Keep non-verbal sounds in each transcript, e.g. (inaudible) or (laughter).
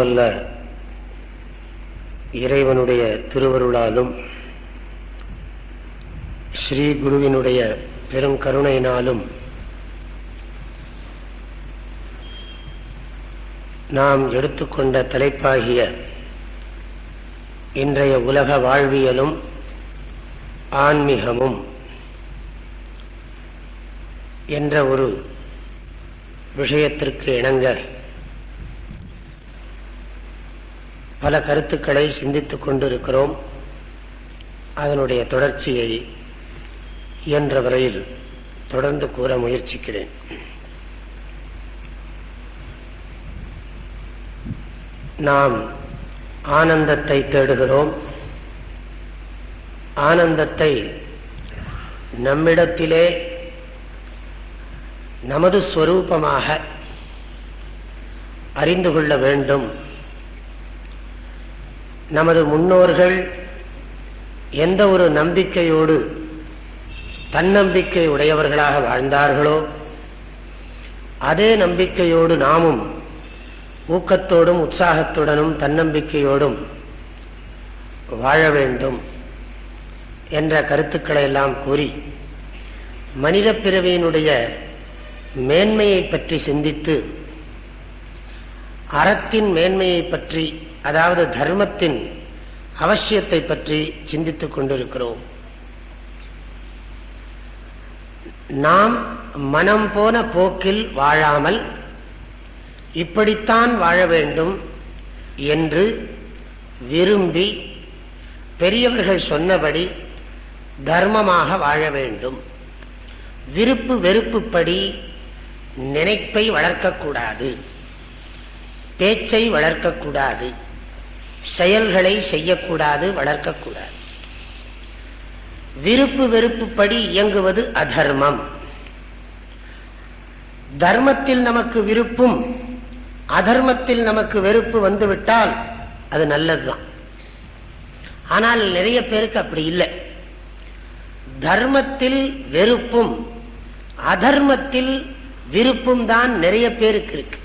வல்ல இறைவனுடைய திருவருளாலும் ஸ்ரீ குருவினுடைய பெரும் கருணையினாலும் நாம் எடுத்துக்கொண்ட தலைப்பாகிய இன்றைய உலக வாழ்வியலும் ஆன்மீகமும் என்ற ஒரு விஷயத்திற்கு இணங்க பல கருத்துக்களை சிந்தித்து கொண்டிருக்கிறோம். அதனுடைய தொடர்ச்சியை இயன்ற வரையில் தொடர்ந்து கூற முயற்சிக்கிறேன். நாம் ஆனந்தத்தை தேடுகிறோம். ஆனந்தத்தை நம்மிடத்திலே நமது ஸ்வரூபமாக அறிந்து கொள்ள வேண்டும். நமது முன்னோர்கள் எந்த ஒரு நம்பிக்கையோடு தன்னம்பிக்கை உடையவர்களாக வாழ்ந்தார்களோ அதே நம்பிக்கையோடு நாமும் ஊக்கத்தோடும் உற்சாகத்துடனும் தன்னம்பிக்கையோடும் வாழ வேண்டும் என்ற கருத்துக்களை எல்லாம் கூறி மனித பிறவியினுடைய மேன்மையை பற்றி சிந்தித்து அறத்தின் மேன்மையை பற்றி அதாவது தர்மத்தின் அவசியத்தை பற்றி சிந்தித்துக் கொண்டிருக்கிறோம். நாம் மனம் போன போக்கில் வாழாமல் இப்படித்தான் வாழ வேண்டும் என்று விரும்பி பெரியவர்கள் சொன்னபடி தர்மமாக வாழ வேண்டும். விருப்பு வெறுப்புப்படி நினைப்பை வளர்க்கக்கூடாது. பேச்சை வளர்க்கக்கூடாது. செயல்களை செய்யக்கூடாது வளர்க்கக்கூடாது. விருப்பு வெறுப்புப்படி இயங்குவது அதர்மம். தர்மத்தில் நமக்கு விருப்பும் அதர்மத்தில் நமக்கு வெறுப்பு வந்துவிட்டால் அது நல்லதுதான். ஆனால் நிறைய பேருக்கு அப்படி இல்லை. தர்மத்தில் வெறுப்பும் அதர்மத்தில் விருப்பும் தான் நிறைய பேருக்கு இருக்கு.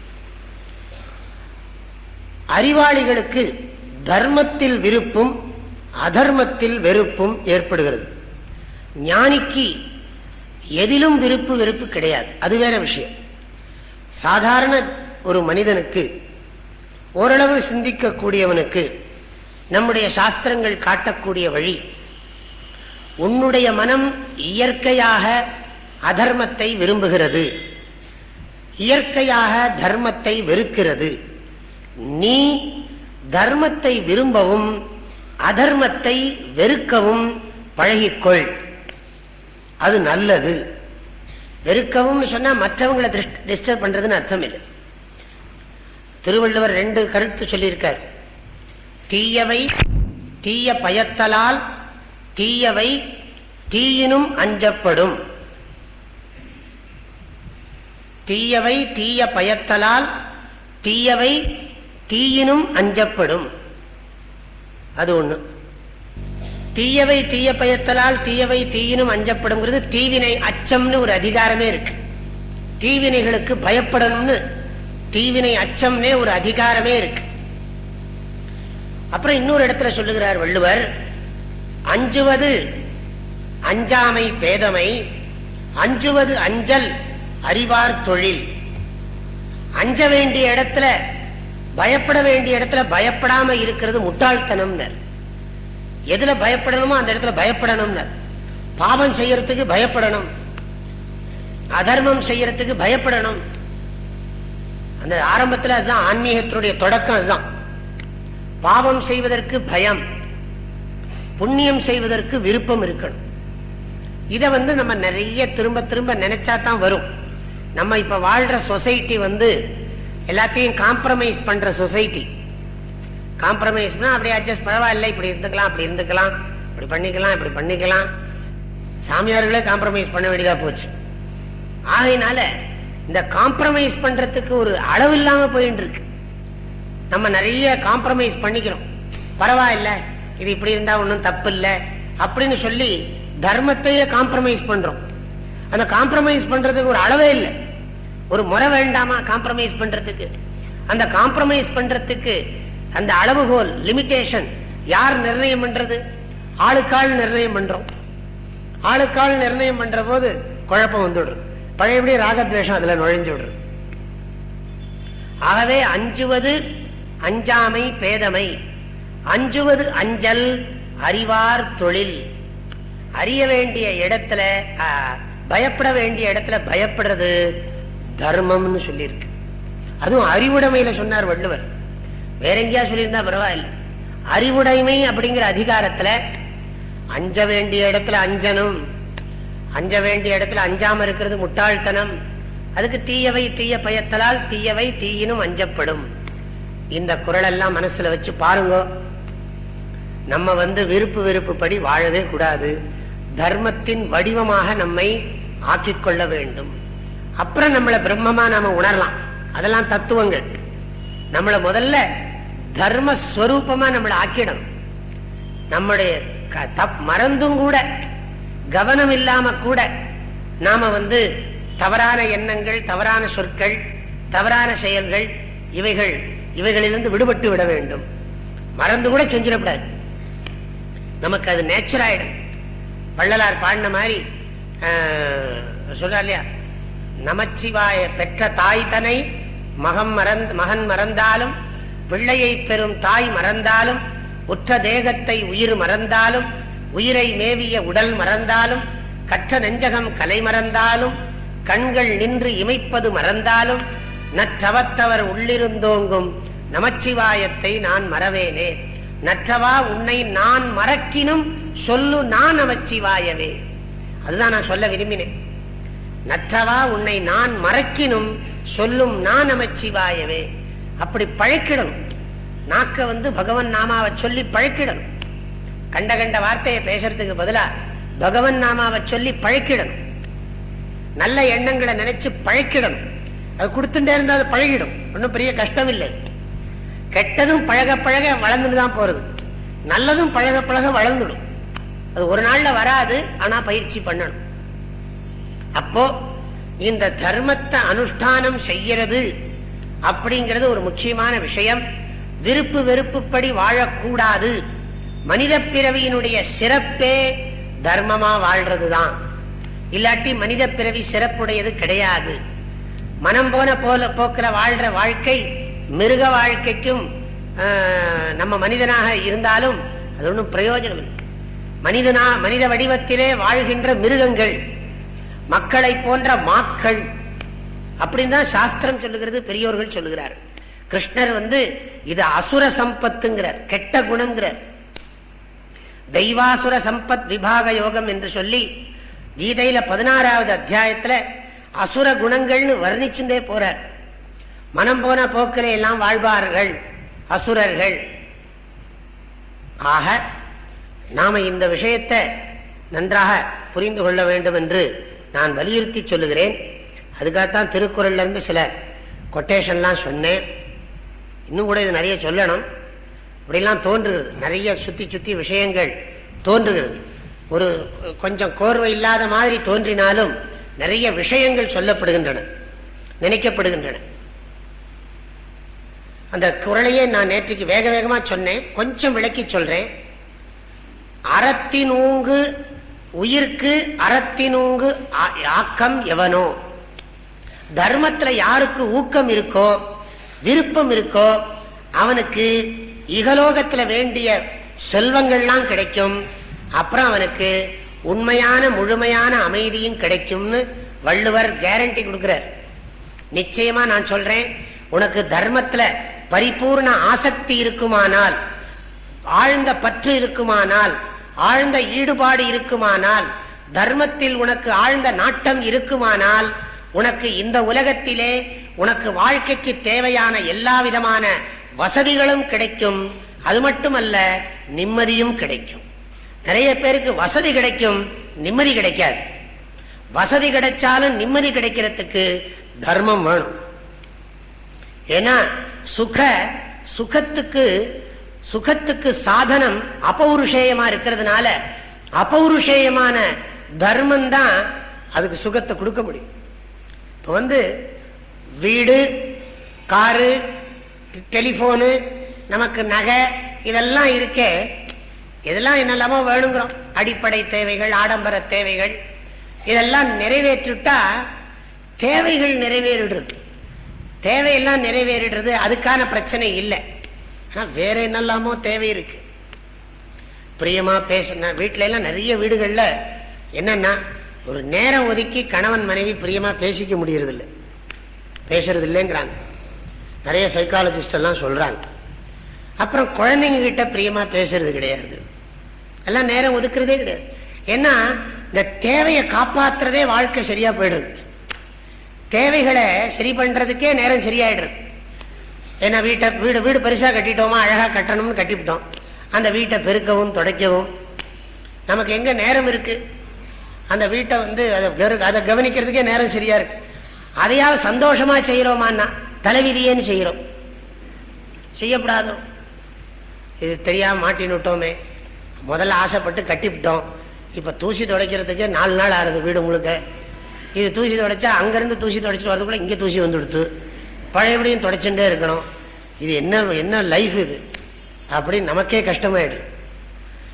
அறிவாளிகளுக்கு தர்மத்தில் விருப்பும் அதர்மத்தில் வெறுப்பும் ஏற்படுகிறது. ஞானிக்கு எதிலும் விருப்பு வெறுப்பு கிடையாது. அது வேற விஷயம். சாதாரண ஒரு மனிதனுக்கு ஓரளவு சிந்திக்கக்கூடியவனுக்கு நம்முடைய சாஸ்திரங்கள் காட்டக்கூடிய வழி உன்னுடைய மனம் இயற்கையாக அதர்மத்தை விரும்புகிறது. இயற்கையாக தர்மத்தை வெறுக்கிறது. நீ தர்மத்தை விரும்பவும் அதர்மத்தை வெறுக்கவும் பழகிக்கொள். அது நல்லது. வெறுக்கவும் சொன்னா மற்றவங்களை டிஸ்டர்ப் பண்றதுன்னு அர்த்தம் இல்லை திருவள்ளுவர் ரெண்டு கருத்து சொல்லியிருக்கார். தீயவை தீய பயத்தலால் தீயவை தீயினும் அஞ்சப்படும். தீயவை தீய பயத்தலால் தீயவை தீயினும் அஞ்சப்படும். அது ஒண்ணு. தீயவை தீய பயத்தலால் தீயவை தீயினும் அஞ்சப்படும்ங்கிறது தீவினை அச்சம்னு ஒரு அதிகாரமே இருக்கு. தீவினைகளுக்கு பயப்படணும்னு தீவினை அச்சம்னே ஒரு அதிகாரமே இருக்கு. அப்புறம் இன்னொரு இடத்துல சொல்லுகிறார் வள்ளுவர் அஞ்சுவது அஞ்சாமை பேதமை அஞ்சுவது அஞ்சல் அறிவார் தொழில். அஞ்ச வேண்டிய இடத்துல பயப்பட வேண்டிய இடத்துல பயப்படாம இருக்கிறது முட்டாள்தனம்னர். எதுல பயப்படணுமோ அந்த இடத்துல பயப்படணும்னர். பாவம் செய்யறதுக்கு பயப்படணும். அதர்மம் செய்யறதுக்கு பயப்படணும். அந்த ஆரம்பத்தில் அதுதான் ஆன்மீகத்தினுடைய தொடக்கம் அதுதான். பாவம் செய்வதற்கு பயம். புண்ணியம் செய்வதற்கு விருப்பம் இருக்கணும். இதை வந்து நம்ம நிறைய திரும்ப திரும்ப நினைச்சா தான் வரும். நம்ம இப்ப வாழ்ற சொசைட்டி வந்து எல்லாத்தையும் காம்ப்ரமைஸ் பண்ற சொசைட்டி காம்ப்ரமைஸ் பண்ணா அப்படி அட்ஜஸ்ட் பரவாயில்ல இப்படி இருந்துக்கலாம் அப்படி இருந்துக்கலாம் இப்படி பண்ணிக்கலாம் இப்படி பண்ணிக்கலாம். சாமியார்களே காம்ப்ரமைஸ் பண்ண வேண்டியதா போச்சு. ஆகையினால இந்த காம்ப்ரமைஸ் பண்றதுக்கு ஒரு அளவு இல்லாம போயிட்டு இருக்கு. நம்ம நிறைய காம்ப்ரமைஸ் பண்ணிக்கிறோம். பரவாயில்ல இது இப்படி இருந்தா ஒன்றும் தப்பு இல்லை அப்படின்னு சொல்லி தர்மத்தையே காம்ப்ரமைஸ் பண்றோம். அந்த காம்ப்ரமைஸ் பண்றதுக்கு ஒரு அளவே இல்லை. ஒரு முறை வேண்டாமா காம்ப்ரமைஸ் பண்றதுக்கு? அந்த காம்ப்ரமைஸ் பண்றதுக்கு அந்த அளவுகோல் லிமிட்டேஷன் யார் நிர்ணயம் பண்றது? ஆளுக்காள் நிர்ணயம் பண்றோம். ஆளுக்காள் நிர்ணயம் பண்ற போது குழப்பம் வந்துடுறது பழையபடி ராகத்வேஷம் அதுல நுழைஞ்சு விடுறது ஆகவே அஞ்சுவது அஞ்சாமை பேதமை. அஞ்சுவது அஞ்சல் அறிவார் தொழில். அறிய வேண்டிய இடத்துல பயப்பட வேண்டிய இடத்துல பயப்படுறது தர்மம்னு சொல்லியிருக்கு. அதுவும் அறிவுடைமையில சொன்னார் வள்ளுவர். வேற எங்கேயா சொல்லியிருந்தா பரவாயில்லை. அறிவுடைமை அப்படிங்கிற அதிகாரத்துல அஞ்ச வேண்டிய இடத்துல அஞ்சனும் அஞ்ச வேண்டிய இடத்துல அஞ்சாம இருக்கிறது முட்டாள்தனம். அதுக்கு தீயவை தீய பயத்தலால் தீயவை தீயினும் அஞ்சப்படும். இந்த குரல் எல்லாம் மனசுல வச்சு பாருங்க. நம்ம வந்து விருப்பு விருப்பு படி வாழவே கூடாது. தர்மத்தின் வடிவமாக நம்மை ஆக்கிக்கொள்ள வேண்டும். அப்புறம் நம்மளை பிரம்மமா நாம உணரலாம். அதெல்லாம் தத்துவங்கள். நம்மளை முதல்ல தர்மஸ்வரூபமா நம்மளை ஆக்கிடணும். நம்முடைய மறந்தும் கூட கவனம் இல்லாம கூட நாம வந்து தவறான எண்ணங்கள் தவறான சொற்கள் தவறான செயல்கள் இவைகள் இவைகளிலிருந்து விடுபட்டு விட வேண்டும். மறந்து கூட செஞ்சிடக்கூடாது. நமக்கு அது நேச்சுராயிடும் வள்ளலார் பாடின மாதிரி சொல்றார் இல்லையா? நமச்சிவாய பெற்ற தாய் தனை மகம் மறந்து மகன் மறந்தாலும் பிள்ளையை பெறும் தாய் மறந்தாலும் உற்ற தேகத்தை உயிர் மறந்தாலும் உயிரை மேவிய உடல் மறந்தாலும் கற்ற நெஞ்சகம் கலை மறந்தாலும் கண்கள் நின்று இமைப்பது மறந்தாலும் நற்றவத்தவர் உள்ளிருந்தோங்கும் நமச்சிவாயத்தை நான் மறவேனே. நற்றவா உன்னை நான் மறக்கினும் சொல்லு நான் நமச்சிவாயவே. அதுதான் நான் சொல்ல விரும்பினேன். நற்றவா உன்னை நான் மறக்கினும் சொல்லும் நான் நமச்சிவாயவே. அப்படி பழக்கிடணும். நாக்க வந்து பகவன் நாமாவை சொல்லி பழக்கிடணும். கண்ட கண்ட வார்த்தையை பேசுறதுக்கு பதிலா பகவன் நாமாவை சொல்லி பழக்கிடணும். நல்ல எண்ணங்களை நினைச்சு பழக்கிடணும். அது கொடுத்துட்டே இருந்தா அது பழகிடும். ஒன்றும் பெரிய கஷ்டம் இல்லை கெட்டதும் பழக பழக வளர்ந்துட்டு தான் போறது. நல்லதும் பழக பழக வளர்ந்துடும். அது ஒரு நாள்ல வராது ஆனா பயிற்சி பண்ணணும். அப்போ இந்த தர்மத்தை அனுஷ்டானம் செய்யறது அப்படிங்கிறது ஒரு முக்கியமான விஷயம். விருப்பு வெறுப்புப்படி வாழக்கூடாது. மனித பிறவியினுடைய சிறப்பே தர்மமா வாழ்றதுதான். இல்லாட்டி மனித பிறவி சிறப்புடையது கிடையாது. மனம் போன போல போக்கிற வாழ்ற வாழ்க்கை மிருக வாழ்க்கைக்கும் நம்ம மனிதனாக இருந்தாலும் அது ஒன்றும் பிரயோஜனம் இல்லை. மனிதனா மனித வடிவத்திலே வாழ்கின்ற மிருகங்கள் மக்களை போன்ற மாக்கள் அப்படின்னு தான் சாஸ்திரம் சொல்லுகிறது பெரியோர்கள் சொல்லுகிறார் கிருஷ்ணர் வந்து இது அசுர சம்பத்துங்கிறார் கெட்ட குணம்ங்கிறார். தெய்வாசுர சம்பத் விபாக யோகம் என்று சொல்லி கீதையில பதினாறாவது அத்தியாயத்துல அசுர குணங்கள்னு வர்ணிச்சுட்டே போறார். மனம் போன போக்கிலே எல்லாம் வாழ்வார்கள் அசுரர்கள். ஆக நாம இந்த விஷயத்தை நன்றாக புரிந்து கொள்ள வேண்டும் என்று நான் வலியுறுத்தி சொல்லுகிறேன். அதுக்காகத்தான் திருக்குறள்லேருந்து சில கொட்டேஷன்லாம் சொன்னேன். இன்னும் கூட இது நிறைய சொல்லணும். இப்படிலாம் தோன்றுகிறது. நிறைய சுற்றி சுற்றி விஷயங்கள் தோன்றுகிறது. ஒரு கொஞ்சம் கோர்வை இல்லாத மாதிரி தோன்றினாலும் நிறைய விஷயங்கள் சொல்லப்படுகின்றன நினைக்கப்படுகின்றன. அந்த குரலையே நான் நேற்றுக்கு வேக வேகமாக சொன்னேன். கொஞ்சம் விளக்கி சொல்கிறேன் அறத்தினூங்கு உயிர்க்கு அறத்தினூங்கு ஆக்கம் எவனோ? தர்மத்துல யாருக்கு ஊக்கம் இருக்கோ விருப்பம் இருக்கோ அவனுக்கு இகலோகத்துல வேண்டிய செல்வங்கள்லாம் கிடைக்கும். அப்புறம் அவனுக்கு உண்மையான முழுமையான அமைதியும் கிடைக்கும்னு வள்ளுவர் கேரண்டி கொடுக்கிறார். நிச்சயமா நான் சொல்றேன் உனக்கு தர்மத்துல பரிபூர்ண ஆசக்தி இருக்குமானால் ஆழ்ந்த பற்று இருக்குமானால் ஆழ்ந்த ஈடுபாடு இருக்குமானால் தர்மத்தில் உனக்கு ஆழ்ந்த நாட்டம் இருக்குமானால் உனக்கு இந்த உலகத்திலே உனக்கு வாழ்க்கைக்கு தேவையான எல்லா விதமான வசதிகளும் கிடைக்கும். அது மட்டுமல்ல நிம்மதியும் கிடைக்கும். நிறைய பேருக்கு வசதி கிடைக்கும் நிம்மதி கிடைக்காது. வசதி கிடைச்சாலும் நிம்மதி கிடைக்கிறதுக்கு தர்மம் வேணும். ஏன்னா சுக சுகத்துக்கு சுகத்துக்கு சாதனம் அபௌருஷேயமா இருக்கிறதுனால அபௌருஷேயமான தர்மம் தான் அதுக்கு சுகத்தை கொடுக்க முடியும். இப்போ வந்து வீடு காரு டெலிஃபோனு நமக்கு நகை இதெல்லாம் இருக்கே இதெல்லாம் என்னெல்லாமோ வேணுங்கிறோம். அடிப்படை தேவைகள் ஆடம்பர தேவைகள் இதெல்லாம் நிறைவேற்றிட்டா தேவைகள் நிறைவேறிடுறது. தேவையெல்லாம் நிறைவேறிடுறது அதுக்கான பிரச்சனை இல்லை. வேற என்னெல்லாமோ தேவை இருக்கு. பிரியமா பேச வீட்டில எல்லாம் நிறைய வீடுகளில் என்னன்னா ஒரு நேரம் ஒதுக்கி கணவன் மனைவி பிரியமா பேசிக்க முடியறது இல்லை பேசுறது இல்லைங்கிறாங்க நிறைய சைக்காலஜிஸ்ட் எல்லாம் சொல்றாங்க. அப்புறம் குழந்தைங்க கிட்ட பிரியமா பேசுறது கிடையாது. எல்லாம் நேரம் ஒதுக்குறதே கிடையாது. ஏன்னா இந்த தேவையை காப்பாத்துறதே வாழ்க்கை சரியா போயிடுறது தேவைகளை சரி பண்றதுக்கே நேரம் சரியாயிடுறது ஏன்னா வீட்டை வீடு வீடு பெருசா கட்டிட்டோமா அழகா கட்டணும்னு கட்டிவிட்டோம். அந்த வீட்டை பெருக்கவும் துடைக்கவும். நமக்கு எங்க நேரம் இருக்கு? அந்த வீட்டை வந்து அதை அதை கவனிக்கிறதுக்கே நேரம் சரியா இருக்கு. அதையாவது சந்தோஷமா செய்யறோமான்னா தலைவிதியேன்னு செய்யறோம். செய்யப்படாதோ? இது தெரியாம மாட்டின்னு முதல்ல ஆசைப்பட்டு கட்டிவிட்டோம். இப்ப தூசி துடைக்கிறதுக்கே நாலு நாள் ஆறுது வீடு முழுக்க. இது தூசி துடைச்சா அங்கிருந்து தூசி துடைச்சிட்டு வரதுக்குள்ள இங்கே தூசி வந்துடுத்து. பழையபடியும் தொடச்சுட்டே இருக்கணும். இது என்ன என்ன லைஃப் இது? அப்படின்னு நமக்கே கஷ்டமாயிடுது.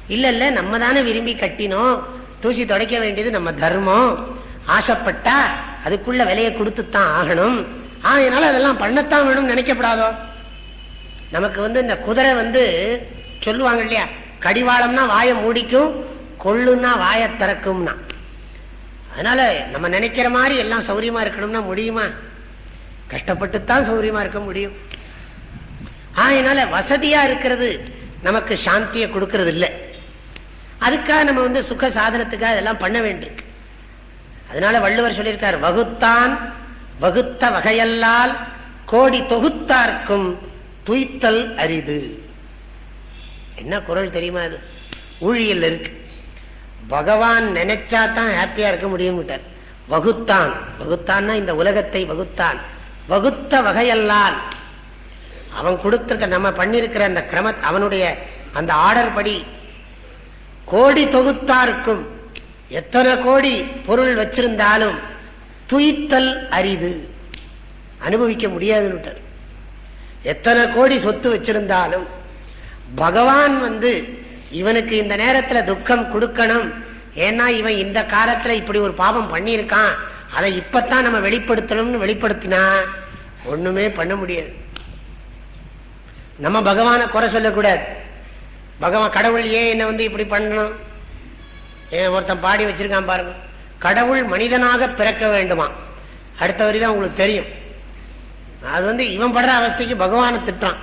இல்லை இல்லை நம்ம தானே விரும்பி கட்டினோம். தூசி துடைக்க வேண்டியது நம்ம தர்மம். ஆசைப்பட்டா அதுக்குள்ள விலையை கொடுத்துத்தான் ஆகணும். அதனால அதெல்லாம் பண்ணத்தான் வேணும்னு நினைக்கப்படாதோ? நமக்கு வந்து இந்த குதிரை வந்து சொல்லுவாங்க இல்லையா? கடிவாளம்னா வாயை மூடிக்கும் கொள்ளுன்னா வாயை திறக்கும்னா. அதனால நம்ம நினைக்கிற மாதிரி எல்லாம் சௌரியமா இருக்கணும்னா முடியுமா? கஷ்டப்பட்டுத்தான் சௌரியமா இருக்க முடியும். அதனால வசதியா இருக்கிறது நமக்கு சாந்தியை கொடுக்கறது இல்லை அதுக்காக நம்ம வந்து சுக சாதனத்துக்காக இதெல்லாம் பண்ண வேண்டியிருக்கு. அதனால வள்ளுவர் சொல்லியிருக்கார் வகுத்தான் வகுத்த வகையல்லால் கோடி தொகுத்தார்க்கும் துய்த்தல் அரிது. என்ன குரல் தெரியுமா அது? ஊழியல் இருக்கு. பகவான் நினைச்சா தான் ஹாப்பியா இருக்க முடியும் வகுத்தான் வகுத்தான்னா இந்த உலகத்தை வகுத்தான். வகுத்த வகையல்லால் அவன் கொடுத்திருக்க நம்ம பண்ணிருக்கிற அந்த கிரம அவனுடைய அந்த ஆர்டர் படி கோடி தொகுத்தாருக்கும் எத்தனை கோடி பொருள் வச்சிருந்தாலும் துய்த்தல் அரிது. அனுபவிக்க முடியாதுன்னு எத்தனை கோடி சொத்து வச்சிருந்தாலும் பகவான் வந்து இவனுக்கு இந்த நேரத்தில் துக்கம் கொடுக்கணும். ஏன்னா இவன் இந்த காலத்தில் இப்படி ஒரு பாபம் பண்ணியிருக்கான். அதை இப்பத்தான் நம்ம வெளிப்படுத்தணும்னு வெளிப்படுத்தினா ஒண்ணுமே பண்ண முடியாது. நம்ம பகவானை குறை சொல்லக்கூடாது. பகவான் கடவுள் ஏன் என்ன வந்து இப்படி பண்ணணும்? ஏன் ஒருத்தன் பாடி வச்சிருக்கான் பாருங்க. கடவுள் மனிதனாக பிறக்க வேண்டுமா அடுத்த வரி தான் உங்களுக்கு தெரியும். அது வந்து இவன் படுற அவஸ்தைக்கு பகவானை திட்டான்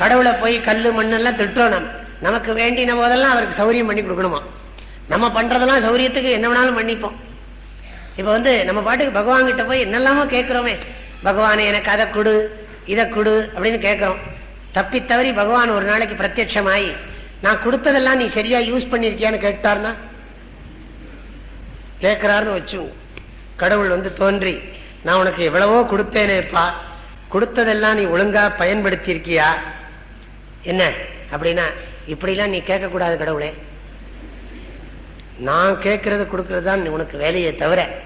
கடவுளை போய் கல் மண்ணெல்லாம் திட்டுறோம் நம்ம நமக்கு வேண்டின போதெல்லாம் அவருக்கு சௌரியம் பண்ணி கொடுக்கணுமா நம்ம பண்றதெல்லாம் சௌரியத்துக்கு என்ன வேணாலும் பண்ணிப்போம். இப்ப வந்து நம்ம பாட்டுக்கு பகவான் கிட்ட போய் என்னெல்லாமோ கேட்கிறோமே பகவானே எனக்கு அதை கொடு இதை கொடு அப்படின்னு கேட்கிறோம் தப்பி தவறி பகவான் ஒரு நாளைக்கு பிரத்யட்சமாயி நான் கொடுத்ததெல்லாம் நீ சரியா யூஸ் பண்ணிருக்கியான்னு கேட்டார்னா? கேட்கிறாருன்னு வச்சு கடவுள் வந்து தோன்றி நான் உனக்கு எவ்வளவோ கொடுத்தேனேப்பா. கொடுத்ததெல்லாம் நீ ஒழுங்கா பயன்படுத்தியிருக்கியா? என்ன? அப்படின்னா இப்படிலாம் நீ கேட்கக்கூடாது கடவுளே. நான் கேட்கறது கொடுக்கறது தான் உனக்கு வேலையை தவிர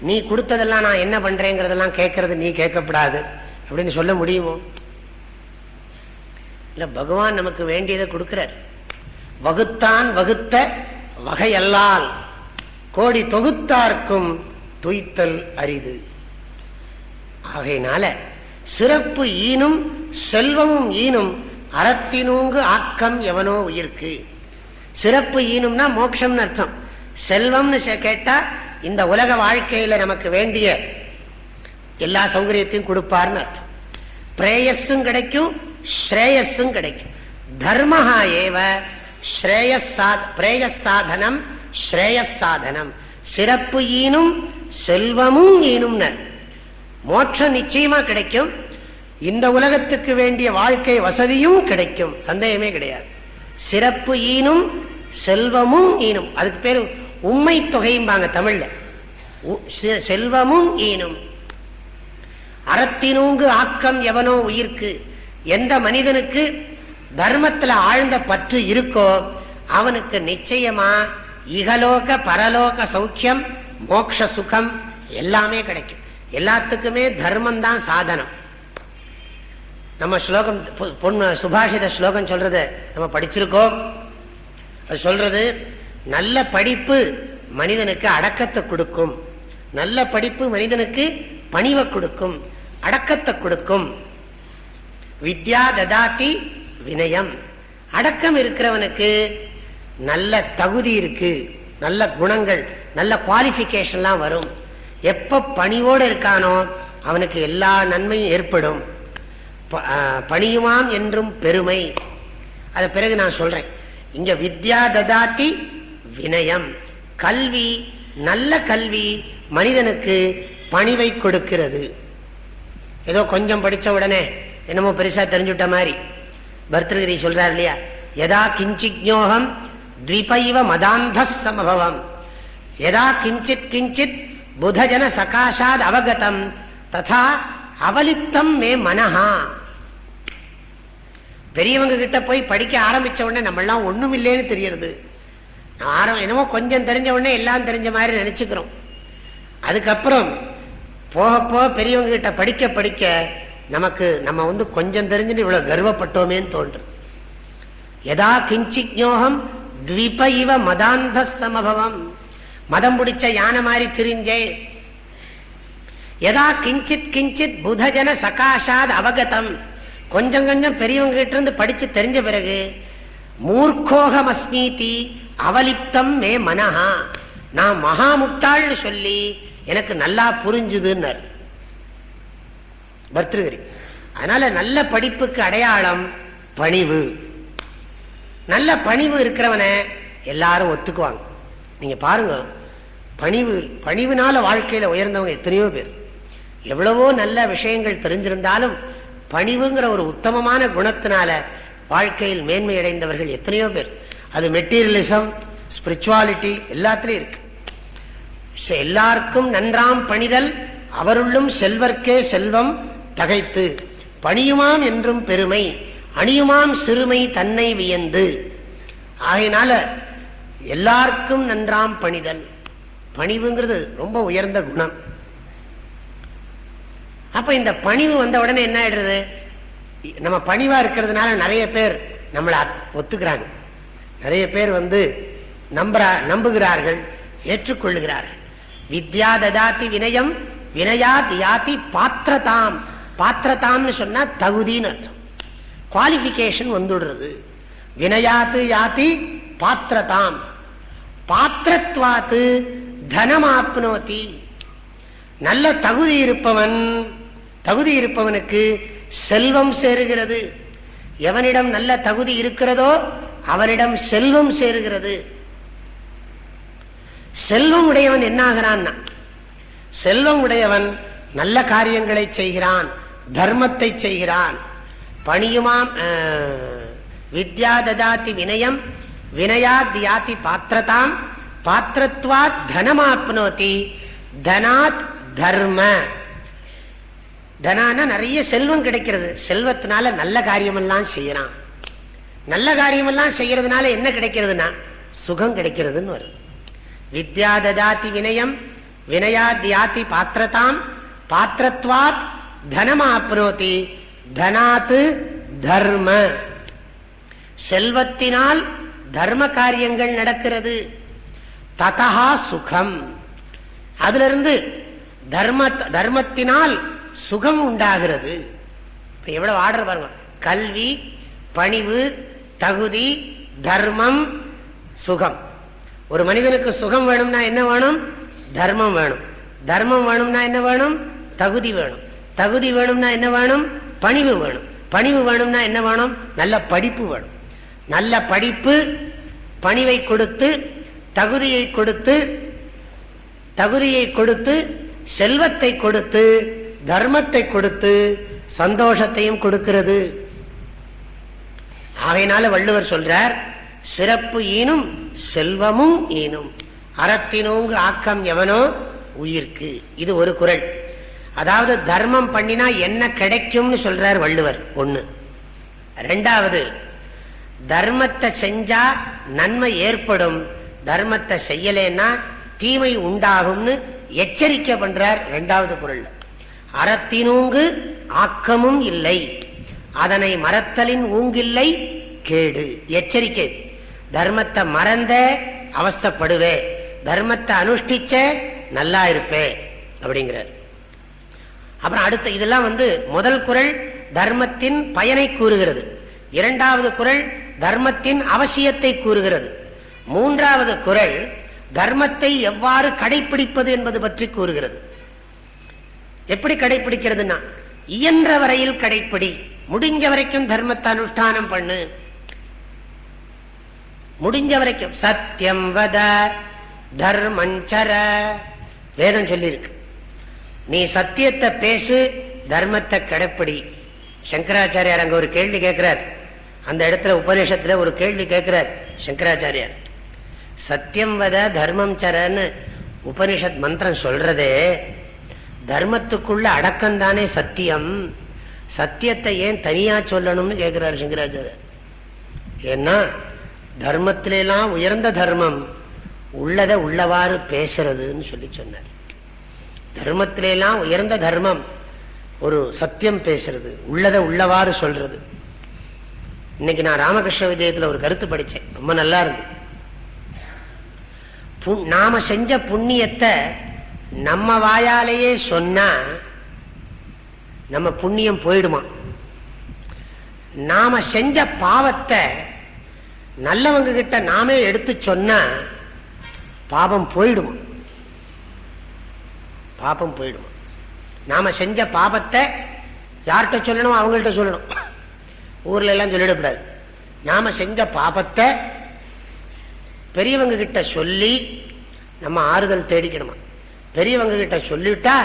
நீ கொடுத்ததெல்லாம் நான் என்ன பண்றேங்கிறதெல்லாம் கேட்கறது நீ கேட்கப்படாது. அப்படின்னு சொல்ல முடியுமோ? இல்ல பகவான் நமக்கு வேண்டியதை கொடுக்கிறார். வகுத்தான் வகுத்த வகையல்லால் கோடி தொகுத்தார்க்கும் துய்த்தல் அரிது. ஆகையினால சிறப்பு ஈனும் செல்வமும் ஈனும் அறத்தினூங்கு ஆக்கம் எவனோ உயிர்க்கு. சிறப்பு ஈனும்னா மோட்சம்னு அர்த்தம். செல்வம்னு கேட்டா இந்த உலக வாழ்க்கையில நமக்கு வேண்டிய எல்லா சௌகரியத்தையும் கொடுப்பார்னு அர்த்தம். பிரேயஸும் கிடைக்கும் ஸ்ரேயஸும் கிடைக்கும். தர்மஹா ஏவ பிரேயஸ் சாதனம் ஸ்ரேயஸ் சாதனம் சிறப்பு ஈனும் செல்வமும் ஈனும்னர் மோட்சம் நிச்சயமா கிடைக்கும். இந்த உலகத்துக்கு வேண்டிய வாழ்க்கை வசதியும் கிடைக்கும். சந்தேகமே கிடையாது. சிறப்பு ஈனும் செல்வமும் ஈனும். அதுக்கு பேர் உண்மை தொகையும்பாங்க தமிழ்ல. செல்வமும் ஈனும். அறத்தினூங்கு ஆக்கம் எவனோ உயிர்க்கு எந்த மனிதனுக்கு தர்மத்துல ஆழ்ந்த பற்று இருக்கோ அவனுக்கு நிச்சயமா இகலோக பரலோக சௌக்கியம் மோக்ஷ சுகம் எல்லாமே கிடைக்கும். எல்லாத்துக்குமே தர்மம் தான் சாதனம். நம்ம ஸ்லோகம் பொண்ணு சுபாஷித ஸ்லோகம் சொல்றது நம்ம படிச்சிருக்கோம். அது சொல்றது நல்ல படிப்பு மனிதனுக்கு அடக்கத்தை கொடுக்கும். நல்ல படிப்பு மனிதனுக்கு பணிவை கொடுக்கும் அடக்கத்தை கொடுக்கும். வித்யா ததாத்தி வினயம். அடக்கம் இருக்கிறவனுக்கு நல்ல தகுதி இருக்கு நல்ல குணங்கள் நல்ல குவாலிஃபிகேஷன்லாம் வரும். எப்ப பணிவோடு இருக்கானோ அவனுக்கு எல்லா நன்மையும் ஏற்படும். பணியுமாம் என்றும் பெருமை. அதை பிறகு நான் சொல்றேன். இங்க வித்யா ததாத்தி வினயம். கல்வி நல்ல கல்வி மனிதனுக்கு பணிவை கொடுக்கிறது. ஏதோ கொஞ்சம் படிச்ச உடனே என்னமோ பெருசா தெரிஞ்சுட்ட மாதிரி. பர்தகிரி சொல்றார் இல்லையா? எதா கிஞ்சிஜோகம் த்விபைவ மதாந்த சமபவம். எதா கிஞ்சித் கிஞ்சித் புதஜன சகாஷாத் அவகதம். ததா அவலிப்தம் மே மனஹா. பெரியவங்க கிட்ட போய் படிக்க ஆரம்பிச்ச உடனே நம்மளாம் ஒண்ணும் இல்லைன்னு தெரியறது. ஆரம் என்னமோ கொஞ்சம் தெரிஞ்ச உடனே எல்லாம் தெரிஞ்ச மாதிரி நினைச்சுக்கிறோம். அதுக்கப்புறம் போக போக பெரியவங்க கிட்ட படிக்க படிக்க நமக்கு நம்ம வந்து கொஞ்சம் தெரிஞ்சுட்டு இவ்வளவு கர்வப்பட்டோமேன்னு தோன்றுறது. எதா கிஞ்சிஜோகம் த்விப இவ மதாந்த சமபவம். மதம் பிடிச்ச யானை மாதிரி திரிஞ்சே. எதா கிஞ்சித் கிஞ்சித் புதஜன சகாஷாத் அவகதம். கொஞ்சம் கொஞ்சம் பெரியவங்க கிட்ட இருந்து படிச்சு தெரிஞ்ச பிறகு மூர்க்கோகம் அஸ்மீதி அவலிப்தம் மே மனஹா. நான் மகா முட்டாள்னு சொல்லி எனக்கு நல்லா புரிஞ்சுதுன்னு பர்திருகிரி அதனால நல்ல படிப்புக்கு அடையாளம் பணிவு. நல்ல பணிவு இருக்கிறவனை எல்லாரும் ஒத்துக்குவாங்க. நீங்க பாருங்க பணிவு பணிவுனால வாழ்க்கையில உயர்ந்தவங்க எத்தனையோ பேர். எவ்வளவோ நல்ல விஷயங்கள் தெரிஞ்சிருந்தாலும் பணிவுங்கிற ஒரு உத்தமமான குணத்தினால வாழ்க்கையில் மேன்மை அடைந்தவர்கள் எத்தனையோ பேர். அது மெட்டீரியலிசம் ஸ்பிரிச்சுவாலிட்டி எல்லாத்துலேயும் இருக்கு. எல்லாருக்கும் நன்றாம் பணிதல் அவருள்ளும் செல்வர்க்கே செல்வம் தகைத்து பணியுமாம் என்றும் பெருமை அணியுமாம் சிறுமை தன்னை வியந்து. ஆகையினால எல்லாருக்கும் நன்றாம் பணிதல். பணிவுங்கிறது ரொம்ப உயர்ந்த குணம். அப்ப இந்த பணிவு வந்த உடனே என்ன ஆயிடுறது? நம்ம பணிவா இருக்கிறதுனால நிறைய பேர் நம்மளை ஒத்துக்கிறாங்க. நிறைய பேர் வந்து நம்புறா நம்புகிறார்கள் ஏற்றுக்கொள்ளுகிறார்கள். வித்யா ததாத்தி வினயம் வினயாத் யாத்தி பாத்திரதாம். பாத்திரதாம்னு சொன்னா தகுதின்னு அர்த்தம். குவாலிபிகேஷன் வந்துடுறது. வினயாத்து யாத்தி பாத்திரதாம். பாத்திரத்வாத்து தனமாப்னோதி. நல்ல தகுதி இருப்பவன் தகுதி இருப்பவனுக்கு செல்வம் சேருகிறது. எவனிடம் நல்ல தகுதி இருக்கிறதோ அவனிடம் செல்வம் சேருகிறது. செல்வம் உடையவன் என்னாகிறான் செல்வம் உடையவன் நல்ல காரியங்களை செய்கிறான் தர்மத்தை செய்கிறான். பணியுமாம் வித்யா ததாத்தி வினயம் வினயா யாத்தி பாத்திரதாம் பாத்திரத்வாத் தனமாப்னோதி தனாத் தர்ம. தனான நிறைய செல்வம் கிடைக்கிறது. செல்வத்தினால நல்ல காரியமெல்லாம் செய்யறான். நல்ல காரியமெல்லாம் செய்யறதுனால என்ன கிடைக்கிறதுனா சுகம் கிடைக்கிறதுன்னு வருது. வித்யா ததாத்தி வினயம் வினயா யாத்தி பாத்திரதாம் பாத்திரத்வாத் தனமாப்னோதி தனாத்து தர்ம. செல்வத்தினால் தர்ம காரியங்கள் நடக்கிறது. ததா சுகம். அதுல இருந்து தர்ம தர்மத்தினால் சுகம் உண்டாகிறது இப்போ எவ்வளோ ஆர்டர் பாருங்க. கல்வி பணிவு தகுதி தர்மம் சுகம். ஒரு மனிதனுக்கு சுகம் வேணும்னா என்ன வேணும்? தர்மம் வேணும். தர்மம் வேணும்னா என்ன வேணும்? தகுதி வேணும். தகுதி வேணும்னா என்ன வேணும்? பணிவு வேணும். பணிவு வேணும்னா என்ன வேணும்? நல்ல படிப்பு வேணும். நல்ல படிப்பு பணிவை கொடுத்து தகுதியை கொடுத்து தகுதியை கொடுத்து செல்வத்தை கொடுத்து தர்மத்தை கொடுத்து சந்தோஷத்தையும் கொடுக்கிறது. ஆகையினால வள்ளுவர் சொல்றார் சிறப்பு ஈனும் செல்வமும் ஈனும். அறத்தினோங்கு ஆக்கம் எவனோ உயிர்க்கு. இது ஒரு குரல். அதாவது தர்மம் பண்ணினா என்ன கிடைக்கும்னு சொல்றார் வள்ளுவர் ஒண்ணு. ரெண்டாவது தர்மத்தை செஞ்சா நன்மை ஏற்படும். தர்மத்தை செய்யலேன்னா தீமை உண்டாகும்னு எச்சரிக்கை பண்றார் ரெண்டாவது குரல்ல. அறத்தினூங்கு ஆக்கமும் இல்லை. அதனை மறத்தலின் ஊங்கில்லை கேடு. எச்சரிக்கை. தர்மத்தை மறந்த அவஸ்தப்படுவே. தர்மத்தை அனுஷ்டிச்ச நல்லா இருப்பே அப்படிங்கிறார். அப்புறம் அடுத்த இதெல்லாம் வந்து முதல் குரல் தர்மத்தின் பயனை கூறுகிறது. இரண்டாவது குரல் தர்மத்தின் அவசியத்தை கூறுகிறது. மூன்றாவது குரல் தர்மத்தை எவ்வாறு கடைபிடிப்பது என்பது பற்றி கூறுகிறது. எப்படி கடைபிடிக்கிறதுனா இயன்ற வரையில் கடைப்பிடி முடிஞ்ச வரைக்கும் தர்மத்தை அனுஷ்டானம் பண்ணு. முடிஞ்ச வரைக்கும் சத்தியம் வத தர்மஞ்சர வேதம் சொல்லியிருக்கு. நீ சத்தியத்தை பேசு தர்மத்தை கடைப்பிடி. சங்கராச்சாரியார் அங்க ஒரு கேள்வி கேட்கிறார். அந்த இடத்துல உபநிஷத்துல ஒரு கேள்வி கேட்கிறார் சங்கராச்சாரியார். சத்தியம் வத தர்மம் சரன்னு உபனிஷத் மந்திரம் சொல்றதே தர்மத்துக்குள்ள அடக்கம் தானே சத்தியம். சத்தியத்தை ஏன் தனியா சொல்லணும்னு கேட்கிறார் சங்கராச்சாரியர். ஏன்னா தர்மத்திலாம் உயர்ந்த தர்மம் உள்ளதை உள்ளவாறு பேசுறதுன்னு சொல்லி சொன்னார். தர்மத்திலாம் உயர்ந்த தர்மம் ஒரு சத்தியம் பேசுறது உள்ளதை உள்ளவாறு சொல்றது. இன்னைக்கு நான் ராமகிருஷ்ண விஜயத்தில் ஒரு கருத்து படித்தேன் ரொம்ப நல்லா இருந்து. நாம செஞ்ச புண்ணியத்தை நம்ம வாயாலேயே சொன்னா நம்ம புண்ணியம் போயிடுமா? நாம செஞ்ச பாவத்தை நல்லவங்க கிட்ட நாமே எடுத்து சொன்னா பாபம் போயிடுமா? பாபம் போயிடுமா? நாம செஞ்ச பாபத்தை யார்கிட்ட சொல்லணும் அவங்கள்ட்ட சொல்லணும். ஊர்ல எல்லாம் சொல்லிடக்கூடாது. நாம செஞ்ச பாபத்தை பெரியவங்க கிட்ட சொல்லி நம்ம ஆறுதல் தேடிக்கணுமா? பெரியவங்க கிட்ட சொல்லிவிட்டா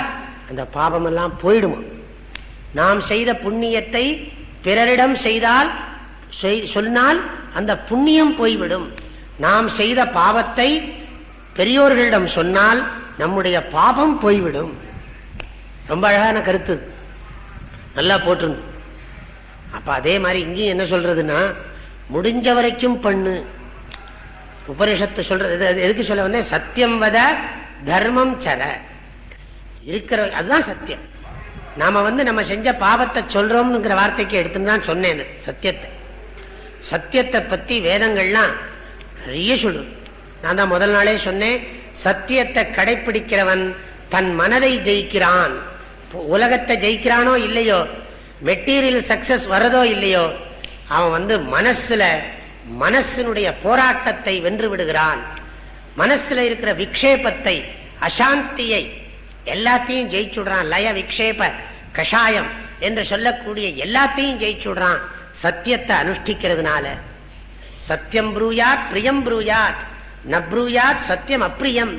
அந்த பாபமெல்லாம் போயிடுமா? நாம் செய்த புண்ணியத்தை பிறரிடம் செய்தால் சொன்னால் அந்த புண்ணியம் போய்விடும். நாம் செய்த பாவத்தை பெரியோர்களிடம் சொன்னால் நம்முடைய பாபம் போய்விடும். ரொம்ப அழகான கருத்து. நல்லா போட்டிருந்து. அப்ப அதே மாதிரி இங்கேயும் என்ன சொல்றதுன்னா முடிஞ்ச வரைக்கும் பண்ணு. உபனிஷத்து சொல்றது எதுக்கு சொல்ல வந்தேன்? சத்தியம் வத தர்மம் சர. இருக்கிற அதுதான் சத்தியம். நாம வந்து நம்ம செஞ்ச பாவத்தை சொல்றோம்ங்கிற வார்த்தைக்கு எடுத்துன்னு தான் சொன்னேன் சத்தியத்தை. சத்தியத்தை பத்தி வேதங்கள்லாம் நிறைய சொல்லுது. நான் தான் முதல் நாளே சொன்னேன் சத்தியத்தை கடைபிடிக்கிறவன் தன் மனதை ஜெயிக்கிறான். உலகத்தை ஜெயிக்கிறானோ இல்லையோ மெட்டீரியல் சக்சஸ் வரதோ இல்லையோ அவன் வந்து மனசுல மனசினுடைய போராட்டத்தை வென்று விடுகிறான். மனசுல இருக்கிற விக்ஷேபத்தை அசாந்தியை எல்லாத்தையும் ஜெயிச்சுடுறான். லய விக்ஷேப கஷாயம் என்று சொல்லக்கூடிய எல்லாத்தையும் ஜெயிச்சுடுறான் சத்தியத்தை அனுஷ்டிக்கிறதுனால. சத்தியம் ப்ரூயாத் பிரியம் ப்ரூயாத். நப்ரூயாத் சத்தியம் அப்பிரியம்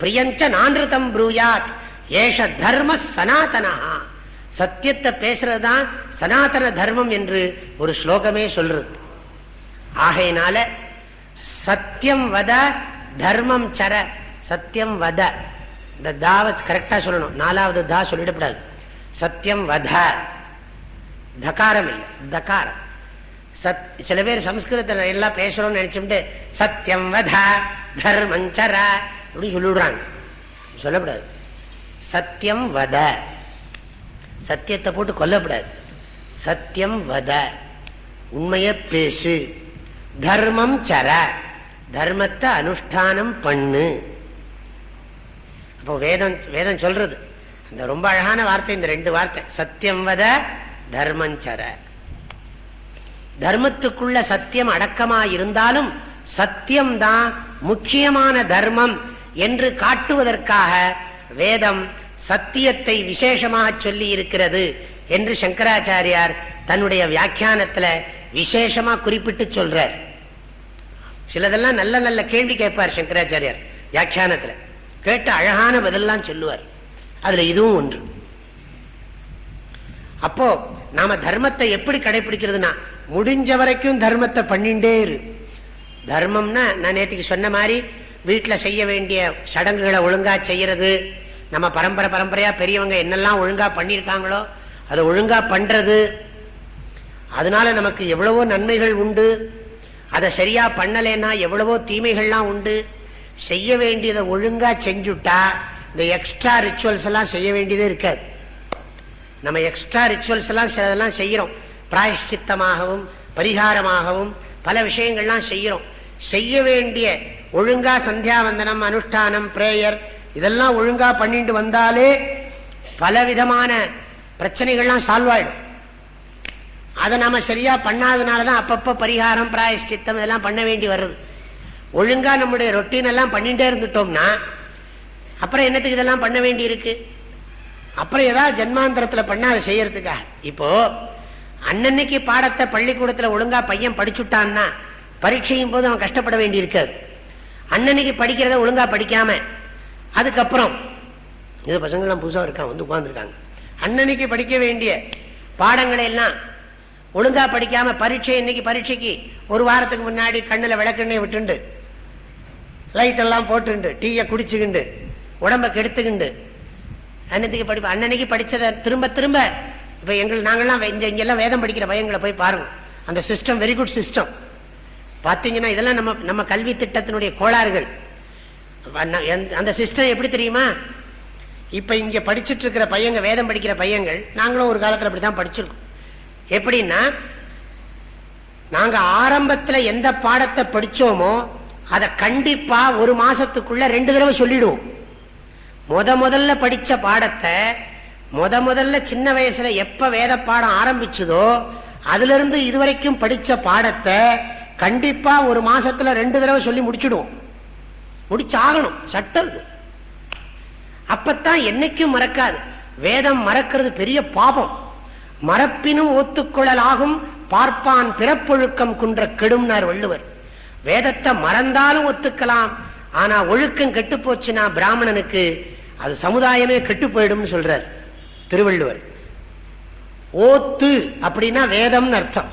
பிரியஞ்ச நான்ருதம் ப்ரூயாத். ஏஷ தர்ம சனாதனா. சத்தியத்தை பேசுறது தான் சனாதன தர்மம் என்று ஒரு ஸ்லோகமே சொல்றது. ஆகையினால சத்தியம் வத தர்மம் சர சத்தியம் வத. இந்த தாவ கரெக்டாக சொல்லணும். நாலாவது தா சொல்லிடக்கூடாது சத்தியம் வத. தகாரம் இல்லை தகாரம். சத் சில பேர் சம்ஸ்கிருதத்தில் எல்லாம் பேசுறோம்னு நினைச்சுட்டு சத்தியம் வத தர்மஞ்சர அப்படின்னு சொல்லிவிடுறாங்க சொல்லக்கூடாது சத்தியம் வத. சத்தியத்தை போட்டு கொல்லப்படாது. சத்தியம் வத. உண்மைய பேசு. தர்மம் சர. தர்மத்தை அனுஷ்டானம் பண்ணு. அப்போ வேதம் வேதம் சொல்றது. இந்த ரொம்ப அழகான வார்த்தை இந்த ரெண்டு வார்த்தை. சத்தியம் வத தர்மஞ்சர தர்மத்துக்குள்ள சத்தியம் அடக்கமா இருந்தாலும் சத்தியம்தான் முக்கியமான தர்மம் என்று காட்டுவதற்காக வேதம் சத்தியத்தை விசேஷமாக சொல்லி இருக்கிறது என்று சங்கராச்சாரியார் தன்னுடைய வியாக்கியானத்துல விசேஷமா குறிப்பிட்டு சொல்றார். சிலதெல்லாம் நல்ல நல்ல கேள்வி கேட்பார் சங்கராச்சாரியார் வியாக்கியானத்துல. கேட்டு அழகான பதிலாம் சொல்லுவார். அதுல இதுவும் ஒன்று. அப்போ நாம தர்மத்தை எப்படி கடைபிடிக்கிறதுனா முடிஞ்ச வரைக்கும் தர்மத்தை பண்ணிண்டே இரு. தர்மம்னா நான் நேற்றுக்கு சொன்ன மாதிரி வீட்டில் செய்ய வேண்டிய சடங்குகளை ஒழுங்கா செய்யறது நம்ம பரம்பரை பரம்பரையா பெரியவங்க என்னெல்லாம் ஒழுங்கா பண்ணியிருக்காங்களோ அதை ஒழுங்கா பண்றது அதனால நமக்கு எவ்வளவோ நன்மைகள் உண்டு. அதை சரியா பண்ணலைன்னா எவ்வளவோ தீமைகள்லாம் உண்டு. செய்ய வேண்டியதை ஒழுங்கா செஞ்சுட்டா இந்த எக்ஸ்ட்ரா ரிச்சுவல்ஸ் எல்லாம் செய்ய வேண்டியதே இருக்காது. நம்ம எக்ஸ்ட்ரா ரிச்சுவல்ஸ் எல்லாம் சிலதெல்லாம் செய்கிறோம் பிராயஷ்சித்தமாகவும் பரிகாரமாகவும் பல விஷயங்கள்லாம் செய்கிறோம் செய்ய வேண்டிய ஒழுங்கா சந்தியாவந்தனம் அனுஷ்டானம் பிரேயர் இதெல்லாம் ஒழுங்கா பண்ணிட்டு வந்தாலே பலவிதமான பிரச்சனைகள்லாம் சால்வ் ஆயிடும். அதை நம்ம சரியா பண்ணாதனால தான் அப்பப்போ பரிகாரம் பிராயஷ்சித்தம் இதெல்லாம் பண்ண வேண்டி வருது. ஒழுங்கா நம்முடைய ரொட்டீன் எல்லாம் பண்ணிட்டே இருந்துட்டோம்னா அப்புறம் என்னத்துக்கு இதெல்லாம் பண்ண வேண்டி இருக்கு? அப்புறம் ஏதாவது ஜென்மாந்தரத்தில் பண்ணா அதை செய்யறதுக்காக இப்போ அன்னன்னைக்கு பாடத்தை பள்ளிக்கூடத்தில் ஒழுங்கா பையன் படிச்சுட்டான்னா பரீட்சையும் போது அவன் கஷ்டப்பட வேண்டி இருக்காது. அன்னன்னைக்கு படிக்கிறத ஒழுங்கா படிக்காம அதுக்கப்புறம் இது பசங்களாம் புதுசாக இருக்கான் வந்து உட்காந்துருக்காங்க அன்னன்னைக்கு படிக்க வேண்டிய பாடங்களை எல்லாம் ஒழுங்கா படிக்காம பரீட்சை இன்னைக்கு பரீட்சைக்கு ஒரு வாரத்துக்கு முன்னாடி கண்ணில் விளக்கெண்ணெய் விட்டுண்டு. லைட் எல்லாம் போட்டுண்டு. டீயை குடிச்சுக்கிண்டு. உடம்ப கெடுத்துக்கிண்டு. அன்னத்துக்கு படிப்பு அன்னன்னைக்கு படிச்சதை திரும்ப திரும்ப இப்போ எங்கள் நாங்கள்லாம் இங்கே இங்கெல்லாம் வேதம் படிக்கிற பையங்களை போய் பாருங்க. அந்த சிஸ்டம் வெரி குட் சிஸ்டம் பார்த்தீங்கன்னா இதெல்லாம் நம்ம நம்ம கல்வி திட்டத்தினுடைய கோளாறுகள். அந்த சிஸ்டம் எப்படி தெரியுமா? இப்போ இங்கே படிச்சுட்டு இருக்கிற பையங்க வேதம் படிக்கிற பையங்கள் நாங்களும் ஒரு காலத்தில் அப்படி தான் படிச்சிருக்கோம். எப்படின்னா நாங்கள் ஆரம்பத்தில் எந்த பாடத்தை படித்தோமோ அதை கண்டிப்பா ஒரு மாசத்துக்குள்ள ரெண்டு தடவை சொல்லிடுவோம். முத முதல்ல படிச்ச பாடத்தை முத முதல்ல சின்ன வயசுல எப்ப வேத பாடம் ஆரம்பிச்சதோ அதுல இருந்து இதுவரைக்கும் படிச்ச பாடத்தை கண்டிப்பா ஒரு மாசத்துல ரெண்டு தடவை சொல்லி முடிச்சிடுவோம். முடிச்சாகணும் சட்டம் இது. அப்பத்தான் என்னைக்கும் மறக்காது. வேதம் மறக்கிறது பெரிய பாபம். மறப்பினும் ஒத்துக்கொள்ளலாகும் பார்ப்பான் பிறப்பொழுக்கம் குன்ற கெடும்னார் வள்ளுவர். வேதத்தை மறந்தாலும் ஒத்துக்கலாம். ஆனா ஒழுக்கம் கெட்டு போச்சுன்னா பிராமணனுக்கு அது சமுதாயமே கெட்டு போயிடும் சொல்றார் திருவள்ளுவர். ஓத்து அப்படின்னா வேதம்னு அர்த்தம்.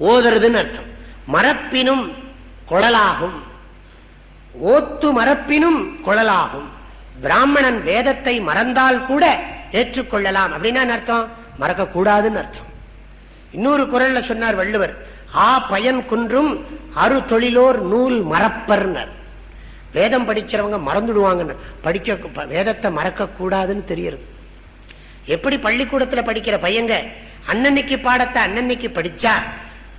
ஓதுறதுன்னு அர்த்தம். மரப்பினும் குழலாகும். ஓத்து மரப்பினும் குழலாகும். பிராமணன் வேதத்தை மறந்தால் கூட ஏற்றுக்கொள்ளலாம். அப்படின்னா அர்த்தம்? மறக்கக்கூடாதுன்னு அர்த்தம். இன்னொரு குரல்ல சொன்னார் வள்ளுவர் ஆ பயன் குன்றும் அரு தொழிலோர் நூல் மறப்பர்னர். வேதம் படிக்கிறவங்க மறந்துடுவாங்கன்னு படிக்க வேதத்தை மறக்கக்கூடாதுன்னு தெரியறது எப்படி பள்ளிக்கூடத்தில் படிக்கிற பையங்க அன்னன்னைக்கு பாடத்தை அன்னன்னைக்கு படிச்சா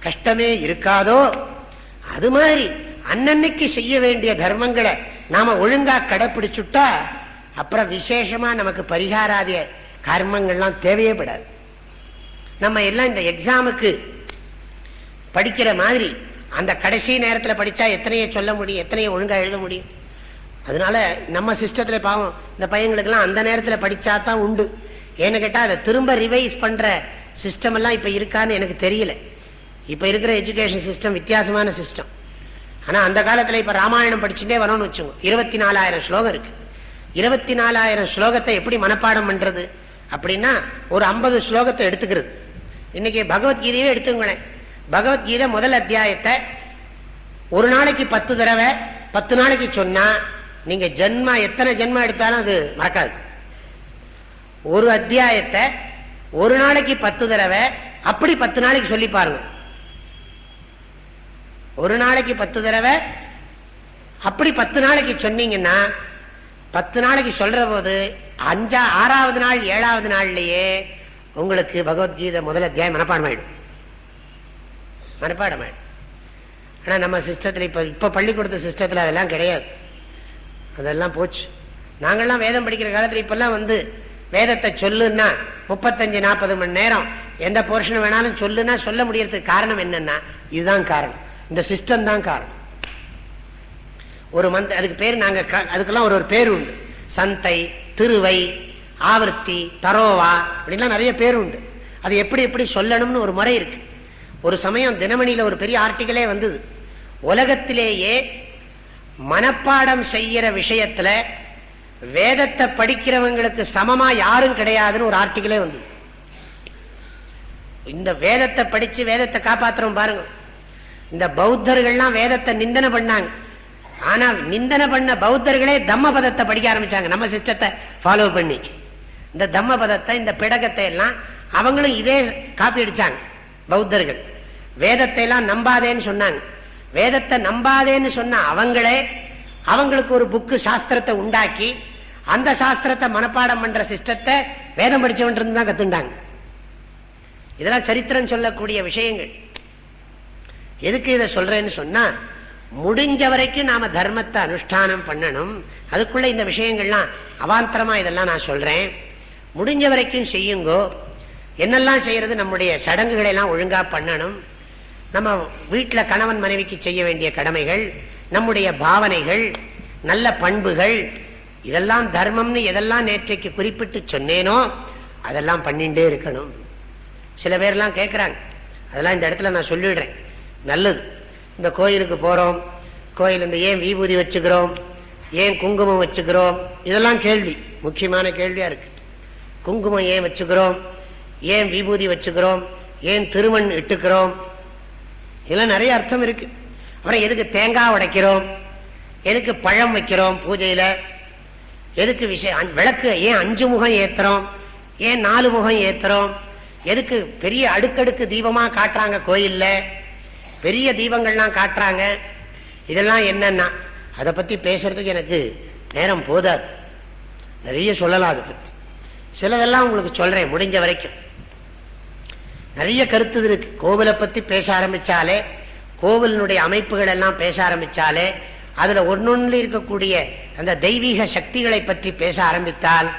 கஷ்டமே இருக்காதோ? அது மாதிரி அன்னன்னைக்கு செய்ய வேண்டிய தர்மங்களை நாம ஒழுங்கா கடைப்பிடிச்சுட்டா அப்புறம் விசேஷமா நமக்கு பரிகாராதிய கர்மங்கள்லாம் தேவையப்படாது நம்ம எல்லாம் இந்த எக்ஸாமுக்கு படிக்கிற மாதிரி அந்த கடைசி நேரத்தில் படித்தா எத்தனையை சொல்ல முடியும் எத்தனையை ஒழுங்காக எழுத முடியும்? அதனால நம்ம சிஸ்டத்தில் பாவம் இந்த பையங்களுக்கெல்லாம் அந்த நேரத்தில் படித்தா தான் உண்டு. ஏன்னு கேட்டால் அதை திரும்ப ரிவைஸ் பண்ணுற சிஸ்டம் எல்லாம் இப்போ இருக்கான்னு எனக்கு தெரியல. இப்போ இருக்கிற எஜுகேஷன் சிஸ்டம் வித்தியாசமான சிஸ்டம் ஆனால் அந்த காலத்தில் இப்போ ராமாயணம் படிச்சுட்டே வரணும்னு வச்சுக்கோங்க இருபத்தி நாலாயிரம் ஸ்லோகம் இருக்குது இருபத்தி நாலாயிரம் ஸ்லோகத்தை எப்படி மனப்பாடம் பண்ணுறது அப்படின்னா ஒரு ஐம்பது ஸ்லோகத்தை எடுத்துக்கிறது. இன்னைக்கு பகவத்கீதையே எடுத்துங்களேன். பகவத்கீதை முதல் அத்தியாயத்தை ஒரு நாளைக்கு பத்து தடவை பத்து நாளைக்கு சொன்னா நீங்க ஜென்மா எத்தனை ஜென்மா எடுத்தாலும் அது மறக்காது. ஒரு அத்தியாயத்தை ஒரு நாளைக்கு பத்து தடவை அப்படி பத்து நாளைக்கு சொல்லி பாருங்க. ஒரு நாளைக்கு பத்து தடவை அப்படி பத்து நாளைக்கு சொன்னீங்கன்னா பத்து நாளைக்கு சொல்ற போது அஞ்சா ஆறாவது நாள் ஏழாவது நாள்லயே உங்களுக்கு பகவத்கீதை முதல் அத்தியாயம் மனப்பாடம் ஆயிடும் மனப்பாடம் ஆயிடும் ஆனால் நம்ம சிஸ்டத்தில் இப்போ இப்போ பள்ளிக்கூடத்து சிஸ்டத்தில் அதெல்லாம் கிடையாது. அதெல்லாம் போச்சு. நாங்கள்லாம் வேதம் படிக்கிற காலத்தில் இப்போல்லாம் வந்து வேதத்தை சொல்லுன்னா முப்பத்தஞ்சு நாற்பது மணி நேரம். எந்த போர்ஷன் வேணாலும் சொல்லுன்னா சொல்ல முடியறதுக்கு காரணம் என்னன்னா இதுதான் காரணம். இந்த சிஸ்டம் தான் காரணம். ஒரு மந்த் அதுக்கு பேர் நாங்கள் அதுக்கெல்லாம் ஒரு ஒரு பேர் உண்டு. சந்தை திருவை ஆவர்த்தி தரோவா அப்படின்லாம் நிறைய பேர் உண்டு. அது எப்படி எப்படி சொல்லணும்னு ஒரு முறை இருக்கு. ஒரு சமயம் தினமணியில் ஒரு பெரிய ஆர்டிக்கலே வந்தது. உலகத்திலேயே மனப்பாடம் செய்யற விஷயத்துல வேதத்தை படிக்கிறவங்களுக்கு சமமா யாரும் கிடையாதுன்னு ஒரு ஆர்டிக்கலே வந்தது. இந்த வேதத்தை படிச்சு வேதத்தை காப்பாத்துறோம் பாருங்க. இந்த பௌத்தர்கள்லாம் வேதத்தை நிந்தனை பண்ணாங்க. ஆனா நிந்தனை பண்ண பௌத்தர்களே தம்ம பதத்தை படிக்க ஆரம்பிச்சாங்க. நம்ம சிஸ்டத்தை ஃபாலோ பண்ணி. இந்த தம்ம பதத்தை இந்த பிடகத்தை எல்லாம் அவங்களும் இதே காப்பி அடிச்சாங்க பௌத்தர்கள். வேதத்தை எல்லாம் நம்பாதேன்னு சொன்னாங்க. வேதத்தை நம்பாதேன்னு சொன்ன அவங்களே அவங்களுக்கு ஒரு புக்கு சாஸ்திரத்தை உண்டாக்கி அந்த சாஸ்திரத்தை மனப்பாடம் பண்ற சிஸ்டத்தை வேதம் படிச்சவன் இருந்து தான் கத்துண்டாங்க. இதெல்லாம் சரித்திரம் சொல்லக்கூடிய விஷயங்கள். எதுக்கு இதை சொல்றேன்னு சொன்னா முடிஞ்ச வரைக்கும் நாம தர்மத்தை அனுஷ்டானம் பண்ணணும். அதுக்குள்ள இந்த விஷயங்கள்லாம் அவாந்தரமா இதெல்லாம் நான் சொல்றேன். முடிஞ்ச வரைக்கும் செய்யுங்கோ. என்னெல்லாம் செய்யறது நம்முடைய சடங்குகளை எல்லாம் ஒழுங்கா பண்ணணும். நம்ம வீட்டில் கணவன் மனைவிக்கு செய்ய வேண்டிய கடமைகள் நம்முடைய பாவனைகள் நல்ல பண்புகள் இதெல்லாம் தர்மம்னு எதெல்லாம் நேற்றைக்கு குறிப்பிட்டு சொன்னேனோ அதெல்லாம் பண்ணிகிட்டே இருக்கணும். சில பேர்லாம் கேட்குறாங்க அதெல்லாம் இந்த இடத்துல நான் சொல்லிடுறேன். நல்லது. இந்த கோயிலுக்கு போகிறோம் கோயில் இந்த ஏன் விபூதி வச்சுக்கிறோம்? ஏன் குங்குமம் வச்சுக்கிறோம்? இதெல்லாம் கேள்வி. முக்கியமான கேள்வியாக இருக்குது குங்குமம் ஏன் வச்சுக்கிறோம்? ஏன் விபூதி வச்சுக்கிறோம்? ஏன் திருமண் இட்டுக்கிறோம்? இதெல்லாம் நிறைய அர்த்தம் இருக்குது அப்புறம் எதுக்கு தேங்காய் உடைக்கிறோம்? எதுக்கு பழம் வைக்கிறோம் பூஜையில்? எதுக்கு விஷயம் விளக்கு ஏன் அஞ்சு முகம் ஏற்றுறோம் ஏன் நாலு முகம் ஏற்றுறோம் எதுக்கு பெரிய அடுக்கடுக்கு தீபமாக காட்டுறாங்க கோயிலில்? பெரிய தீபங்கள்லாம் காட்டுறாங்க. இதெல்லாம் என்னன்னா அதை பற்றி பேசுறதுக்கு எனக்கு நேரம் போதாது. நிறைய சொல்லலாம் அதை பற்றி சிலதெல்லாம் உங்களுக்கு சொல்கிறேன் முடிஞ்ச வரைக்கும். நிறைய கருத்து இருக்கு. கோவிலை பற்றி பேச ஆரம்பித்தாலே கோவிலினுடைய அமைப்புகள் எல்லாம் பேச ஆரம்பித்தாலே அதில் ஒன்னொன்று இருக்கக்கூடிய அந்த தெய்வீக சக்திகளை பற்றி பேச ஆரம்பித்தால்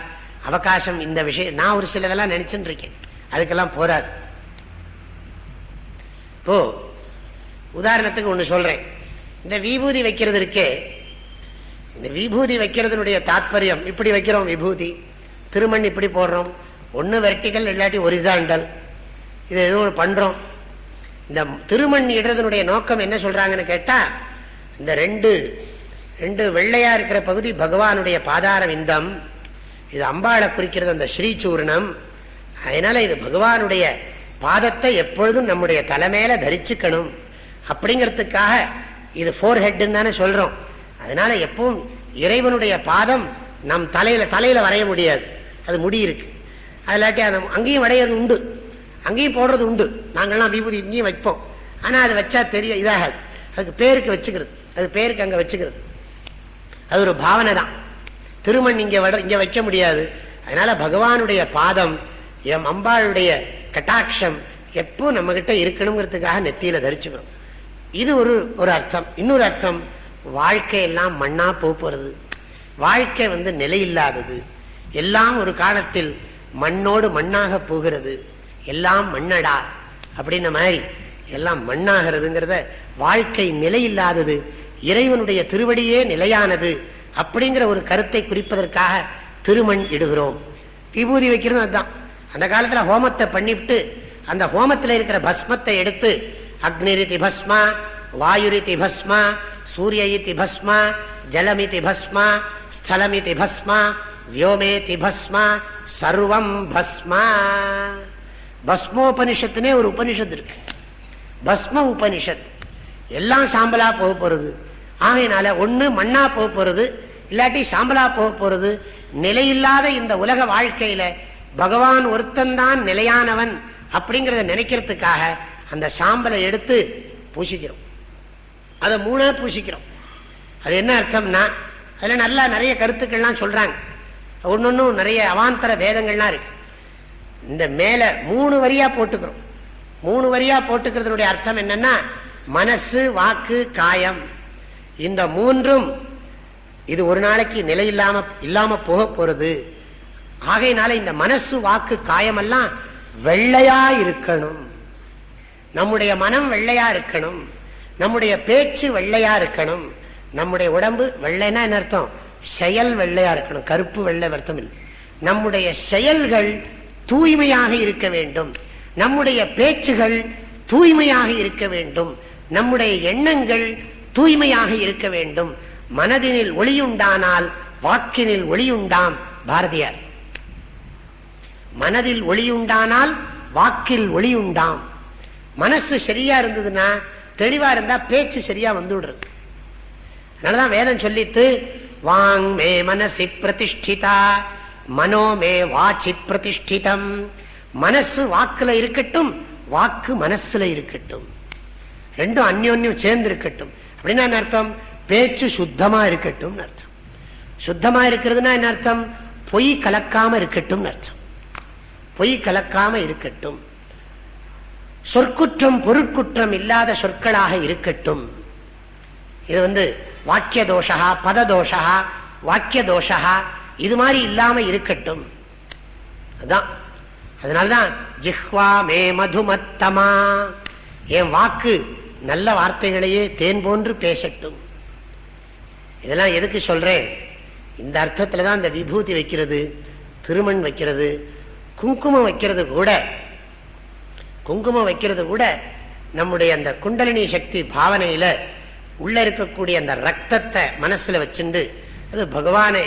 அவகாசம் இந்த விஷயம். நான் ஒரு சிலதெல்லாம் நினச்சிட்டு இருக்கேன். அதுக்கெல்லாம் போராது இப்போது உதாரணத்துக்கு ஒன்று சொல்கிறேன் இந்த விபூதி வைக்கிறது இருக்கே. இந்த விபூதி வைக்கிறதுனுடைய தாத்பரியம் இப்படி வைக்கிறோம் விபூதி. திருமண் இப்படி போடுறோம். ஒன்று வெர்டிக்கல் இல்லாட்டி ஒரிசாண்டல் இது எதுவும் பண்ணுறோம் இந்த திருமண் இடுறதுனுடைய நோக்கம் என்ன சொல்கிறாங்கன்னு கேட்டால் இந்த ரெண்டு ரெண்டு வெள்ளையாக இருக்கிற பகுதி பகவானுடைய பாதார விந்தம். இது அம்பாளை குறிக்கிறது அந்த ஸ்ரீசூர்ணம். அதனால் இது பகவானுடைய பாதத்தை எப்பொழுதும் நம்முடைய தலைமையில தரிச்சுக்கணும். அப்படிங்கிறதுக்காக இது ஃபோர் ஹெட்னு தானே சொல்றோம். அதனால எப்பவும் இறைவனுடைய பாதம் நம் தலையில தலையில வரைய முடியாது. அது முடி இருக்கு. அதில்லாட்டி அது அங்கேயும் வரைகிறது உண்டு. அங்கேயும் போடுறது உண்டு. நாங்கள்லாம் விபூதி இங்கேயும் வைப்போம். ஆனால் அது வச்சா தெரிய இதாகாது. அதுக்கு பேருக்கு வச்சுக்கிறது. அது பேருக்கு அங்கே வச்சுக்கிறது. அது ஒரு பாவனை தான். திருமண் இங்கே வட இங்கே வைக்க முடியாது. அதனால பகவானுடைய பாதம் எம் அம்பாளுடைய கட்டாட்சம் எப்போ நம்மகிட்ட இருக்கணுங்கிறதுக்காக நெத்தியில தரிச்சுக்கிறோம். இது ஒரு ஒரு அர்த்தம். இன்னொரு அர்த்தம் வாழ்க்கையெல்லாம் மண்ணா போறது வாழ்க்கை வந்து நிலையில்லாதது. எல்லாம் ஒரு காலத்தில் மண்ணோடு மண்ணாக போகிறது. எல்லாம் மண்ணடா அப்படின்ன மாதிரி எல்லாம் மண்ணாகிறதுங்கிறத வாழ்க்கை நிலையில்லாதது இறைவனுடைய திருவடியே நிலையானது அப்படிங்கிற ஒரு கருத்தை குறிப்பதற்காக திருமண் இடுகிறோம். விபூதி வைக்கிறது அதுதான். அந்த காலத்துல ஹோமத்தை பண்ணிவிட்டு அந்த ஹோமத்தில் இருக்கிற பஸ்மத்தை எடுத்து அக்னிரிதி பஸ்மா வாயுரிதி பஸ்மா சூரிய இதி பஸ்மா ஜலமிதி பஸ்மா ஸ்தலமிதி பஸ்மா வியோமேதி பஸ்மா சர்வம் பஸ்மா. பஸ்மோபனிஷத்துனே ஒரு உபனிஷத் இருக்கு. பஸ்ம உபனிஷத். எல்லாம் சாம்பலா போக போறது. ஆகையினால ஒன்னு மண்ணா போக போறது இல்லாட்டி சாம்பலா போக போறது. நிலையில்லாத இந்த உலக வாழ்க்கையில பகவான் ஒருத்தன்தான் நிலையானவன் அப்படிங்கிறத நினைக்கிறதுக்காக அந்த சாம்பலை எடுத்து பூசிக்கிறோம். அதை மூணாக பூசிக்கிறோம். அது என்ன அர்த்தம்னா அதில் நல்லா நிறைய கருத்துக்கள்லாம் சொல்கிறாங்க ஒன்று ஒன்றும் நிறைய அவாந்தர வேதங்கள்லாம் இருக்கு. இந்த மேலே மூணு வரியாக போட்டுக்கிறோம். மூணு வரியாக போட்டுக்கிறதுனுடைய அர்த்தம் என்னன்னா மனசு வாக்கு காயம். இந்த மூன்றும் இது ஒரு நாளைக்கு நிலை இல்லாம இல்லாம போக போறது. ஆகையினால இந்த மனசு வாக்கு காயமெல்லாம் வெள்ளையா இருக்கணும். நம்முடைய மனம் வெள்ளையா இருக்கணும். நம்முடைய பேச்சு வெள்ளையா இருக்கணும். நம்முடைய உடம்பு வெள்ளைனா என்ன அர்த்தம்? செயல் வெள்ளையா இருக்கணும். கருப்பு வெள்ளை அர்த்தம் இல்லை. நம்முடைய செயல்கள் தூய்மையாக இருக்க வேண்டும். நம்முடைய பேச்சுகள் தூய்மையாக இருக்க வேண்டும். நம்முடைய எண்ணங்கள் தூய்மையாக இருக்க வேண்டும். மனதினில் ஒளியுண்டானால் வாக்கினில் ஒளியுண்டாம் பாரதியார். மனதில் ஒளியுண்டானால் வாக்கில் ஒளியுண்டாம். மனசு சரியா இருந்ததுன்னா தெளிவா இருந்தா பேச்சு சரியா வந்து விடுறது அதனாலதான் வேதம் சொல்லித்து வாங் மே மனசி பிரதிஷ்டிதா மனோ மே வாச்சி பிரதிஷ்டிதம். மனசு வாக்குல இருக்கட்டும் வாக்கு மனசுல இருக்கட்டும். ரெண்டும் அந்யோன்யம் சேர்ந்து இருக்கட்டும். அப்படின்னா அர்த்தம்? பேச்சு சுத்தமா இருக்கட்டும் அர்த்தம். சுத்தமா இருக்கிறதுனா என்ன அர்த்தம்? பொய் கலக்காம இருக்கட்டும் அர்த்தம். பொய் கலக்காம இருக்கட்டும். சொற்குற்றம் பொருட்குற்றம் இல்லாத சொற்களாக இருக்கட்டும். இது வந்து வாக்கிய தோஷா பத தோஷா வாக்கிய தோஷா இது மாதிரி இல்லாம இருக்கட்டும். அதுதான் அதனால்தான் ஜிஹ்வா மே மதுமத்தமா. என் வாக்கு நல்ல வார்த்தைகளையே தேன் போன்று பேசட்டும். இதெல்லாம் எதுக்கு சொல்றேன்? இந்த அர்த்தத்தில் தான் இந்த விபூதி வைக்கிறது திருமண் வைக்கிறது குங்குமம் வைக்கிறது கூட குங்குமம் வைக்கிறது கூட நம்முடைய அந்த குண்டலினி சக்தி பாவனையில உள்ள இருக்கக்கூடிய அந்த ரத்தத்தை மனசுல வச்சுண்டு அது பகவானை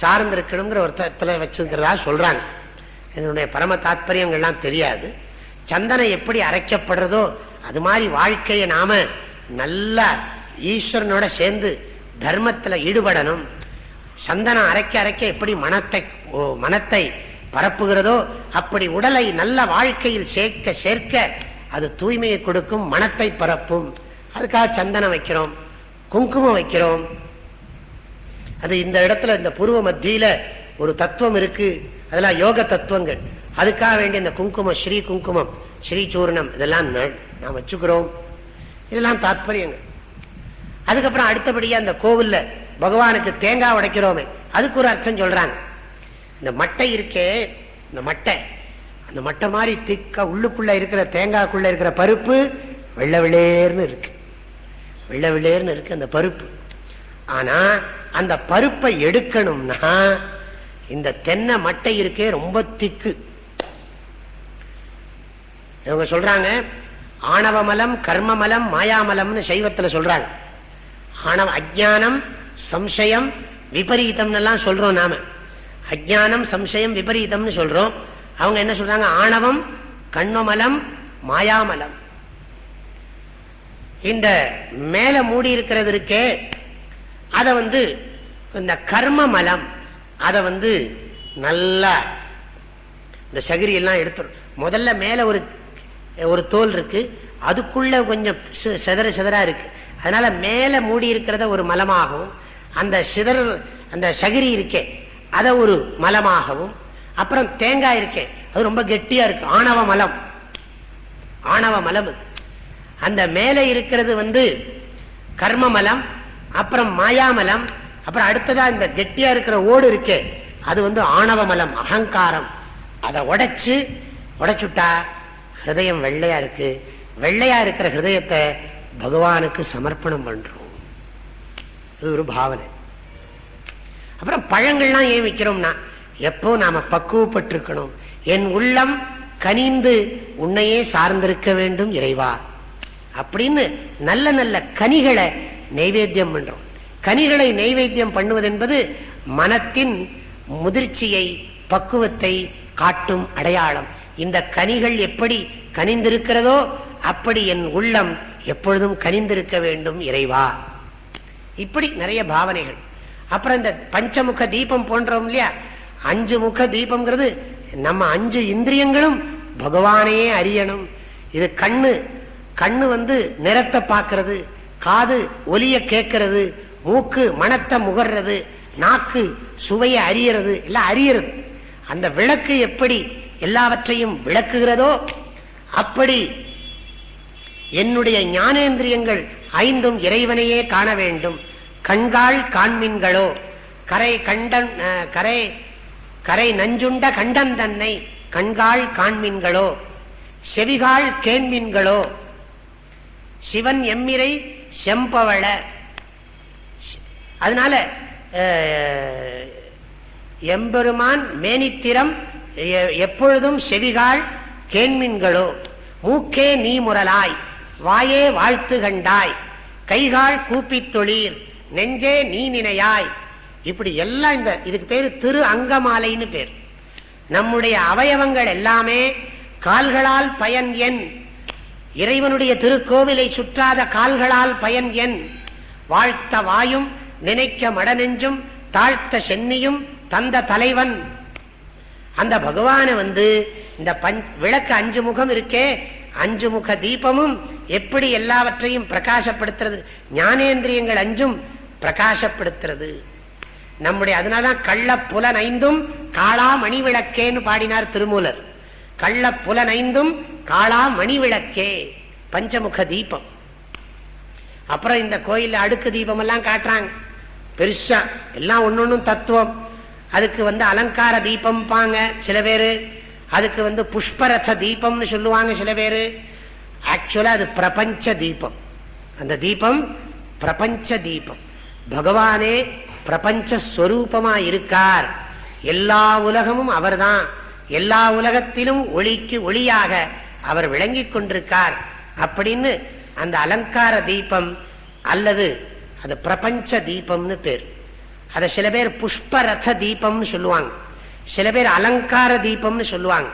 சார்ந்திருக்கணுங்கிற ஒருத்தத்துல வச்சுருக்கிறதா சொல்கிறாங்க என்னுடைய பரம தாத்பரியங்கள்லாம் தெரியாது. சந்தனம் எப்படி அரைக்கப்படுறதோ அது மாதிரி வாழ்க்கையை நாம் நல்லா ஈஸ்வரனோட சேர்ந்து தர்மத்தில் ஈடுபடணும். சந்தனம் அரைக்க அரைக்க எப்படி மனத்தை மனத்தை பரப்புகிறதோ அப்படி உடலை நல்ல வாழ்க்கையில் சேர்க்க சேர்க்க அது தூய்மையை கொடுக்கும் மனத்தை பரப்பும். அதுக்காக சந்தனம் வைக்கிறோம் குங்குமம் வைக்கிறோம். அது இந்த இடத்துல இந்த பூர்வ மத்தியில ஒரு தத்துவம் இருக்கு. அதெல்லாம் யோக தத்துவங்கள். அதுக்காக வேண்டிய இந்த குங்குமம் ஸ்ரீ குங்குமம் ஸ்ரீ சூர்ணம் இதெல்லாம் நாம் வச்சுக்கிறோம். இதெல்லாம் தாத்பரியங்கள். அதுக்கப்புறம் அடுத்தபடியாக அந்த கோவிலில் பகவானுக்கு தேங்காய் உடைக்கிறோமே அதுக்கு ஒரு அர்த்தம் சொல்றாங்க. இந்த மட்டை இருக்கே இந்த மட்டை. அந்த மட்டை மாதிரி திக்க உள்ளுக்குள்ள இருக்கிற தேங்காய்க்குள்ள இருக்கிற பருப்பு வெள்ள விளையர்னு இருக்கு. வெள்ள விளையர்னு இருக்கு அந்த பருப்பு. ஆனா அந்த பருப்பை எடுக்கணும்னா இந்த தென்னை மட்டை இருக்கே ரொம்ப திக்கு. இவங்க சொல்றாங்க ஆணவமலம் கர்மமலம் மாயாமலம்னு சைவத்தில் சொல்றாங்க. ஆணவ அஜானம் சம்சயம் விபரீதம் எல்லாம் சொல்றோம் நாம. அஜானம் சம்சயம் விபரீதம்னு சொல்றோம். அவங்க என்ன சொல்றாங்க? ஆணவம் கண்மமலம் மாயாமலம். இந்த மேல மூடி இருக்கிறது இருக்கே அதை வந்து இந்த கர்ம மலம் அதை வந்து நல்லா இந்த சகிரி எல்லாம் எடுத்துரும். முதல்ல மேல ஒரு ஒரு தோல் இருக்கு அதுக்குள்ள கொஞ்சம் செதற செதறா இருக்கு. அதனால மேல மூடி இருக்கிறத ஒரு மலமாகவும் அந்த சிதற அந்த சகிரி இருக்கே அதை ஒரு மலமாகவும் அப்புறம் தேங்காய் இருக்கே அது ரொம்ப கெட்டியா இருக்கு ஆணவ மலம். ஆணவ மலம் அது. அந்த மேலே இருக்கிறது வந்து கர்ம மலம் அப்புறம் மாயாமலம் அப்புறம் அடுத்ததா இந்த கெட்டியா இருக்கிற ஓடு இருக்கே அது வந்து ஆணவ மலம் அகங்காரம். அதை உடைச்சு உடைச்சுட்டா ஹிருதயம் வெள்ளையா இருக்கு. வெள்ளையா இருக்கிற ஹிருதயத்தை பகவானுக்கு சமர்ப்பணம் பண்றோம். இது ஒரு பாவனை. அப்புறம் பழங்கள்லாம் ஏன் வைக்கிறோம்னா எப்போ நாம பக்குவப்பட்டிருக்கணும்? என் உள்ளம் கனிந்து உன்னையே சார்ந்திருக்க வேண்டும் இறைவா. அப்படின்னு நல்ல நல்ல கனிகளை நைவேத்தியம் பண்றோம். கனிகளை நைவேத்தியம் பண்ணுவது என்பது மனத்தின் முதிர்ச்சியை பக்குவத்தை காட்டும் அடையாளம். இந்த கனிகள் எப்படி கனிந்திருக்கிறதோ அப்படி என் உள்ளம் எப்பொழுதும் கனிந்திருக்க வேண்டும் இறைவா. இப்படி நிறைய பாவனைகள். அப்புறம் இந்த பஞ்சமுக தீபம் போன்றோம் இல்லையா? அஞ்சு முக தீபம்ங்கிறது நம்ம அஞ்சு இந்திரியங்களும் பகவானையே அறியணும். இது கண்ணு. கண்ணு வந்து நிறத்தை பார்க்கறது காது ஒலிய கேட்கறது மூக்கு மனத்தை முகர்றது நாக்கு சுவையை அறியறது எல்லாம் அறியறது. அந்த விளக்கு எப்படி எல்லாவற்றையும் விளக்குகிறதோ அப்படி என்னுடைய ஞானேந்திரியங்கள் ஐந்தும் இறைவனையே காண வேண்டும். கண்காள் காண்மின்களோ? கரை கண்டன் கரை கரை நஞ்சுண்ட கண்டன் தன்னை கண்காள் காண்மின்களோ? செவிகாள் கேண்மின்களோ? சிவன் எம்மிரை செம்பவள. அதனால எம்பெருமான் மேனித்திரம் எப்பொழுதும் செவிகாள் கேண்மின்களோ? மூக்கே நீ முரலாய் வாயே வாழ்த்து கண்டாய் கைகால் கூப்பித்தொழீர் நெஞ்சே நீ நினையாய் இப்படி எல்லாம் இந்த இதுக்கு பேரு திரு அங்கமாலைன்னு பேர். நம்முடைய அவயவங்கள் எல்லாமே கால்களால் பயன் என். இறைவனுடைய திருக்கோவிலை சுற்றாத கால்களால் பயன் என். வாழ்த்த வாயும் நினைக்க மடநெஞ்சும் தாழ்த்த சென்னியும் தந்த தலைவன். அந்த பகவான வந்து இந்த பஞ்ச் விளக்கு அஞ்சு முகம் இருக்கே அஞ்சு முக தீபமும் எப்படி எல்லாவற்றையும் பிரகாசப்படுத்துறது? ஞானேந்திரியங்கள் அஞ்சும் பிரகாசப்படுத்துறது. நம்முடைய அதனாலதான் கள்ள புலனைந்தும் காளா மணி விளக்கேன்னு பாடினார் திருமூலர். கள்ள புலனைந்தும் காளா மணி விளக்கே பஞ்சமுக தீபம். அப்புறம் இந்த கோயிலில் அடுக்கு தீபம் எல்லாம் காட்டுறாங்க. பெருசா எல்லாம் ஒன்னொன்னும் தத்துவம். அதுக்கு வந்து அலங்கார தீபம் பாங்க சில பேரு. அதுக்கு வந்து புஷ்பரச தீபம்னு சொல்லுவாங்க சில பேரு. ஆக்சுவலா அது பிரபஞ்ச தீபம். அந்த தீபம் பிரபஞ்ச தீபம். பகவானே பிரபஞ்சஸ்வரூபமா இருக்கார் எல்லா உலகமும் அவர்தான். எல்லா உலகத்திலும் ஒளிக்கு ஒளியாக அவர் விளங்கி கொண்டிருக்கார். அப்படின்னு அந்த அலங்கார தீபம் அல்லது அது பிரபஞ்ச தீபம்னு பேர். அதை சில பேர் புஷ்பரத தீபம்னு சொல்லுவாங்க. சில பேர் அலங்கார தீபம்னு சொல்லுவாங்க.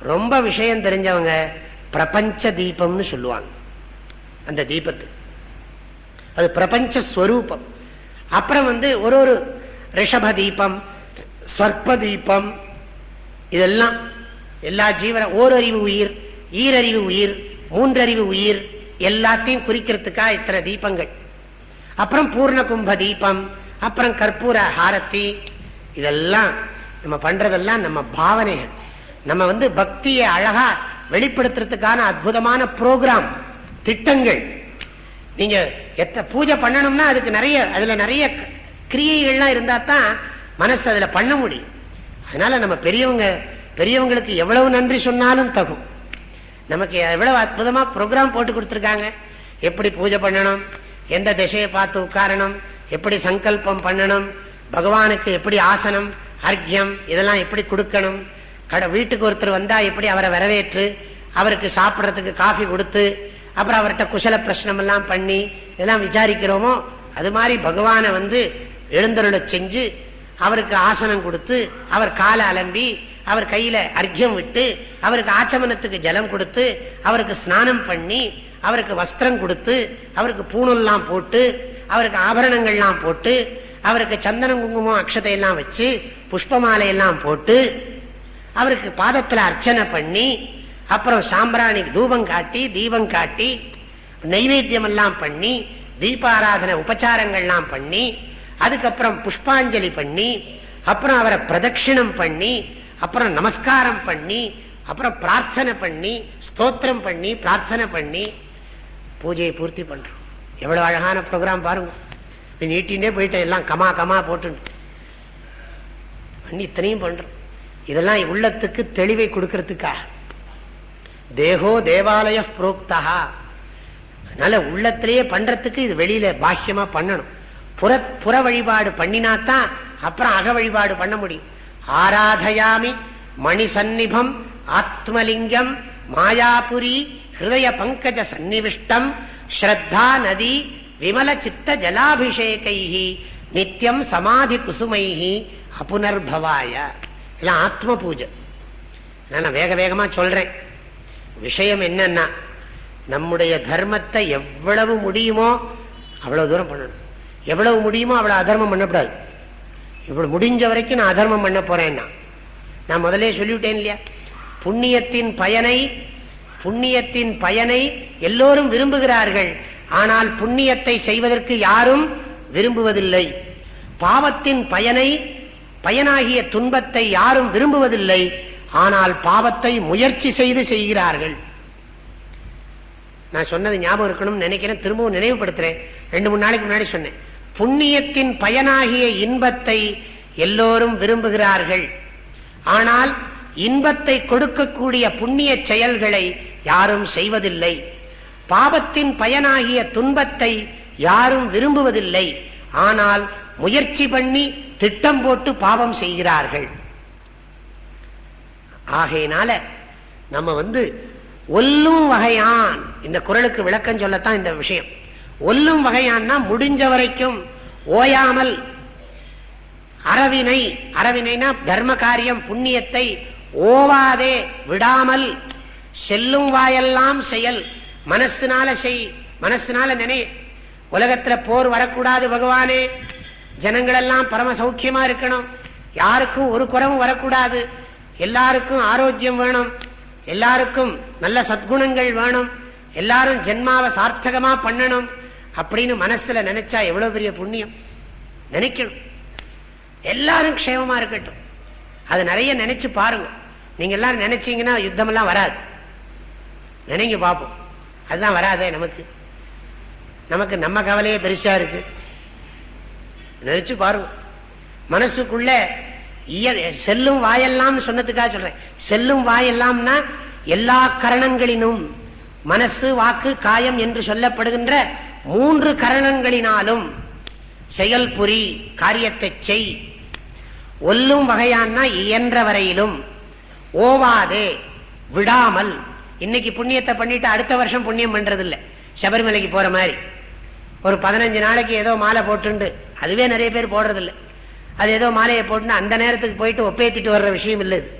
ரொம்ப விஷயம் தெரிஞ்சவங்க பிரபஞ்ச தீபம்னு சொல்லுவாங்க. அந்த தீபத்து. அது பிரபஞ்சஸ்வரூபம் அப்புறம் வந்து ஒரு ஒரு ரிஷப தீபம் சர்ப்ப தீபம் இதெல்லாம் எல்லா ஜீவன ஓரறிவு உயிர் ஈரறிவு உயிர் மூன்றறிவு உயிர் எல்லாத்தையும் குறிக்கிறதுக்கா இத்தனை தீபங்கள். அப்புறம் பூர்ண கும்ப தீபம் அப்புறம் கற்பூர ஹாரத்தி இதெல்லாம் நம்ம பண்றதெல்லாம் நம்ம பாவனைகள். நம்ம வந்து பக்தியை அழகா வெளிப்படுத்துறதுக்கான அற்புதமான ப்ரோக்ராம் திட்டங்கள். நீங்க எத்த பூஜை பண்ணணும்னா அதுக்கு நிறைய அதுல நிறைய கிரியைகள்லாம் இருந்தா தான் மனசு அதுல பண்ண முடியும். அதனால நம்ம பெரியவங்க பெரியவங்களுக்கு எவ்வளவு நன்றி சொன்னாலும் தகும். நமக்கு எவ்வளவு அற்புதமா ப்ரோக்ராம் போட்டு கொடுத்துருக்காங்க. எப்படி பூஜை பண்ணணும் எந்த திசையை பார்த்து உட்காரணும் எப்படி சங்கல்பம் பண்ணணும் பகவானுக்கு எப்படி ஆசனம் அர்க்கியம் இதெல்லாம் எப்படி கொடுக்கணும் கடை வீட்டுக்கு ஒருத்தர் வந்தா எப்படி அவரை வரவேற்று அவருக்கு சாப்பிட்றதுக்கு காஃபி கொடுத்து அப்புறம் அவர்கிட்ட குசல பிரச்சனம் எல்லாம் பண்ணி இதெல்லாம் விசாரிக்கிறோமோ அது மாதிரி பகவானை வந்து எழுந்தருளை செஞ்சு அவருக்கு ஆசனம் கொடுத்து அவர் காலை அலம்பி அவர் கையில அர்க்கியம் விட்டு அவருக்கு ஆச்சமனத்துக்கு ஜலம் கொடுத்து அவருக்கு ஸ்நானம் பண்ணி அவருக்கு வஸ்திரம் கொடுத்து அவருக்கு பூணெல்லாம் போட்டு அவருக்கு ஆபரணங்கள்லாம் போட்டு அவருக்கு சந்தனம் குங்குமம் அக்ஷதையெல்லாம் வச்சு புஷ்ப மாலையெல்லாம் போட்டு அவருக்கு பாதத்துல அர்ச்சனை பண்ணி அப்புறம் சாம்பிராணிக்கு தூபம் காட்டி தீபம் காட்டி நைவேத்தியம் எல்லாம் பண்ணி தீபாராதனை உபச்சாரங்கள்லாம் பண்ணி அதுக்கப்புறம் புஷ்பாஞ்சலி பண்ணி அப்புறம் அவரை பிரதட்சிணம் பண்ணி அப்புறம் நமஸ்காரம் பண்ணி அப்புறம் பிரார்த்தனை பண்ணி ஸ்தோத்திரம் பண்ணி பிரார்த்தனை பண்ணி பூஜையை பூர்த்தி பண்ணுறோம் எவ்வளோ அழகான ப்ரோக்ராம் பாருங்க. நீட்டின்னே போயிட்டேன் எல்லாம் கமா கமா போட்டு பண்ணி இத்தனையும் பண்ணுறோம் இதெல்லாம் உள்ளத்துக்கு தெளிவை கொடுக்கறதுக்கா தேகோ தேவாலய புரோக்தா. அதனால உள்ளத்திலேயே பண்றதுக்கு இது வெளியில பாக்கியமா பண்ணணும். புற புற வழிபாடு பண்ணினாத்தான் அப்புறம் அக வழிபாடு பண்ண முடியும். ஆராதயாமி மணி சந்நிபம் ஆத்மலிங்கம் மாயாபுரி ஹிருதய பங்கஜ சந்நிவிஷ்டம் ஸ்ரத்தா நதி விமல சித்த ஜலாபிஷேகை நித்தியம் சமாதி குசுமைஹி அப்புனர்பவாய இதெல்லாம் ஆத்ம பூஜை. நான் வேக வேகமா சொல்றேன். விஷயம் என்னன்னா நம்முடைய தர்மத்தை எவ்வளவு முடியுமோ அவ்வளவு தூரம் பண்ணணும். எவ்வளவு முடியுமோ அவ்வளவு அதர்மம் பண்ணக்கூடாது. இவ்வளவு முடிஞ்ச வரைக்கும் நான் அதர்மம் பண்ண போறேன்னா நான் முதலே சொல்லிவிட்டேன் இல்லையா? புண்ணியத்தின் பயனை புண்ணியத்தின் பயனை எல்லோரும் விரும்புகிறார்கள். ஆனால் புண்ணியத்தை செய்வதற்கு யாரும் விரும்புவதில்லை. பாவத்தின் பயனை பயனாகிய துன்பத்தை யாரும் விரும்புவதில்லை. ஆனால் பாவத்தை முயற்சி செய்து செய்கிறார்கள். நான் சொன்னது ஞாபகம் இருக்கணும்னு நினைக்கிறேன். திரும்பவும் நினைவுபடுத்துறேன். ரெண்டு மூணு நாளைக்கு முன்னாடி சொன்னேன். புண்ணியத்தின் பயனாகிய இன்பத்தை எல்லோரும் விரும்புகிறார்கள். ஆனால் இன்பத்தை கொடுக்கக்கூடிய புண்ணிய செயல்களை யாரும் செய்வதில்லை. பாவத்தின் பயனாகிய துன்பத்தை யாரும் விரும்புவதில்லை. ஆனால் முயற்சி பண்ணி திட்டம் போட்டு பாவம் செய்கிறார்கள். ஆகையினால நம்ம வந்து ஒல்லும் வகையான். இந்த குரலுக்கு விளக்கம் சொல்லத்தான் இந்த விஷயம். ஒல்லும் வகையான்னா முடிஞ்ச வரைக்கும் ஓயாமல் அறவினை அறவினைனா தர்ம காரியம் புண்ணியத்தை ஓவாதே விடாமல் செல்லும் வாயெல்லாம் செயல். மனசுனால செய் மனசுனால நினை. உலகத்துல போர் வரக்கூடாது பகவானே. ஜனங்களெல்லாம் பரம சௌக்கியமா இருக்கணும். யாருக்கும் ஒரு குறவும் வரக்கூடாது. எல்லாருக்கும் ஆரோக்கியம் வேணும். எல்லாருக்கும் நல்ல சத்குணங்கள் வேணும். எல்லாரும் ஜென்மாவை சார்த்தகமா பண்ணணும் அப்படின்னு மனசுல நினைச்சா எவ்வளவு பெரிய புண்ணியம்? நினைக்கணும். எல்லாரும் க்ஷேமமா இருக்கட்டும். அது நிறைய நினைச்சு பாருங்க. நீங்க எல்லாரும் நினைச்சீங்கன்னா யுத்தமெல்லாம் வராது. நினைங்க பார்ப்போம் அதுதான் வராதே நமக்கு. நமக்கு நம்ம கவலையே பெருசா இருக்கு. நினைச்சு பாருங்க. மனசுக்குள்ள செல்லும் வாயெல்லாம் சொன்னதுக்காக சொல்றேன். செல்லும் வாயெல்லாம்னா எல்லா கரணங்களினும் மனசு வாக்கு காயம் என்று சொல்லப்படுகின்ற மூன்று கரணங்களினாலும் செயல் புரி காரியத்தை செய். ஒல்லும் வகையான்னா இயன்ற வரையிலும் ஓவாதே விடாமல். இன்னைக்கு புண்ணியத்தை பண்ணிட்டு அடுத்த வருஷம் புண்ணியம் பண்றது இல்லை சபரிமலைக்கு போற மாதிரி. ஒரு பதினஞ்சு நாளைக்கு ஏதோ மாலை போட்டுண்டு. அதுவே நிறைய பேர் போடுறதில்லை. அது ஏதோ மாலையை போட்டுன்னு அந்த நேரத்துக்கு போயிட்டு ஒப்பேத்திட்டு வர்ற விஷயம் இல்லை இது.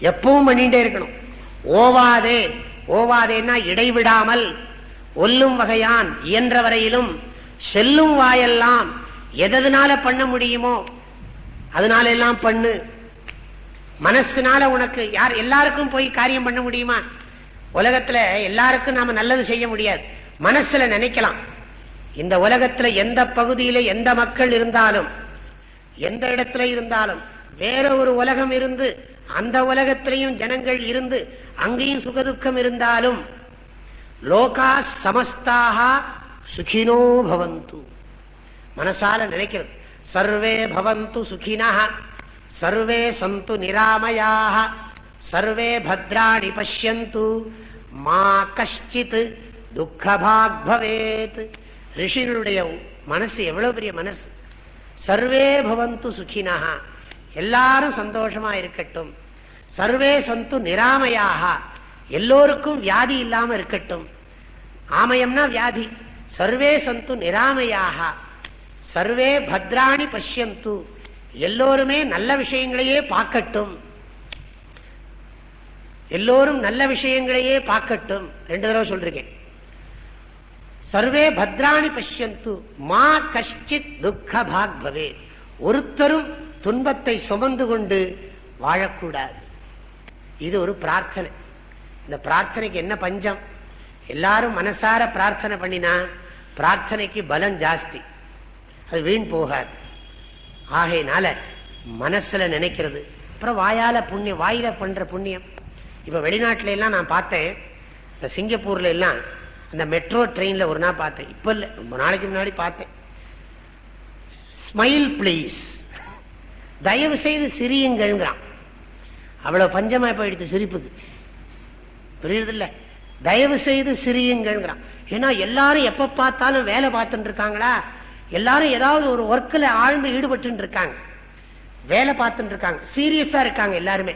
எப்பவும் பண்ணிகிட்டே இருக்கணும். ஓவாதே ஓவாதேன்னா இடைவிடாமல் ஒல்லும் வகையான் இயன்ற வரையிலும் செல்லும் வாயெல்லாம் எதனால பண்ண முடியுமோ அதனால எல்லாம் பண்ணு. மனசுனால உனக்கு யார் எல்லாருக்கும் போய் காரியம் பண்ண முடியுமா? உலகத்துல எல்லாருக்கும் நாம நல்லது செய்ய முடியாது. மனசுல நினைக்கலாம். இந்த உலகத்துல எந்த பகுதியில எந்த மக்கள் இருந்தாலும் எந்த இடத்துல இருந்தாலும் வேற ஒரு உலகம் இருந்து அந்த உலகத்திலையும் ஜனங்கள் இருந்து அங்கேயும் சுகதுக்கம் இருந்தாலும் லோகா சமஸ்தாக சுகினோ பவந்து. மனசால நினைக்கிறது. சர்வே பவந்து சுகினா சர்வே சந்து நிராமயாக சர்வே பத்ராணி பசியந்து மா கஷ்டித் துக்கபாக் பவேத். ரிஷிகளுடைய மனசு எவ்வளவு பெரிய மனசு? சர்வே பவந்து சுகினா எல்லாரும் சந்தோஷமா இருக்கட்டும். சர்வே சந்து நிராமையாக எல்லோருக்கும் வியாதி இல்லாம இருக்கட்டும். ஆமயம்னா வியாதி. சர்வே சந்து நிராமையாக சர்வே பத்ராணி பஷ்யந்து. எல்லோருமே நல்ல விஷயங்களையே பார்க்கட்டும். எல்லோரும் நல்ல விஷயங்களையே பார்க்கட்டும். ரெண்டு தடவை சொல்றேன் சர்வே பத்ராணி பஷ்யந்து மா கஷ்டித் துக்கபாக் பவே ஒருத்தரும் துன்பத்தை சுமந்து கொண்டு வாழக்கூடாது. இது ஒரு பிரார்த்தனை. இந்த பிரார்த்தனைக்கு என்ன பஞ்சம்? எல்லாரும் மனசார பிரார்த்தனை பண்ணினா பிரார்த்தனைக்கு பலம் ஜாஸ்தி. அது வீண் போகாது. ஆகையினால மனசுல நினைக்கிறது. அப்புறம் வாயால புண்ணியம் வாயில பண்ற புண்ணியம். இப்ப வெளிநாட்டுல எல்லாம் நான் பார்த்தேன். இந்த சிங்கப்பூர்ல எல்லாம் இந்த மெட்ரோ ட்ரெயினில் ஒரு நாள் பார்த்தேன். இப்போ இல்லை ரொம்ப நாளைக்கு முன்னாடி பார்த்தேன். ஸ்மைல் பிளீஸ் தயவு செய்து சிரியுங்கள்ங்கிறான். அவ்வளோ பஞ்சமாக போயிடுத்து சிரிப்புக்கு. புரியுறதில்ல? தயவு செய்து சிரியுங்கள்ங்கிறான். ஏன்னா எல்லாரும் எப்போ பார்த்தாலும் வேலை பார்த்துட்டு இருக்காங்களா? எல்லாரும் ஏதாவது ஒரு ஒர்க்கில் ஆழ்ந்து ஈடுபட்டு இருக்காங்க. வேலை பார்த்துட்டு இருக்காங்க. சீரியஸாக இருக்காங்க எல்லாருமே.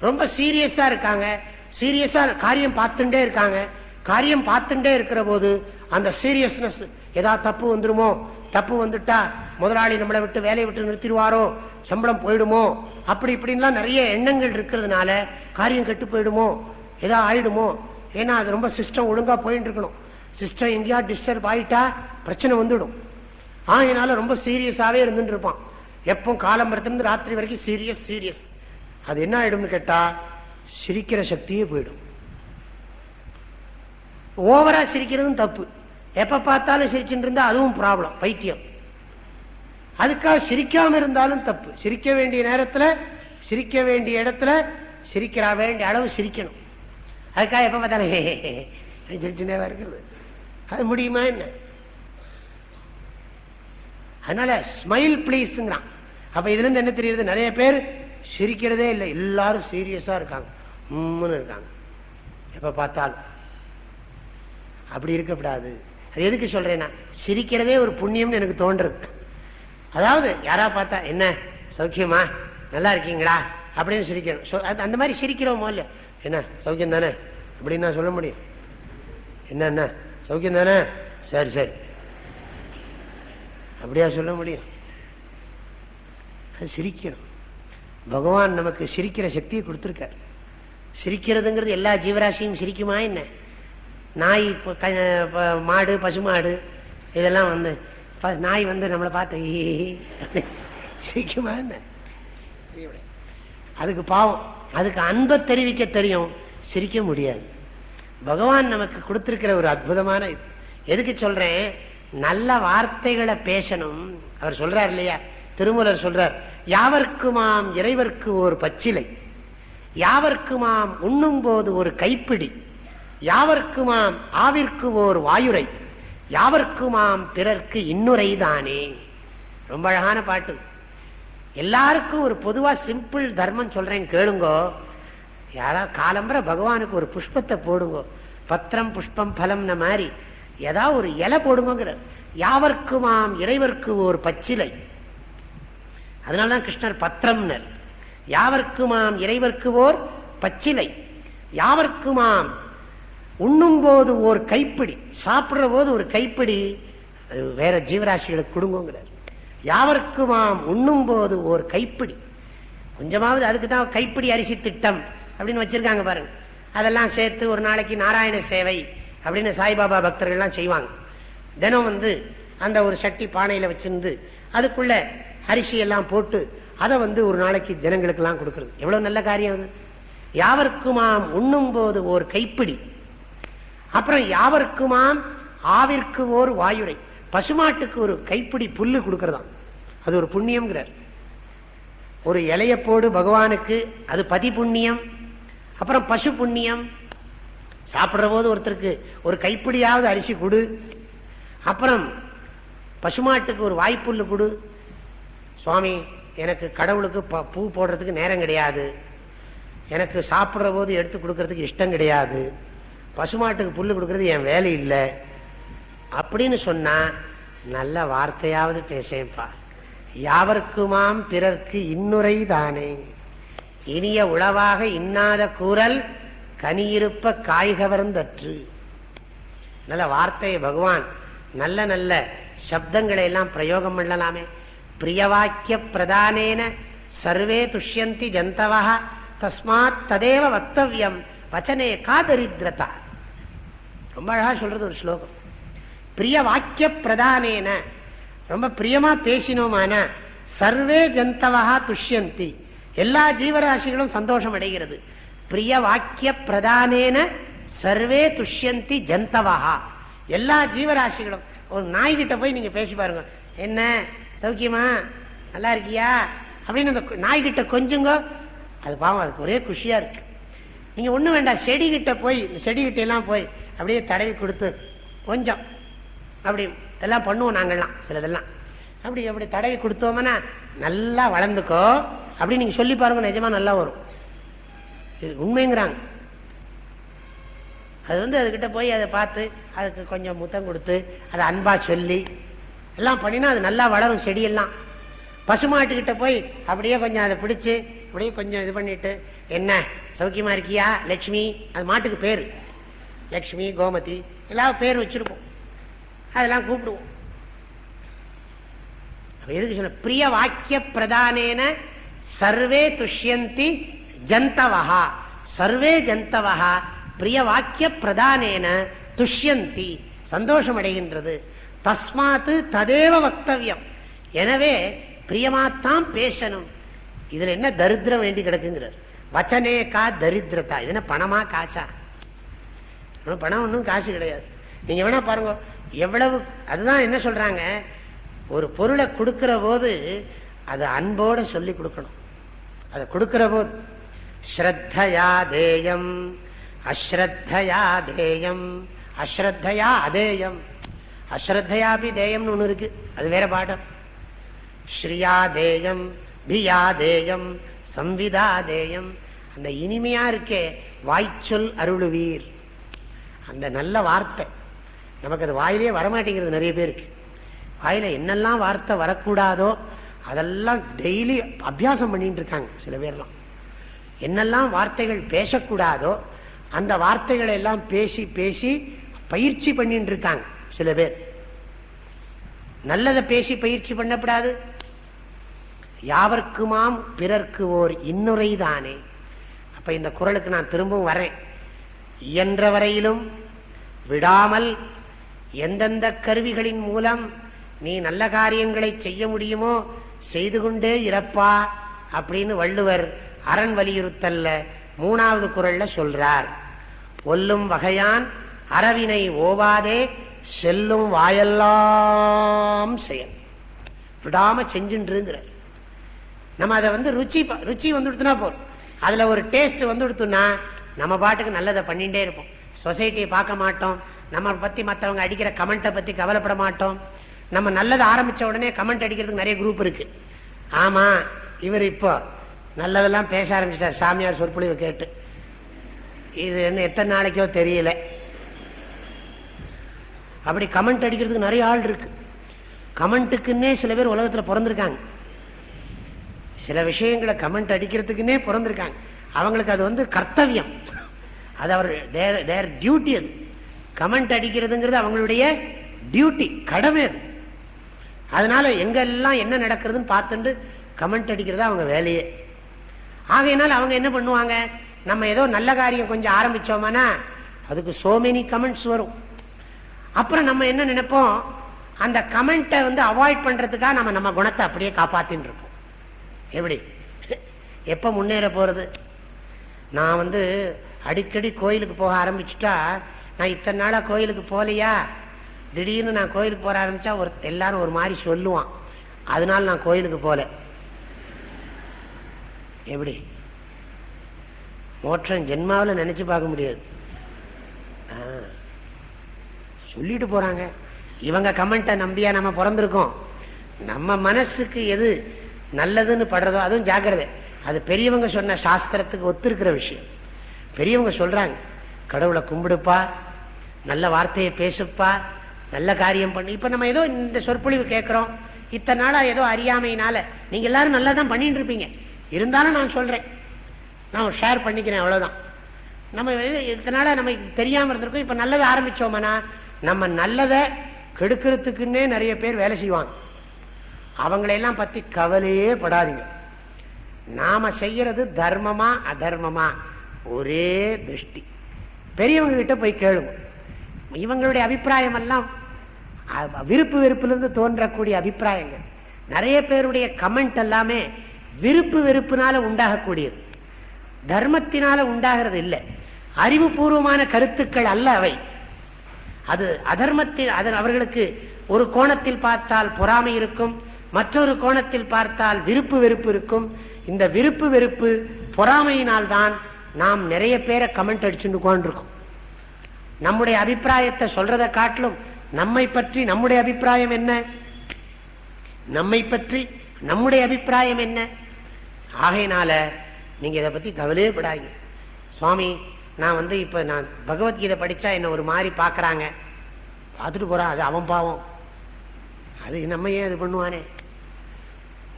ரொம்ப சீரியஸாக இருக்காங்க. சீரியஸாக காரியம் பார்த்துட்டே இருக்காங்க. காரியம் பார்த்துட்டே இருக்கிற போது அந்த சீரியஸ்னஸ் ஏதாவது தப்பு வந்துருமோ? தப்பு வந்துட்டா முதலாளி நம்மளை விட்டு வேலையை விட்டு நிறுத்திடுவாரோ? சம்பளம் போயிடுமோ? அப்படி இப்படின்லாம் நிறைய எண்ணங்கள் இருக்கிறதுனால காரியம் கெட்டு போயிடுமோ? ஏதோ ஆயிடுமோ? ஏன்னா அது ரொம்ப சிஸ்டம் ஒழுங்காக போயின்னு இருக்கணும். சிஸ்டம் எங்கேயா டிஸ்டர்ப் ஆகிட்டா பிரச்சனை வந்துடும். ஆகினால ரொம்ப சீரியஸாகவே இருந்துட்டு இருப்பான். எப்போ காலம்பரத்துலேருந்து ராத்திரி வரைக்கும் சீரியஸ் சீரியஸ் அது என்ன ஆகிடும்னு கேட்டால் சிரிக்கிற சக்தியே போயிடும். ஓவரா சிரிக்கிறதும் தப்பு. எப்ப பார்த்தாலும் சிரிச்சுட்டு அதுவும் ப்ராப்ளம் பைத்தியம். அதுக்காக சிரிக்காம இருந்தாலும் தப்பு. சிரிக்க வேண்டிய நேரத்துல சிரிக்க வேண்டிய இடத்துல சிரிக்கிறா வேண்டிய அளவு சிரிக்கணும். அதுக்காக எப்ப பார்த்தாலும் சிரிச்சுட்டே இருக்கிறது. அது முடியுமா என்ன? அதனால ஸ்மைல் பிளீஸ்ங்கிறான் அப்ப இதுல இருந்து என்ன தெரியுது? நிறைய பேர் சிரிக்கிறதே இல்லை. எல்லாரும் சீரியஸா இருக்காங்க. உம்முன்னு இருக்காங்க. எப்ப பார்த்தாலும். அப்படி இருக்கக்கூடாது. அது எதுக்கு சொல்கிறேன்னா சிரிக்கிறதே ஒரு புண்ணியம்னு எனக்கு தோன்றுறது அதாவது யாரா பார்த்தா என்ன சௌக்கியமா? நல்லா இருக்கீங்களா? அப்படின்னு சிரிக்கணும். அந்த மாதிரி சிரிக்கிறோமோ இல்லை என்ன சௌக்கியம் தானே? அப்படின்னு நான் சொல்ல முடியும். என்ன என்ன சௌக்கியம் தானே? சரி சரி. அப்படியா சொல்ல முடியும். அது சிரிக்கணும். பகவான் நமக்கு சிரிக்கிற சக்தியை கொடுத்துருக்கார். சிரிக்கிறதுங்கிறது எல்லா ஜீவராசியும் சிரிக்குமா என்ன? நாய் மாடு பசுமாடு இதெல்லாம் வந்து நாய் வந்து நம்மளை பார்த்து சிரிக்குமா என்ன? அதுக்கு பாவம். அதுக்கு அன்பை தெரிவிக்க தெரியும். சிரிக்க முடியாது. பகவான் நமக்கு கொடுத்துருக்கிற ஒரு அற்புதமான எதுக்கு சொல்றேன்? நல்ல வார்த்தைகளை பேசணும். அவர் சொல்றார் இல்லையா? திருமூலர் சொல்றார் யாவர்க்குமாம் இறைவர்க்கு ஒரு பச்சிலை. யாவர்க்குமாம் உண்ணும் போது ஒரு கைப்பிடி. யாவர்க்குமாம் ஆவிற்கு ஓர் வாயுரை யாவர்க்குமாம் பிறர்க்கு இன்னுரை தானே? ரொம்ப அழகான பாட்டு. எல்லாருக்கும் ஒரு பொதுவாக சிம்பிள் தர்மம் சொல்கிறேன் கேளுங்கோ. யாரா காலம்பர பகவானுக்கு ஒரு புஷ்பத்தை போடுங்கோ. பத்திரம் புஷ்பம் பலம்ன மாதிரி. ஏதாவது ஒரு இலை போடுங்கிறார் யாவர்க்குமாம் இறைவர்க்கு ஒரு பச்சிலை. அதனால்தான் கிருஷ்ணர் பத்திரம்னர். யாவர்க்குமாம் இறைவர்க்கு ஓர் பச்சிலை. யாவர்க்குமாம் உண்ணும் போது கைப்பிடி சாப்பிடுற போது ஒரு கைப்பிடி அது வேற ஜீவராசிகளுக்கு கொடுங்கிறார் யாவர்க்குமாம் உண்ணும் போது ஒரு கைப்பிடி? கொஞ்சமாவது அதுக்கு தான் கைப்பிடி அரிசி திட்டம் அப்படின்னு வச்சிருக்காங்க பாருங்க. அதெல்லாம் சேர்த்து ஒரு நாளைக்கு நாராயண சேவை அப்படின்னு சாய்பாபா பக்தர்கள்லாம் செய்வாங்க. தினம் வந்து அந்த ஒரு சட்டி பானையில் வச்சிருந்து அதுக்குள்ள அரிசி எல்லாம் போட்டு அதை வந்து ஒரு நாளைக்கு ஜனங்களுக்கெல்லாம் கொடுக்கறது. எவ்வளவு நல்ல காரியம் அது. யாவர்க்குமாம் உண்ணும் போது ஒரு கைப்பிடி? அப்புறம் யாவர்க்குமாம்? ஆவிற்கு ஓர் வாயுரை. பசுமாட்டுக்கு ஒரு கைப்பிடி புல்லு கொடுக்கறதாம். அது ஒரு புண்ணியம்ங்கிறார். ஒரு இலைய போடு பகவானுக்கு அது பதி புண்ணியம் அப்புறம் பசு புண்ணியம். சாப்பிட்ற போது ஒருத்தருக்கு ஒரு கைப்பிடியாவது அரிசி கொடு. அப்புறம் பசுமாட்டுக்கு ஒரு வாய்ப்புல்லு கொடு. சுவாமி எனக்கு கடவுளுக்கு ப- பூ போடுறதுக்கு நேரம் கிடையாது. எனக்கு சாப்பிட்ற போது எடுத்து கொடுக்கறதுக்கு இஷ்டம் கிடையாது. பசுமாட்டுக்கு புல் கொடுக்கறது என் வேலை இல்லை. அப்படின்னு சொன்னால் நல்ல வார்த்தையாவது பேசேன்ப்பா யாவர்க்குமாம் பிறர்க்கு இன்னுரை தானே. இனிய உளவாக இன்னாத கூறல் கனியிருப்ப காய்கவர்ந்தற்று. நல்ல வார்த்தையை பகவான் நல்ல நல்ல சப்தங்களை எல்லாம் பிரயோகம் பண்ணலாமே. பிரியவாக்கிய பிரதானேன சர்வே துஷ்யந்தி ஜந்தவா தஸ்மாத் ததேவ வக்தவியம் வச்சனே காதரித்ரதா. ரொம்ப அழகா சொல்றது ஒரு ஸ்லோகம். பிரிய வாக்கிய பிரதானேன ரொம்ப பிரியமா பேசினோமான சர்வே ஜந்தவா துஷ்யந்தி. எல்லா ஜீவராசிகளும் சந்தோஷம் அடைகிறது. பிரிய வாக்கிய பிரதானேன சர்வே துஷ்யந்தி ஜந்தவா எல்லா ஜீவராசிகளும் ஒரு நாய்கிட்ட போய் நீங்க பேசி பாருங்க. என்ன சௌக்கியமா? நல்லா இருக்கியா? அப்படின்னு அந்த நாய்கிட்ட கொஞ்சங்க. அது பாவம் அதுக்கு ஒரே குஷியா இருக்கு. நீங்க ஒன்றும் வேண்டாம் செடிகிட்ட போய் இந்த செடிகிட்ட எல்லாம் போய் அப்படியே தடவி கொடுத்து கொஞ்சம் அப்படி இதெல்லாம் பண்ணுவோம் நாங்கள்லாம் சிலதெல்லாம். அப்படி அப்படி தடவி கொடுத்தோம்னா நல்லா வளர்ந்துக்கோ. அப்படி நீங்கள் சொல்லி பாருங்க நிஜமா நல்லா வரும். இது உண்மைங்கிறாங்க. அது வந்து அதுக்கிட்ட போய் அதை பார்த்து அதுக்கு கொஞ்சம் முத்தம் கொடுத்து அதை அன்பாக சொல்லி எல்லாம் பண்ணினா அது நல்லா வளரும் செடியெல்லாம். பசுமாட்டுக்கிட்ட போய் அப்படியே கொஞ்சம் அதை பிடிச்சி அப்படியே கொஞ்சம் இது பண்ணிட்டு என்ன சௌக்கியமாக இருக்கியா லக்ஷ்மி? அது மாட்டுக்கு பேர். லக்ஷ்மி கோமதி எல்லாம் பேர் வச்சிருப்போம். அதெல்லாம் கூப்பிடுவோம். எதுக்கு சொன்ன? பிரிய வாக்கிய பிரதானேன சர்வே துஷ்யந்தி ஜந்தவஹா. சர்வே ஜந்தவஹா. பிரிய வாக்கிய பிரதானேன துஷ்யந்தி. சந்தோஷம் அடைகின்றது தஸ்மாத்து ததேவ வக்தவியம். எனவே பிரியமாத்தான் பேசணும். இதுல என்ன தரித்திரம் வேண்டி கிடக்குங்கிறார். வச்சனே கா தரித்திரதா இது என்ன பணமா காசா? ஆனால் பணம் ஒன்றும் காசு கிடையாது. நீங்கள் வேணால் பாருங்க எவ்வளவு அதுதான் என்ன சொல்கிறாங்க ஒரு பொருளை கொடுக்குற போது அதை அன்போட சொல்லி கொடுக்கணும். அதை கொடுக்குற போது ஸ்ரத்தையா தேயம் அஸ்ரத்தையா தேயம் அஸ்ரத்தையா அதேயம் அஸ்ரத்தையாபி தேயம்னு ஒன்று இருக்கு அது வேற பாடம். ஸ்ரீயா தேயம் பியா தேயம் சம்விதா தேயம் அந்த இனிமையா இருக்கே வாய்ச்சொல் அருளுவீர். அந்த நல்ல வார்த்தை. நமக்கு அது வாயிலே வரமாட்டேங்கிறது நிறைய பேருக்கு. வாயில என்னெல்லாம் வார்த்தை வரக்கூடாதோ அதெல்லாம் டெய்லி அபியாசம் பண்ணிட்டு இருக்காங்க சில பேர்லாம். என்னெல்லாம் வார்த்தைகள் பேசக்கூடாதோ அந்த வார்த்தைகளை எல்லாம் பேசி பேசி பயிற்சி பண்ணிட்டு இருக்காங்க சில பேர். நல்லதை பேசி பயிற்சி பண்ணப்படாது. யாவர்க்குமாம் பிறர்க்கு ஓர் இன்னுரை தானே. அப்ப இந்த குரலுக்கு நான் திரும்பவும் வரேன். இயன்ற வரையிலும் விடாமல் எந்தெந்த கருவிகளின் மூலம் நீ நல்ல காரியங்களை செய்ய முடியுமோ செய்து கொண்டே இறப்பா அப்படின்னு வள்ளுவர் அரண் வலியுறுத்தல்ல மூணாவது குரல்ல சொல்றார். ஒல்லும் வகையான் அறவினை ஓவாதே செல்லும் வாயெல்லாம் செயல். விடாம செஞ்சுன்றுங்கிற நம்ம அதை வந்து ருச்சி ருச்சி வந்து கொடுத்தனா போதும். அதில் ஒரு டேஸ்ட் வந்து கொடுத்தோம்னா நம்ம பாட்டுக்கு நல்லதை பண்ணிகிட்டே இருப்போம். சொசைட்டியை பார்க்க மாட்டோம். நம்ம பற்றி மற்றவங்க அடிக்கிற கமெண்ட்டை பற்றி கவலைப்பட மாட்டோம். நம்ம நல்லதை ஆரம்பித்த உடனே கமெண்ட் அடிக்கிறதுக்கு நிறைய குரூப் இருக்கு. ஆமாம் இவர் இப்போ நல்லதெல்லாம் பேச ஆரம்பிச்சிட்டார். சாமியார் சொற்பொழிவை கேட்டு. இது என்ன எத்தனை நாளைக்கோ தெரியல. அப்படி கமெண்ட் அடிக்கிறதுக்கு நிறைய ஆள் இருக்கு. கமெண்ட்டுக்குன்னே சில பேர் உலகத்தில் பிறந்திருக்காங்க. சில விஷயங்களை கமெண்ட் அடிக்கிறதுக்குன்னே பிறந்திருக்காங்க. அவங்களுக்கு அது வந்து கர்த்தவியம். அது அவர் தேர் டியூட்டி அது. கமெண்ட் அடிக்கிறதுங்கிறது அவங்களுடைய டியூட்டி கடமை அது. அதனால எங்கெல்லாம் என்ன நடக்கிறதுன்னு பார்த்துட்டு கமெண்ட் அடிக்கிறதா அவங்க வேலையே. ஆகையினால அவங்க என்ன பண்ணுவாங்க? நம்ம ஏதோ நல்ல காரியம் கொஞ்சம் ஆரம்பிச்சோம்னா அதுக்கு சோ மெனி கமெண்ட்ஸ் வரும். அப்புறம் நம்ம என்ன நினைப்போம்? அந்த கமெண்ட்டை வந்து அவாய்ட் பண்ணுறதுக்காக நம்ம நம்ம குணத்தை அப்படியே காப்பாற்றின்னு இருப்போம் எப்படி? எப்போ முன்னேற போகிறது நான் வந்து அடிக்கடி கோயிலுக்கு போக ஆரம்பிச்சுட்டா நான் இத்தனை நாளாக கோயிலுக்கு போகலையா? திடீர்னு நான் கோயிலுக்கு போக ஆரம்பிச்சா ஒரு எல்லாரும் ஒரு மாதிரி சொல்லுவான். அதனால நான் கோயிலுக்கு போகல எப்படி? மோட்சம் ஜென்மாவில் நினைச்சு பார்க்க முடியாது. சொல்லிட்டு போறாங்க. இவங்க கமெண்ட்டை நம்பியா நம்ம பிறந்திருக்கோம். நம்ம மனசுக்கு எது நல்லதுன்னு படுறதோ அதுவும் ஜாக்கிரதை. அது பெரியவங்க சொன்ன சாஸ்திரத்துக்கு ஒத்துருக்கிற விஷயம். பெரியவங்க சொல்றாங்க கடவுளை கும்பிடுப்பா நல்ல வார்த்தையை பேசுப்பா நல்ல காரியம் பண்ணு. இப்போ நம்ம ஏதோ இந்த சொற்பொழிவு கேட்குறோம். இத்தனை நாளாக ஏதோ அறியாமையினால நீங்கள் எல்லாரும் நல்லா தான் பண்ணிட்டு இருப்பீங்க. இருந்தாலும் நான் சொல்கிறேன் நான் ஷேர் பண்ணிக்கிறேன் அவ்வளோதான் நம்ம இத்தனை நாளாக நம்ம தெரியாமல் இருந்திருக்கோம். இப்போ நல்லதை ஆரம்பித்தோம்னா நம்ம நல்லதை கெடுக்கிறதுக்குன்னே நிறைய பேர் வேலை செய்வாங்க. அவங்களையெல்லாம் பற்றி கவலையே படாதீங்க. நாம செய்யறது தர்மமா அதர்மமா? ஒரே திருஷ்டி. பெரியவங்க கிட்ட போய் கேளுங்க. இவங்களுடைய அபிப்பிராயம் எல்லாம் விருப்பு வெறுப்பிலிருந்து தோன்றக்கூடிய அபிப்பிராயங்கள். நிறைய பேருடைய கமெண்ட் எல்லாமே விருப்பு வெறுப்புனால உண்டாகக்கூடியது. தர்மத்தினால உண்டாகிறது இல்லை. அறிவுபூர்வமான கருத்துக்கள் அல்ல அவை. அது அதர்மத்தில் அதன் அவர்களுக்கு ஒரு கோணத்தில் பார்த்தால் பொறாமை இருக்கும் மற்றொரு கோணத்தில் பார்த்தால் விருப்பு வெறுப்பு இருக்கும். இந்த விருப்பு வெறுப்பு பொறாமையினால் தான் நாம் நிறைய பேரை கமெண்ட் அடிச்சுட்டு உட்காந்துருக்கோம் நம்முடைய அபிப்பிராயத்தை சொல்றதை காட்டிலும் நம்மை பற்றி நம்முடைய அபிப்பிராயம் என்ன? நம்மை பற்றி நம்முடைய அபிப்பிராயம் என்ன? ஆகையினால நீங்க இதை பத்தி கவலையே விடாங்க சுவாமி நான் வந்து இப்ப நான் பகவத்கீதை படிச்சா என்ன ஒரு மாதிரி பாக்குறாங்க பார்த்துட்டு போறான் அது அவன் பாவம். அது நம்ம ஏன் இது பண்ணுவானே?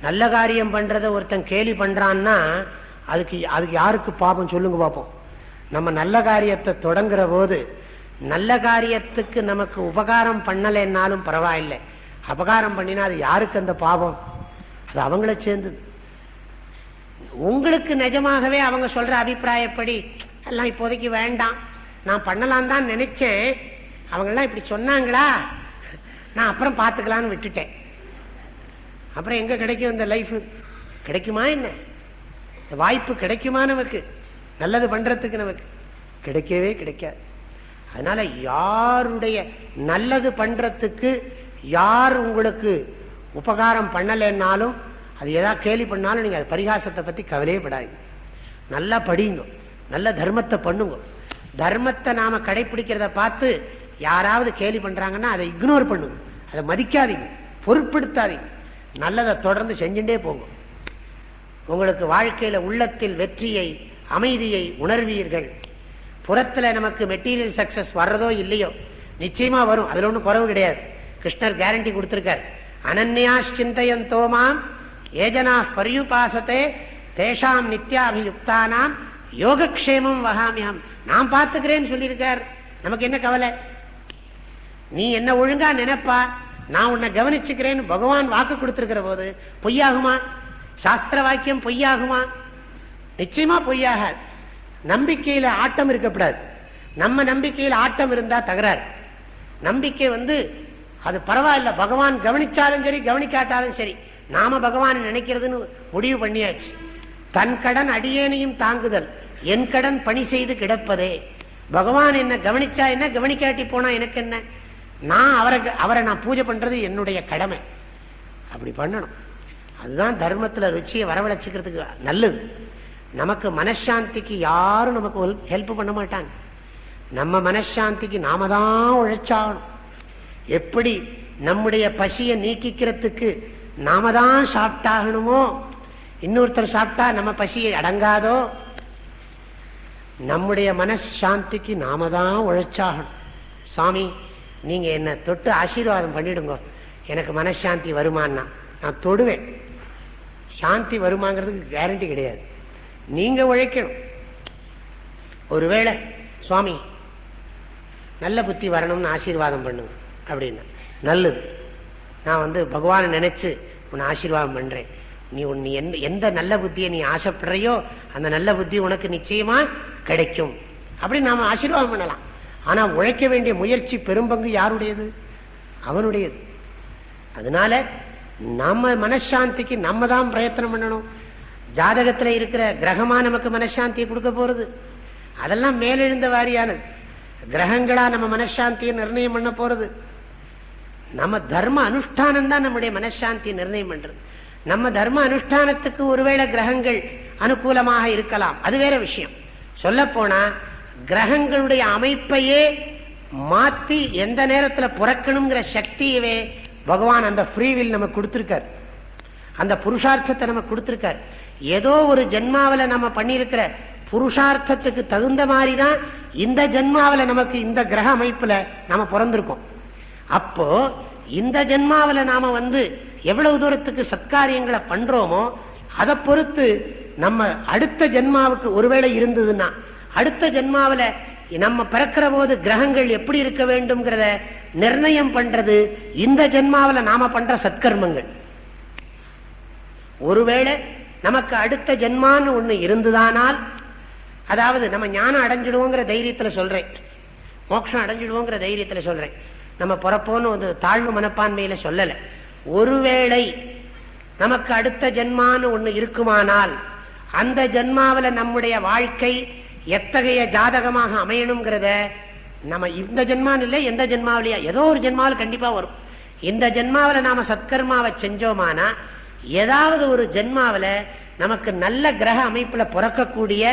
நல்ல காரியம் பண்றதை ஒருத்தன் கேலி பண்றான்னா அதுக்கு அதுக்கு யாருக்கு பாபம் சொல்லுங்க பார்ப்போம் நம்ம நல்ல காரியத்தை தொடங்குற போது நல்ல காரியத்துக்கு நமக்கு உபகாரம் பண்ணலைன்னாலும் பரவாயில்லை. அபகாரம் பண்ணினா அது யாருக்கு அந்த பாவம் அது அவங்கள சேர்ந்தது. உங்களுக்கு நிஜமாகவே அவங்க சொல்ற அபிப்பிராயப்படி எல்லாம் இப்போதைக்கு வேண்டாம். நான் பண்ணலாம் தான் நினைச்சேன். அவங்கெல்லாம் இப்படி சொன்னாங்களா? நான் அப்புறம் பார்த்துக்கலான்னு விட்டுட்டேன். அப்புறம் எங்க கிடைக்கும் இந்த லைஃப் கிடைக்குமா என்ன? இந்த வாய்ப்பு கிடைக்குமா நமக்கு? நல்லது பண்றதுக்கு நமக்கு? கிடைக்கவே கிடைக்காது. அதனால யாருடைய நல்லது பண்றதுக்கு யார் உங்களுக்கு உபகாரம் பண்ணலைன்னாலும் அது ஏதாவது கேலி பண்ணாலும் நீங்க அது பரிகாசத்தை பத்தி கவலையே படாதீங்க. நல்லா படிங்க. நல்ல தர்மத்தை பண்ணுங்க. தர்மத்தை நாம கடைபிடிக்கிறத பார்த்து யாராவது கேலி பண்றாங்கன்னா அதை இக்னோர் பண்ணுங்க. அதை மதிக்காதீங்க. பொருட்படுத்தாதீங்க. நல்லதை தொடர்ந்து செஞ்சுட்டே போங்க. உங்களுக்கு வாழ்க்கையில உள்ளத்தில் வெற்றியை அமைதியை உணர்வீர்கள். புறத்தில் நமக்கு மெட்டீரியல் சக்சஸ் வர்றதோ இல்லையோ நிச்சயமா வரும். அதில் ஒன்றும் குறவு கிடையாது. கிருஷ்ணர் கேரண்டி கொடுத்துருக்கார். அனன்யா சிந்தையன் தோமாம் ஏஜனா பரியுபாசத்தே தேஷாம் நித்யாபியுக்தானாம் யோகக்ஷேமம் வகாமியாம். நான் பார்த்துக்கிறேன்னு சொல்லியிருக்கார். நமக்கு என்ன கவலை? நீ என்ன ஒழுங்கா நினைப்பா? நான் உன்னை கவனிச்சுக்கிறேன்னு பகவான் வாக்கு கொடுத்துருக்கிற போது பொய்யாகுமா? சாஸ்திர வாக்கியம் பொய்யாகுமா? நிச்சயமா பொய்யாக நம்பிக்கையில ஆட்டம் இருக்கக்கூடாது. நம்ம நம்பிக்கையில் ஆட்டம் இருந்தா தகராறு. நம்பிக்கை வந்து அது பரவாயில்ல பகவான் கவனிச்சாலும் சரி கவனிக்காட்டாலும் சரி நாம பகவான் நினைக்கிறதுன்னு முடிவு பண்ணியாச்சு. தன் கடன் அடியேனையும் தாங்குதல் என் கடன் பணி செய்து கிடப்பதே. பகவான் என்ன கவனிச்சா என்ன கவனிக்காட்டி போனா எனக்கு என்ன? நான் அவரை அவரை நான் பூஜை பண்றது என்னுடைய கடமை. அப்படி பண்ணணும். அதுதான் தர்மத்தில் ருச்சியை வரவழைச்சிக்கிறதுக்கு நல்லது. நமக்கு மனசாந்திக்கு யாரும் நமக்கு ஹெல்ப் பண்ண மாட்டாங்க. நம்ம மனசாந்திக்கு நாம தான் உழைச்சாகணும். எப்படி நம்முடைய பசியை நீக்கிக்கிறதுக்கு நாம தான் சாப்பிட்டாகணுமோ? இன்னொருத்தர் சாப்பிட்டா நம்ம பசியை அடங்காதோ? நம்முடைய மனசாந்திக்கு நாம தான் உழைச்சாகணும். சாமி நீங்க என்னை தொட்டு ஆசீர்வாதம் பண்ணிடுங்க. எனக்கு மனசாந்தி வருமானா நான் தொடுவேன். சாந்தி வருமாங்கிறதுக்கு கேரண்டி கிடையாது. நீங்க உழைக்கணும். ஒருவேளை சுவாமி நல்ல புத்தி வரணும்னு ஆசீர்வாதம் பண்ணுங்க அப்படின்னா நல்லது. நான் வந்து பகவானை நினைச்சு உன்னை ஆசீர்வாதம் பண்றேன். நீ உன் எந்த எந்த நல்ல புத்தியை நீ ஆசைப்படுறையோ அந்த நல்ல புத்தி உனக்கு நிச்சயமா கிடைக்கும். அப்படி நாம ஆசீர்வாதம் பண்ணலாம். ஆனால் உழைக்க வேண்டிய முயற்சி பெரும்பங்கு யாருடையது? அவனுடையது. அதனால நம்ம மனசாந்திக்கு நம்ம தான் பிரயத்தனம் பண்ணணும். ஜாதகத்தில் இருக்கிற கிரகமாக நமக்கு மனசாந்தியை கொடுக்க போகிறது அதெல்லாம் மேலெழுந்த வாரியானது. கிரகங்களாக நம்ம மனசாந்தியை நிர்ணயம் பண்ண போகிறது நம்ம தர்ம அனுஷ்டானம் தான் நம்முடைய மனசாந்தியை நிர்ணயம் பண்ணுறது நம்ம தர்ம அனுஷ்டானத்துக்கு ஒருவேளை கிரகங்கள் அனுகூலமாக இருக்கலாம். அது வேற விஷயம். சொல்லப்போனால் கிரகங்களுடைய அமைப்பையே மாத்தி எந்த நேரத்துல புறக்கணுங்கிற சக்தியவே பகவான் அந்த ஃப்ரீவில் நமக்கு கொடுத்துருக்கார். அந்த புருஷார்த்தத்தை நம்ம கொடுத்துருக்கார். ஏதோ ஒரு ஜென்மாவில நம்ம பண்ணியிருக்கிற புருஷார்த்தத்துக்கு தகுந்த மாதிரி தான் இந்த ஜென்மாவில் நமக்கு இந்த கிரக அமைப்புல நாம பிறந்திருக்கோம். அப்போ இந்த ஜென்மாவில நாம வந்து எவ்வளவு தூரத்துக்கு சத்காரியங்களை பண்றோமோ அதை பொறுத்து நம்ம அடுத்த ஜென்மாவுக்கு ஒருவேளை இருந்ததுன்னா அடுத்த ஜென்மாவில நம்ம பிறக்கிற போது கிரகங்கள் எப்படி இருக்க வேண்டும்ங்கிறத நிர்ணயம் பண்றது இந்த ஜென்மாவில நாம பண்ற சத்கர்மங்கள். ஒருவேளை நமக்கு அடுத்த ஜென்மான்னு ஒண்ணு இருந்துதானால் அதாவது நம்ம ஞானம் அடைஞ்சிடுவோங்கிற தைரியத்துல சொல்றேன். மோட்சம் அடைஞ்சிடுவோங்கிற தைரியத்துல சொல்றேன். நம்ம பிறப்போன்னு வந்து தாழ்வு மனப்பான்மையில சொல்லல. ஒருவேளை நமக்கு அடுத்த ஜென்மான்னு ஒண்ணு இருக்குமானால் அந்த ஜென்மாவில நம்முடைய வாழ்க்கை எத்தகைய ஜாதகமாக அமையணுங்கிறத நம்ம இந்த ஜென்மான் இல்லை எந்த ஜென்மாவிலையா? ஏதோ ஒரு ஜென்மாவில் கண்டிப்பாக வரும். இந்த ஜென்மாவில் நாம சத்கர்மாவை செஞ்சோமானா ஏதாவது ஒரு ஜென்மாவில் நமக்கு நல்ல கிரக அமைப்புல பிறக்கக்கூடிய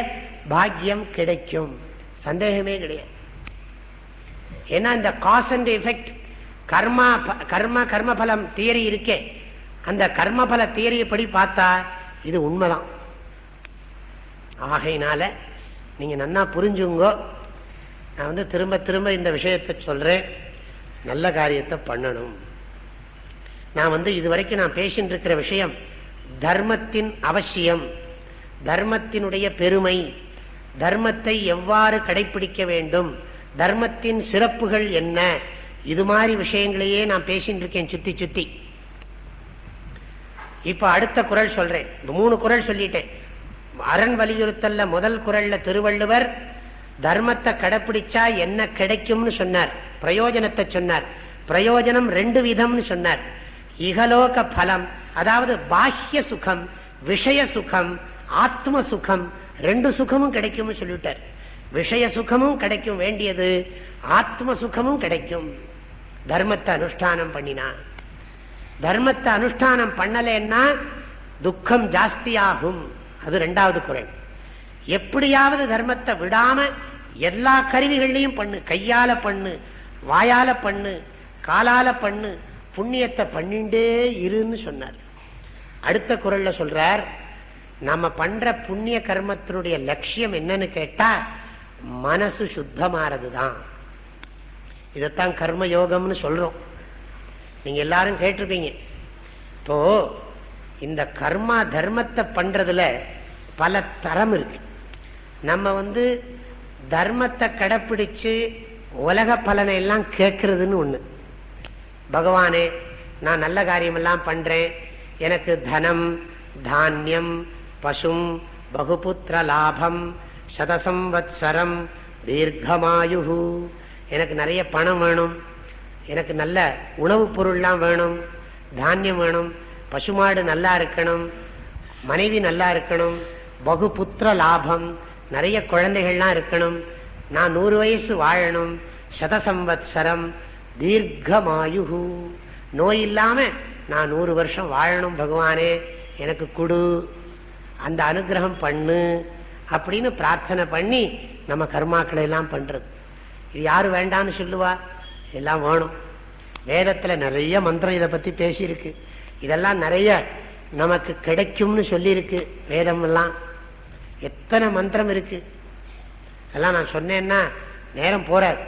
பாக்கியம் கிடைக்கும். சந்தேகமே கிடையாது. ஏன்னா இந்த காஸ் அண்ட் எஃபெக்ட் கர்மா கர்ம கர்மபலம் தியரி இருக்கே. அந்த கர்மபல தியரியப்படி பார்த்தா இது உண்மைதான். ஆகையினால நீங்கள் நன்னா புரிஞ்சுங்கோ. நான் வந்து திரும்ப திரும்ப இந்த விஷயத்தை சொல்கிறேன் நல்ல காரியத்தை பண்ணணும். நான் வந்து இதுவரைக்கும் நான் பேசிட்டு இருக்கிற விஷயம் தர்மத்தின் அவசியம் தர்மத்தினுடைய பெருமை தர்மத்தை எவ்வாறு கடைபிடிக்க வேண்டும் தர்மத்தின் சிறப்புகள் என்ன இது மாதிரி விஷயங்களையே நான் பேசிட்டு இருக்கேன் சுத்தி சுத்தி. இப்போ அடுத்த குரல் சொல்றேன். மூணு குரல் சொல்லிட்டேன். அரண் வலியுறுத்தல்ல முதல் குரல்ல திருவள்ளுவர் தர்மத்தை கடைப்பிடிச்சா என்ன கிடைக்கும்னு சொன்னார். பிரயோஜனத்தை சொன்னார். பிரயோஜனம் ரெண்டு விதம்னு சொன்னார். இகலோக பலம் அதாவது பாஹ்ய சுகம் விஷய சுகம் ஆத்ம சுகம் ரெண்டு சுகமும் கிடைக்கும்னு சொல்லிவிட்டார். விஷய சுகமும் கிடைக்கும் வேண்டியது ஆத்ம சுகமும் கிடைக்கும். தர்மத்தை அனுஷ்டானம் பண்ணினா. தர்மத்தை அனுஷ்டானம் பண்ணலன்னா துக்கம் ஜாஸ்தியாகும். அது ரெண்டாவது குரல் எப்படியாவது தர்மத்தை விடாம எல்லா கருவிகள்லையும் பண்ணு. கையால பண்ணு வாயால பண்ணு காலால பண்ணு புண்ணியத்தை பண்ணிண்டே இருன்னு சொன்னார். அடுத்த குரல்ல சொல்றார் நம்ம பண்ற புண்ணிய கர்மத்தினுடைய லட்சியம் என்னன்னு கேட்டா மனசு சுத்தமாறது தான் இதைத்தான் கர்ம யோகம்னு சொல்றோம். நீங்க எல்லாரும் கேட்டிருப்பீங்க. இப்போ இந்த கர்மா தர்மத்தை பண்றதுல பல தரம் இருக்கு. நம்ம வந்து தர்மத்தை கடைப்பிடிச்சு உலக பலனை எல்லாம் கேட்கறதுன்னு ஒண்ணு. பகவானே நான் நல்ல காரியமெல்லாம் பண்றேன். எனக்கு தனம் தானியம் பசும் பகுபுத்திர லாபம் சதசம்வத்சரம் தீர்க்கமாயு எனக்கு நிறைய பணம் வேணும். எனக்கு நல்ல உணவுப் பொருள்லாம் வேணும். தானியம் வேணும். பசுமாடு நல்லா இருக்கணும் மனைவி நல்லா இருக்கணும் பகு புத்திர லாபம் நிறைய குழந்தைகள்லாம் இருக்கணும். நான் நூறு வயசு வாழணும் சதசம்வத்சரம் தீர்க்கமாயு நோய் இல்லாம நான் நூறு வருஷம் வாழணும் பகவானே எனக்கு கொடு அந்த அனுகிரகம் பண்ணு அப்படின்னு பிரார்த்தனை பண்ணி நம்ம கர்மாக்களை எல்லாம் பண்றது. இது யாரு வேண்டான்னு சொல்லுவா? இதெல்லாம் வேணும். வேதத்துல நிறைய மந்திரம் இதை பத்தி பேசியிருக்கு. இதெல்லாம் நிறைய நமக்கு கிடைக்கும்னு சொல்லியிருக்கு வேதம் எல்லாம் எத்தனை மந்திரம் இருக்கு? அதெல்லாம் நான் சொன்னேன்னா நேரம் போறாது.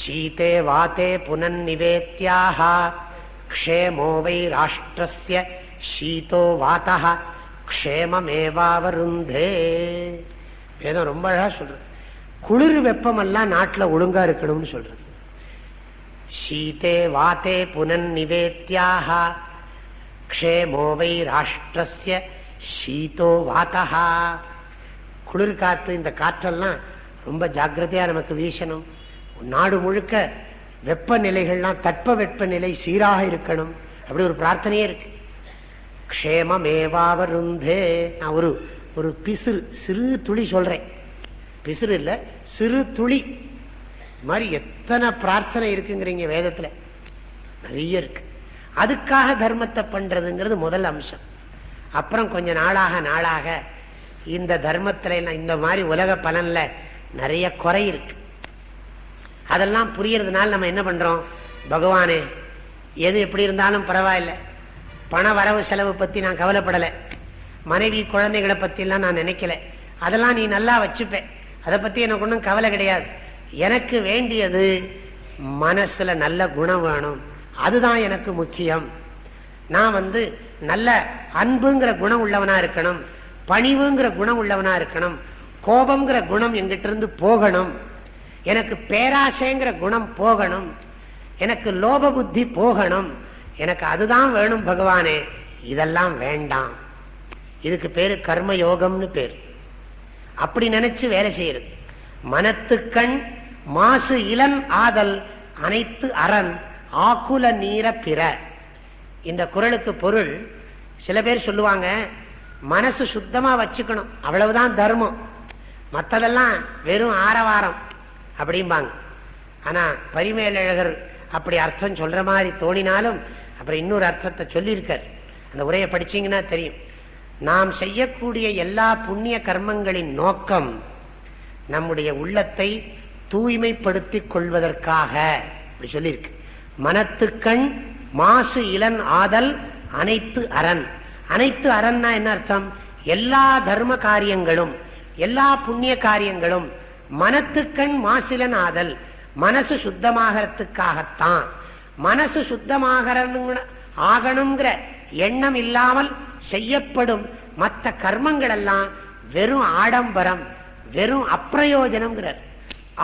சீதே வாத்தே புனன்னிவேத்தியாக க்ஷேமோ வை ராஷ்டிரஸ்ய சீதோ வாத்தா க்ஷேமமேவாவருந்தே. வேதம் ரொம்ப அழகா சொல்றது. குளிர் வெப்பமெல்லாம் நாட்டில் ஒழுங்கா இருக்கணும்னு சொல்றது. ஷீதே வாத்தே புனன்னிவேத்தியாக க்ஷேமோ வை ராஷ்டிரஸ்ய ஷீதோ வாத்தா குளிர்காத்து இந்த காற்றெல்லாம் ரொம்ப ஜாக்கிரதையாக நமக்கு வீசணும். நாடு முழுக்க வெப்பநிலைகள்லாம் தட்ப வெப்பநிலை சீராக இருக்கணும். அப்படி ஒரு பிரார்த்தனையே இருக்கு. க்ஷேமமேவாவருந்தே. நான் ஒரு ஒரு பிசிறு சிறு துளி சொல்கிறேன் பிசிறு இல்லை சிறு துளி. இது மாதிரி எத்தனை பிரார்த்தனை இருக்குங்கிறீங்க வேதத்துல? நிறைய இருக்கு. அதுக்காக தர்மத்தை பண்றதுங்கிறது முதல் அம்சம். அப்புறம் கொஞ்ச நாளாக நாளாக இந்த தர்மத்துல எல்லாம் இந்த மாதிரி உலக பலன்ல நிறைய குறை இருக்கு. அதெல்லாம் புரியறதுனால நம்ம என்ன பண்றோம்? பகவானே எது எப்படி இருந்தாலும் பரவாயில்ல. பண வரவு செலவு பத்தி நான் கவலைப்படலை. மனைவி குழந்தைகளை பத்திலாம் நான் நினைக்கல. அதெல்லாம் நீ நல்லா வச்சுப்பேன் அதை பத்தி எனக்கு ஒன்றும் கவலை கிடையாது. எனக்கு வேண்டியது மனசுல நல்ல குணம் வேணும். அதுதான் எனக்கு முக்கியம். நான் வந்து நல்ல அன்புங்கிற குணம் உள்ளவனா இருக்கணும். பணிவுங்கிற குணம் உள்ளவனா இருக்கணும். கோபம்ங்கிற குணம் எங்கிட்ட இருந்து போகணும். எனக்கு பேராசைங்கிற குணம் போகணும். எனக்கு லோப புத்தி போகணும். எனக்கு அதுதான் வேணும் பகவானே. இதெல்லாம் வேண்டாம். இதுக்கு பேரு கர்ம யோகம்னு பேர். அப்படி நினைச்சு வேலை செய்யறது. மனத்துக்கண் மாசு இளன் ஆதல் அனைத்து அரண் ஆக்குல நீர பிற. இந்த குரலுக்கு பொருள் சில பேர் சொல்லுவாங்க மனசு சுத்தமாக வச்சுக்கணும். அவ்வளவுதான் தர்மம். மற்றதெல்லாம் வெறும் ஆரவாரம் அப்படிம்பாங்க. ஆனால் பரிமேலழகர் அப்படி அர்த்தம் சொல்கிற மாதிரி தோணினாலும் அப்புறம் இன்னொரு அர்த்தத்தை சொல்லியிருக்கார். அந்த உரையை படிச்சீங்கன்னா தெரியும். நாம் செய்யக்கூடிய எல்லா புண்ணிய கர்மங்களின் நோக்கம் நம்முடைய உள்ளத்தை தூய்மைப்படுத்தி கொள்வதற்காக அப்படி சொல்லியிருக்கு. மனத்துக்கண் மாசு இளன் ஆதல் அனைத்து அரண். அனைத்து அரண்னா என்ன அர்த்தம்? எல்லா தர்ம காரியங்களும் எல்லா புண்ணிய காரியங்களும் மனத்துக்கண் மாசிலன் ஆதல். மனசு சுத்தமாகறதுக்காகத்தான். மனசு சுத்தமாக ஆகணுங்கிற எண்ணம் இல்லாமல் செய்யப்படும் மற்ற கர்மங்கள் எல்லாம் வெறும் ஆடம்பரம் வெறும் அப்பிரயோஜனம்ங்கிறார்.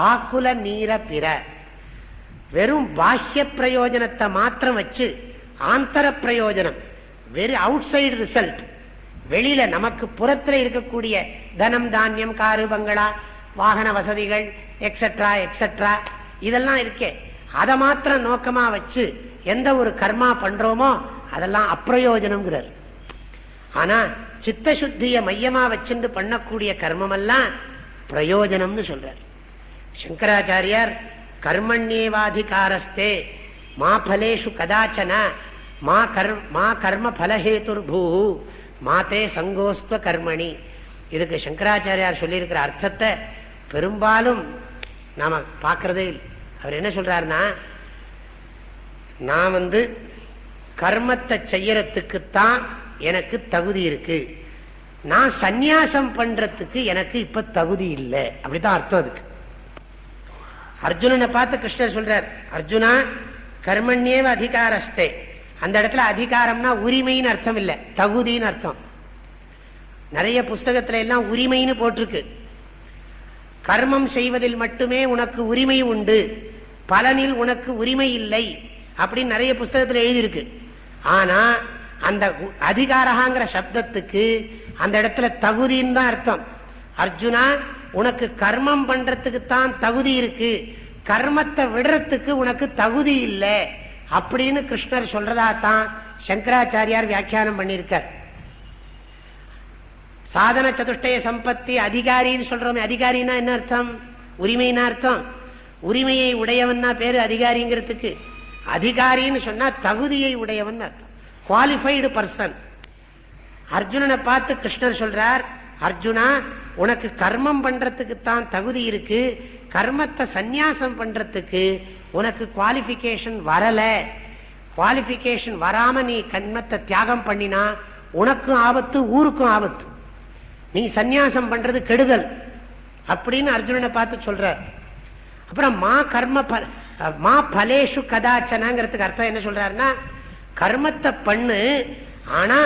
ஆக்குல நீர பிற. வெறும் பாஹ்ய பிரயோஜனத்தை மாத்திரம் வச்சு ஆந்தர பிரயோஜனம் வெறும் அவுட் சைடு ரிசல்ட் வெளியில நமக்கு புறத்துல இருக்கக்கூடிய தனம் தானியம் காரு பங்களா வாகன வசதிகள் எக்ஸட்ரா எக்ஸட்ரா இதெல்லாம் இருக்கே. அதை மாத்திரம் நோக்கமா வச்சு எந்த ஒரு கர்மா பண்றோமோ அதெல்லாம் அப்பிரயோஜனம்ங்கிறார். ஆனா சித்த சுத்திய மையமா வச்சுட்டு பண்ணக்கூடிய கர்மம் எல்லாம் பிரயோஜனம்னு சொல்றார். சங்கராச்சாரியார் கர்மண்யேவாதிகாரஸ்தே மா பலேஷு கதாச்சன மா கர் மா கர்ம பலஹேதுர்பூ மாதே சங்கோஸ்துவ கர்மணி. இதுக்கு சங்கராச்சாரியார் சொல்லியிருக்கிற அர்த்தத்தை பெரும்பாலும் நாம் பார்க்கறதே இல்லை. அவர் என்ன சொல்றாருன்னா நான் வந்து கர்மத்தை செய்யறதுக்குத்தான் எனக்கு தகுதி இருக்கு. நான் சந்நியாசம் பண்றதுக்கு எனக்கு இப்ப தகுதி இல்லை. அப்படிதான் அர்த்தம் அதுக்கு. அர்ஜுனனை பார்த்து கிருஷ்ணர் சொல்றார் அர்ஜுனா கர்மண்யேவ அதிகாரஸ்தே. அந்த இடத்துல அதிகாரம்னா உரிமைன்னு அர்த்தம் இல்லை தகுதின்னு அர்த்தம். நிறைய புஸ்தகத்துல எல்லாம் உரிமைன்னு போட்டிருக்கு. கர்மம் செய்வதில் மட்டுமே உனக்கு உரிமை உண்டு பலனில் உனக்கு உரிமை இல்லை அப்படின்னு நிறைய புஸ்தகத்தில் எழுதியிருக்கு. ஆனா அந்த அதிகாரகாங்கிற சப்தத்துக்கு அந்த இடத்துல தகுதின்னு தான் அர்த்தம். அர்ஜுனா உனக்கு கர்மம் பண்றதுக்கு தான் தகுதி இருக்கு. கர்மத்தை விடுறதுக்கு உனக்கு தகுதி இல்லை. அப்படின்னு கிருஷ்ணர் சொல்றதா தான் சங்கராச்சாரியார் வியாக்கியானம் பண்ணியிருக்கார். சாதன சதுஷ்டய சம்பத்தி அதிகாரின்னு சொல்றோமே அதிகாரின்னா என்ன அர்த்தம்? உரிமைன்னா அர்த்தம். உரிமையை உடையவன்னா பேரு அதிகாரிங்கிறதுக்கு. அதிகாரின்னு சொன்னா தகுதியை உடையவன் அர்த்தம். குவாலிஃபைடு பர்சன் அர்ஜுனனை பார்த்து கிருஷ்ணர் சொல்றார் அர்ஜுனா உனக்கு கர்மம் பண்றதுக்கு தான் தகுதி இருக்கு. கர்மத்தை சந்நியாசம் பண்றதுக்கு உனக்கு குவாலிஃபிகேஷன் வரல. குவாலிஃபிகேஷன் வராம நீ கர்மத்தை தியாகம் பண்ணினா உனக்கும் ஆபத்து ஊருக்கும் ஆபத்து. நீ சந்நியாசம் பண்றது கெடுதல் அப்படின்னு அர்ஜுனனை பார்த்து சொல்றார். அப்புறம் மா கர்ம பல மா பலேஷு கதாச்சனங்கிறதுக்கு அர்த்தம் என்ன சொல்றாருன்னா கர்மத்தை பண்ணு ஆனா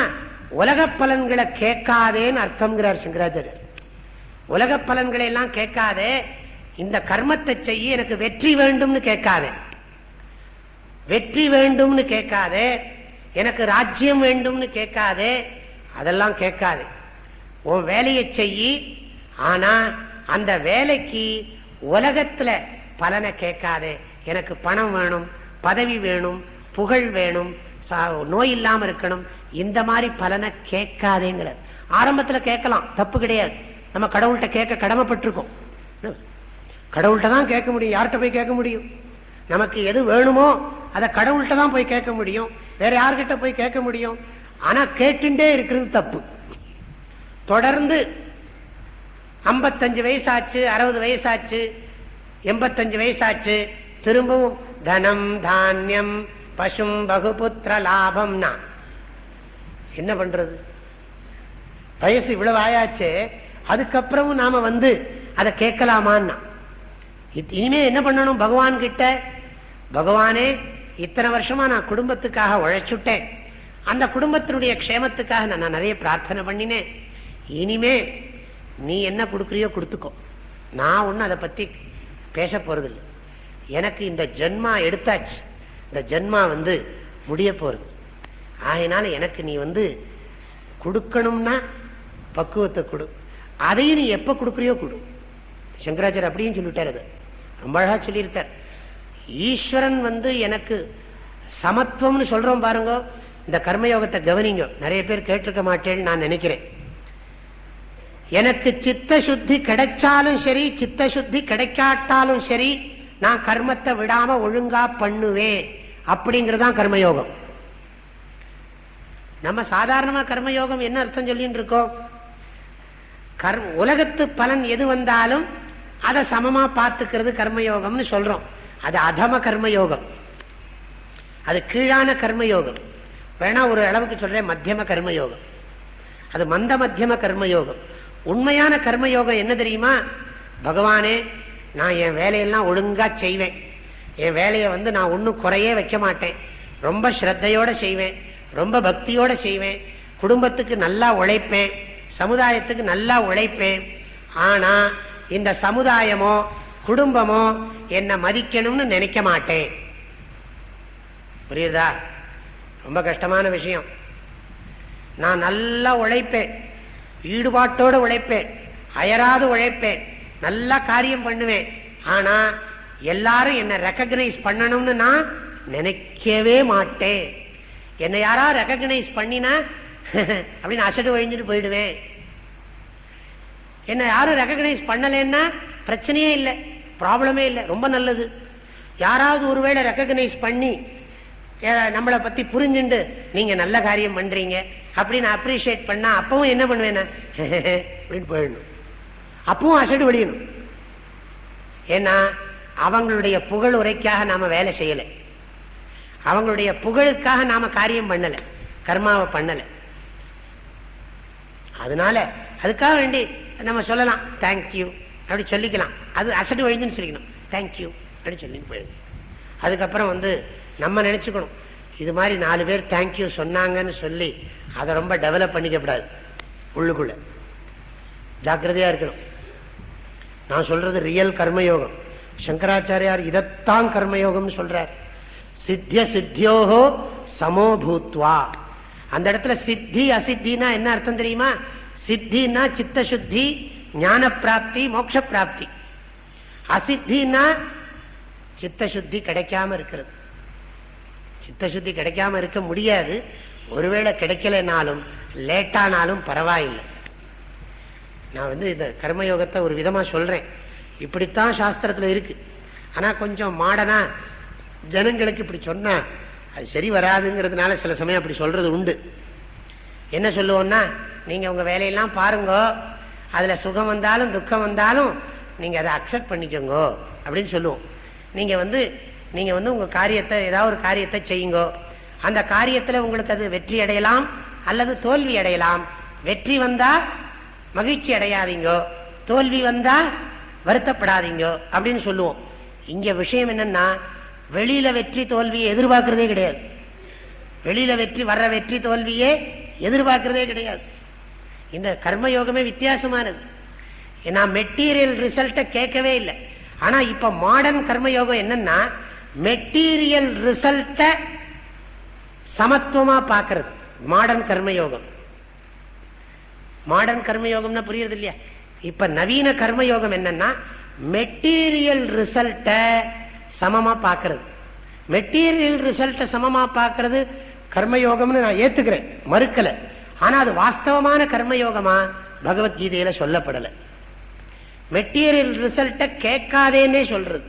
உலக பலன்களை கேட்காதேன்னு அர்த்தம்ங்கிறார் சங்கராச்சாரியர். உலக பலன்களை எல்லாம் கேட்காதே இந்த கர்மத்தை செய்ய எனக்கு வெற்றி வேண்டும்னு கேட்காதே. வெற்றி வேண்டும்னு கேட்காதே எனக்கு ராஜ்யம் வேண்டும்னு கேட்காதே அதெல்லாம் கேட்காதே. உன் வேலையை செய்யி ஆனா அந்த வேலைக்கு உலகத்துல பலனை கேட்காதே. எனக்கு பணம் வேணும் பதவி வேணும் புகழ் வேணும் நோய் இல்லாம இருக்கணும் இந்த மாதிரி பலனை கேட்காதேங்கிறார். ஆரம்பத்தில் கேட்கலாம். தப்பு கிடையாது. நம்ம கடவுள்கிட்ட கேட்க கடமைப்பட்டிருக்கோம். கடவுள்கிட்ட தான் கேட்க முடியும். யார்கிட்ட போய் கேட்க முடியும்? நமக்கு எது வேணுமோ அதை கடவுள்கிட்ட தான் போய் கேட்க முடியும். வேற யார்கிட்ட போய் கேட்க முடியும்? ஆனால் கேட்டுட்டே இருக்கிறது தப்பு. தொடர்ந்து ஐம்பத்தஞ்சு வயசாச்சு அறுபது வயசாச்சு எண்பத்தஞ்சு வயசாச்சு திரும்பவும் தனம் தானியம் பசும் பகுபுத்திர லாபம்னா என்ன பண்றது? வயசு இவ்வளவு ஆயாச்சு அதுக்கப்புறமும் நாம வந்து அதை கேட்கலாமான்னா. இனிமே என்ன பண்ணணும் பகவான் கிட்ட? பகவானே இத்தனை வருஷமா நான் குடும்பத்துக்காக உழைச்சுட்டேன். அந்த குடும்பத்தினுடைய க்ஷேமத்துக்காக நான் நிறைய பிரார்த்தனை பண்ணினேன். இனிமே நீ என்ன கொடுக்குறியோ கொடுத்துக்கோ. நான் ஒன்றும் அதை பற்றி பேச போகிறதில்லை எனக்கு இந்த ஜென்மா எடுத்தாச்சு. இந்த ஜென்மா வந்து முடிய போகிறது அதனால எனக்கு நீ வந்து கொடுக்கணும்னா பக்குவத்தை கொடு. அதையும் நீ எப்போ கொடுக்குறியோ கொடு. சங்கராச்சார் அப்படின்னு சொல்லிட்டார் அது. ரொம்ப அழகாக சொல்லியிருக்கார். ஈஸ்வரன் வந்து எனக்கு சமத்துவம்னு சொல்கிறோம் பாருங்க. இந்த கர்மயோகத்தை கவனிங்க. நிறைய பேர் கேட்டிருக்க மாட்டேன்னு நான் நினைக்கிறேன். எனக்கு சித்த சுத்தி கிடைச்சாலும் சரி சித்த சுத்தி கிடைக்காட்டாலும் சரி நான் கர்மத்தை விடாம ஒழுங்கா பண்ணுவேன் அப்படிங்கறதான் கர்மயோகம். நம்ம சாதாரணமா கர்மயோகம் என்ன அர்த்தம் சொல்லின்னு இருக்கோம்? கர்ம உலகத்து பலன் எது வந்தாலும் அதை சமமா பார்த்துக்கிறது கர்மயோகம்னு சொல்றோம். அது அதம கர்மயோகம். அது கீழான கர்மயோகம். வேணா ஒரு அளவுக்கு சொல்றேன் மத்தியம கர்மயோகம். அது மந்த மத்தியம கர்மயோகம். உண்மையான கர்மயோகம் என்ன தெரியுமா? பகவானே நான் என் வேலையெல்லாம் ஒழுங்கா செய்வேன். என் வேலையை வந்து நான் ஒன்றும் குறையே வைக்க மாட்டேன். ரொம்ப ஸ்ரத்தையோட செய்வேன். ரொம்ப பக்தியோட செய்வேன். குடும்பத்துக்கு நல்லா உழைப்பேன். சமுதாயத்துக்கு நல்லா உழைப்பேன். ஆனா இந்த சமுதாயமோ குடும்பமோ என்னை மதிக்கணும்னு நினைக்க மாட்டேன். புரியுதா? ரொம்ப கஷ்டமான விஷயம். நான் நல்லா உழைப்பேன். ஈடுபாட்டோடு உழைப்பேன். அயராது உழைப்பேன். நல்லா காரியம் பண்ணுவேன். ஆனா எல்லாரும் என்னை ரெக்கக்னைஸ் பண்ணணும்னு நான் நினைக்கவே மாட்டேன். என்னை யாரா ரெக்கக்னைஸ் பண்ணினா? (laughs) அப்படின்னு அசடு வழிஞ்சிட்டு போயிடுவேன். என்னை யாரும் ரெக்கக்னைஸ் பண்ணலைன்னா பிரச்சனையே இல்லை ப்ராப்ளமே இல்லை ரொம்ப நல்லது. யாராவது ஒருவேளை ரெக்கக்னைஸ் பண்ணி நம்மளை பத்தி புரிஞ்சுண்டு நீங்க நல்ல காரியம் பண்றீங்க அப்படின்னு அப்ரிஷியேட் பண்ணா அப்பவும் என்ன பண்ணுவேன் (laughs) அப்படின்னு போயிடணும். அப்பவும் அசடு ஒழியணும் ஏன்னா அவங்களுடைய புகழ் உரைக்காக நாம வேலை செய்யலை. அவங்களுடைய புகழுக்காக நாம காரியம் பண்ணல கர்மாவை பண்ணல. அதனால அதுக்காக வேண்டி நம்ம சொல்லலாம் தேங்க்யூ அப்படி சொல்லிக்கலாம். அது அசட்டு வழிஞ்சுன்னு சொல்லிக்கணும். தேங்க்யூ அப்படி சொல்லி போயிடுங்க அதுக்கப்புறம் வந்து நம்ம நினைச்சுக்கணும். இது மாதிரி நாலு பேர் தேங்க்யூ சொன்னாங்கன்னு சொல்லி அதை ரொம்ப டெவலப் பண்ணிக்கப்படாது உள்ளுக்குள்ள. ஜாக்கிரதையா இருக்கணும். நான் சொல்றது ரியல் கர்மயோகம். சங்கராச்சாரியார் இதைத்தான் கர்மயோகம்னு சொல்றார். சித்திய சித்தியோகோ சமோபூத்வா அந்த இடத்துல சித்தி அசித்தினா என்ன அர்த்தம் தெரியுமா? சித்தினா சித்த சுத்தி ஞான பிராப்தி மோட்ச பிராப்தி அசித்தினா சித்த சுத்தி கிடைக்காம இருக்கிறது. சித்த சுத்தி கிடைக்காம இருக்க முடியாது. ஒருவேளை கிடைக்கலனாலும் லேட்டானாலும் பரவாயில்லை. நான் வந்து இந்த கர்மயோகத்தை ஒரு விதமாக சொல்கிறேன் இப்படித்தான் சாஸ்திரத்தில் இருக்கு. ஆனால் கொஞ்சம் மாடனா ஜனங்களுக்கு இப்படி சொன்னால் அது சரி வராதுங்கிறதுனால சில சமயம் அப்படி சொல்கிறது உண்டு. என்ன சொல்லுவோம்னா நீங்கள் உங்கள் வேலையெல்லாம் பாருங்கோ அதில் சுகம் வந்தாலும் துக்கம் வந்தாலும் நீங்கள் அதை அக்செப்ட் பண்ணிக்கோங்கோ அப்படின்னு சொல்லுவோம். நீங்கள் வந்து நீங்கள் வந்து உங்கள் காரியத்தை ஏதாவது ஒரு காரியத்தை செய்யுங்கோ. அந்த காரியத்தில் உங்களுக்கு அது வெற்றி அடையலாம் அல்லது தோல்வி அடையலாம். வெற்றி வந்தால் மகிழ்ச்சி அடையாதீங்கோ. தோல்வி வந்தால் வருத்தப்படாதீங்கோ அப்படின்னு சொல்லுவோம். இங்கே விஷயம் என்னன்னா வெளியில வெற்றி தோல்வியை எதிர்பார்க்கறதே கிடையாது. வெளியில வெற்றி வர்ற வெற்றி தோல்வியே எதிர்பார்க்கறதே கிடையாது. இந்த கர்மயோகமே வித்தியாசமானது. நான் மெட்டீரியல் ரிசல்ட்டை கேட்கவே இல்லை. ஆனா இப்ப மாடர்ன் கர்மயோகம் என்னன்னா மெட்டீரியல் ரிசல்ட்டை சமத்துவமா பார்க்கறது. மாடர்ன் கர்மயோகம். மாடர்ன் கர்மயோகம்னா புரியுறது இல்லையா இப்ப நவீன கர்மயோகம் என்னன்னா மெட்டீரியல் ரிசல்ட்டை சமமா பார்க்கறது. மெட்டீரியல் ரிசல்ட்டை சமமா பார்க்கறது கர்மயோகம்னு நான் ஏத்துக்கிறேன் மறுக்கல. ஆனா அது வாஸ்தவமான கர்மயோகமா? பகவத்கீதையில சொல்லப்படலை. மெட்டீரியல் ரிசல்ட்டை கேட்காதேன்னே சொல்றது.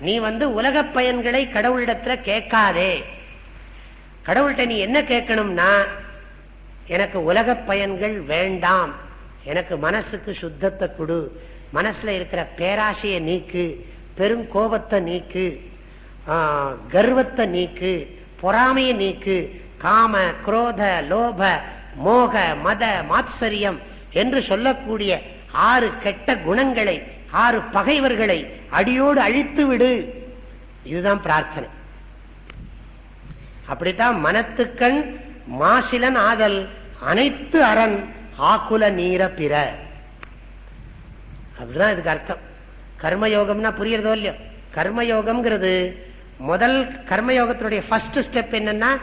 நீ வந்து உலக பயன்களை கடவுளிடத்துல கேட்காதே. கடவுள்கிட்ட நீ என்ன கேட்கணும்னா எனக்கு உலக பயன்கள் வேண்டாம். எனக்கு மனசுக்கு சுத்தத்தை கொடு. மனசுல இருக்கிற பேராசையை நீக்கு. பெருங்கோபத்தை நீக்கு கர்வத்தை நீக்கு பொறாமையை நீக்கு காம குரோத லோப மோக மத மாத்சரியம் என்று சொல்லக்கூடிய ஆறு கெட்ட குணங்களை ஆறு பகைவர்களை அடியோடு அழித்து விடு. இதுதான் பிரார்த்தனை. அப்படித்தான் மனத்துக்கண் மாசிலன் ஆதல் அனைத்து அரண் ஆக்குல நீர பிற. அப்படிதான் இதுக்கு அர்த்தம். கர்மயோகம்னா புரியறதோ இல்லையோ? கர்மயோகம்ங்கிறது முதல் கர்மயோகத்தினுடைய ஃபர்ஸ்ட் ஸ்டெப் என்னன்னா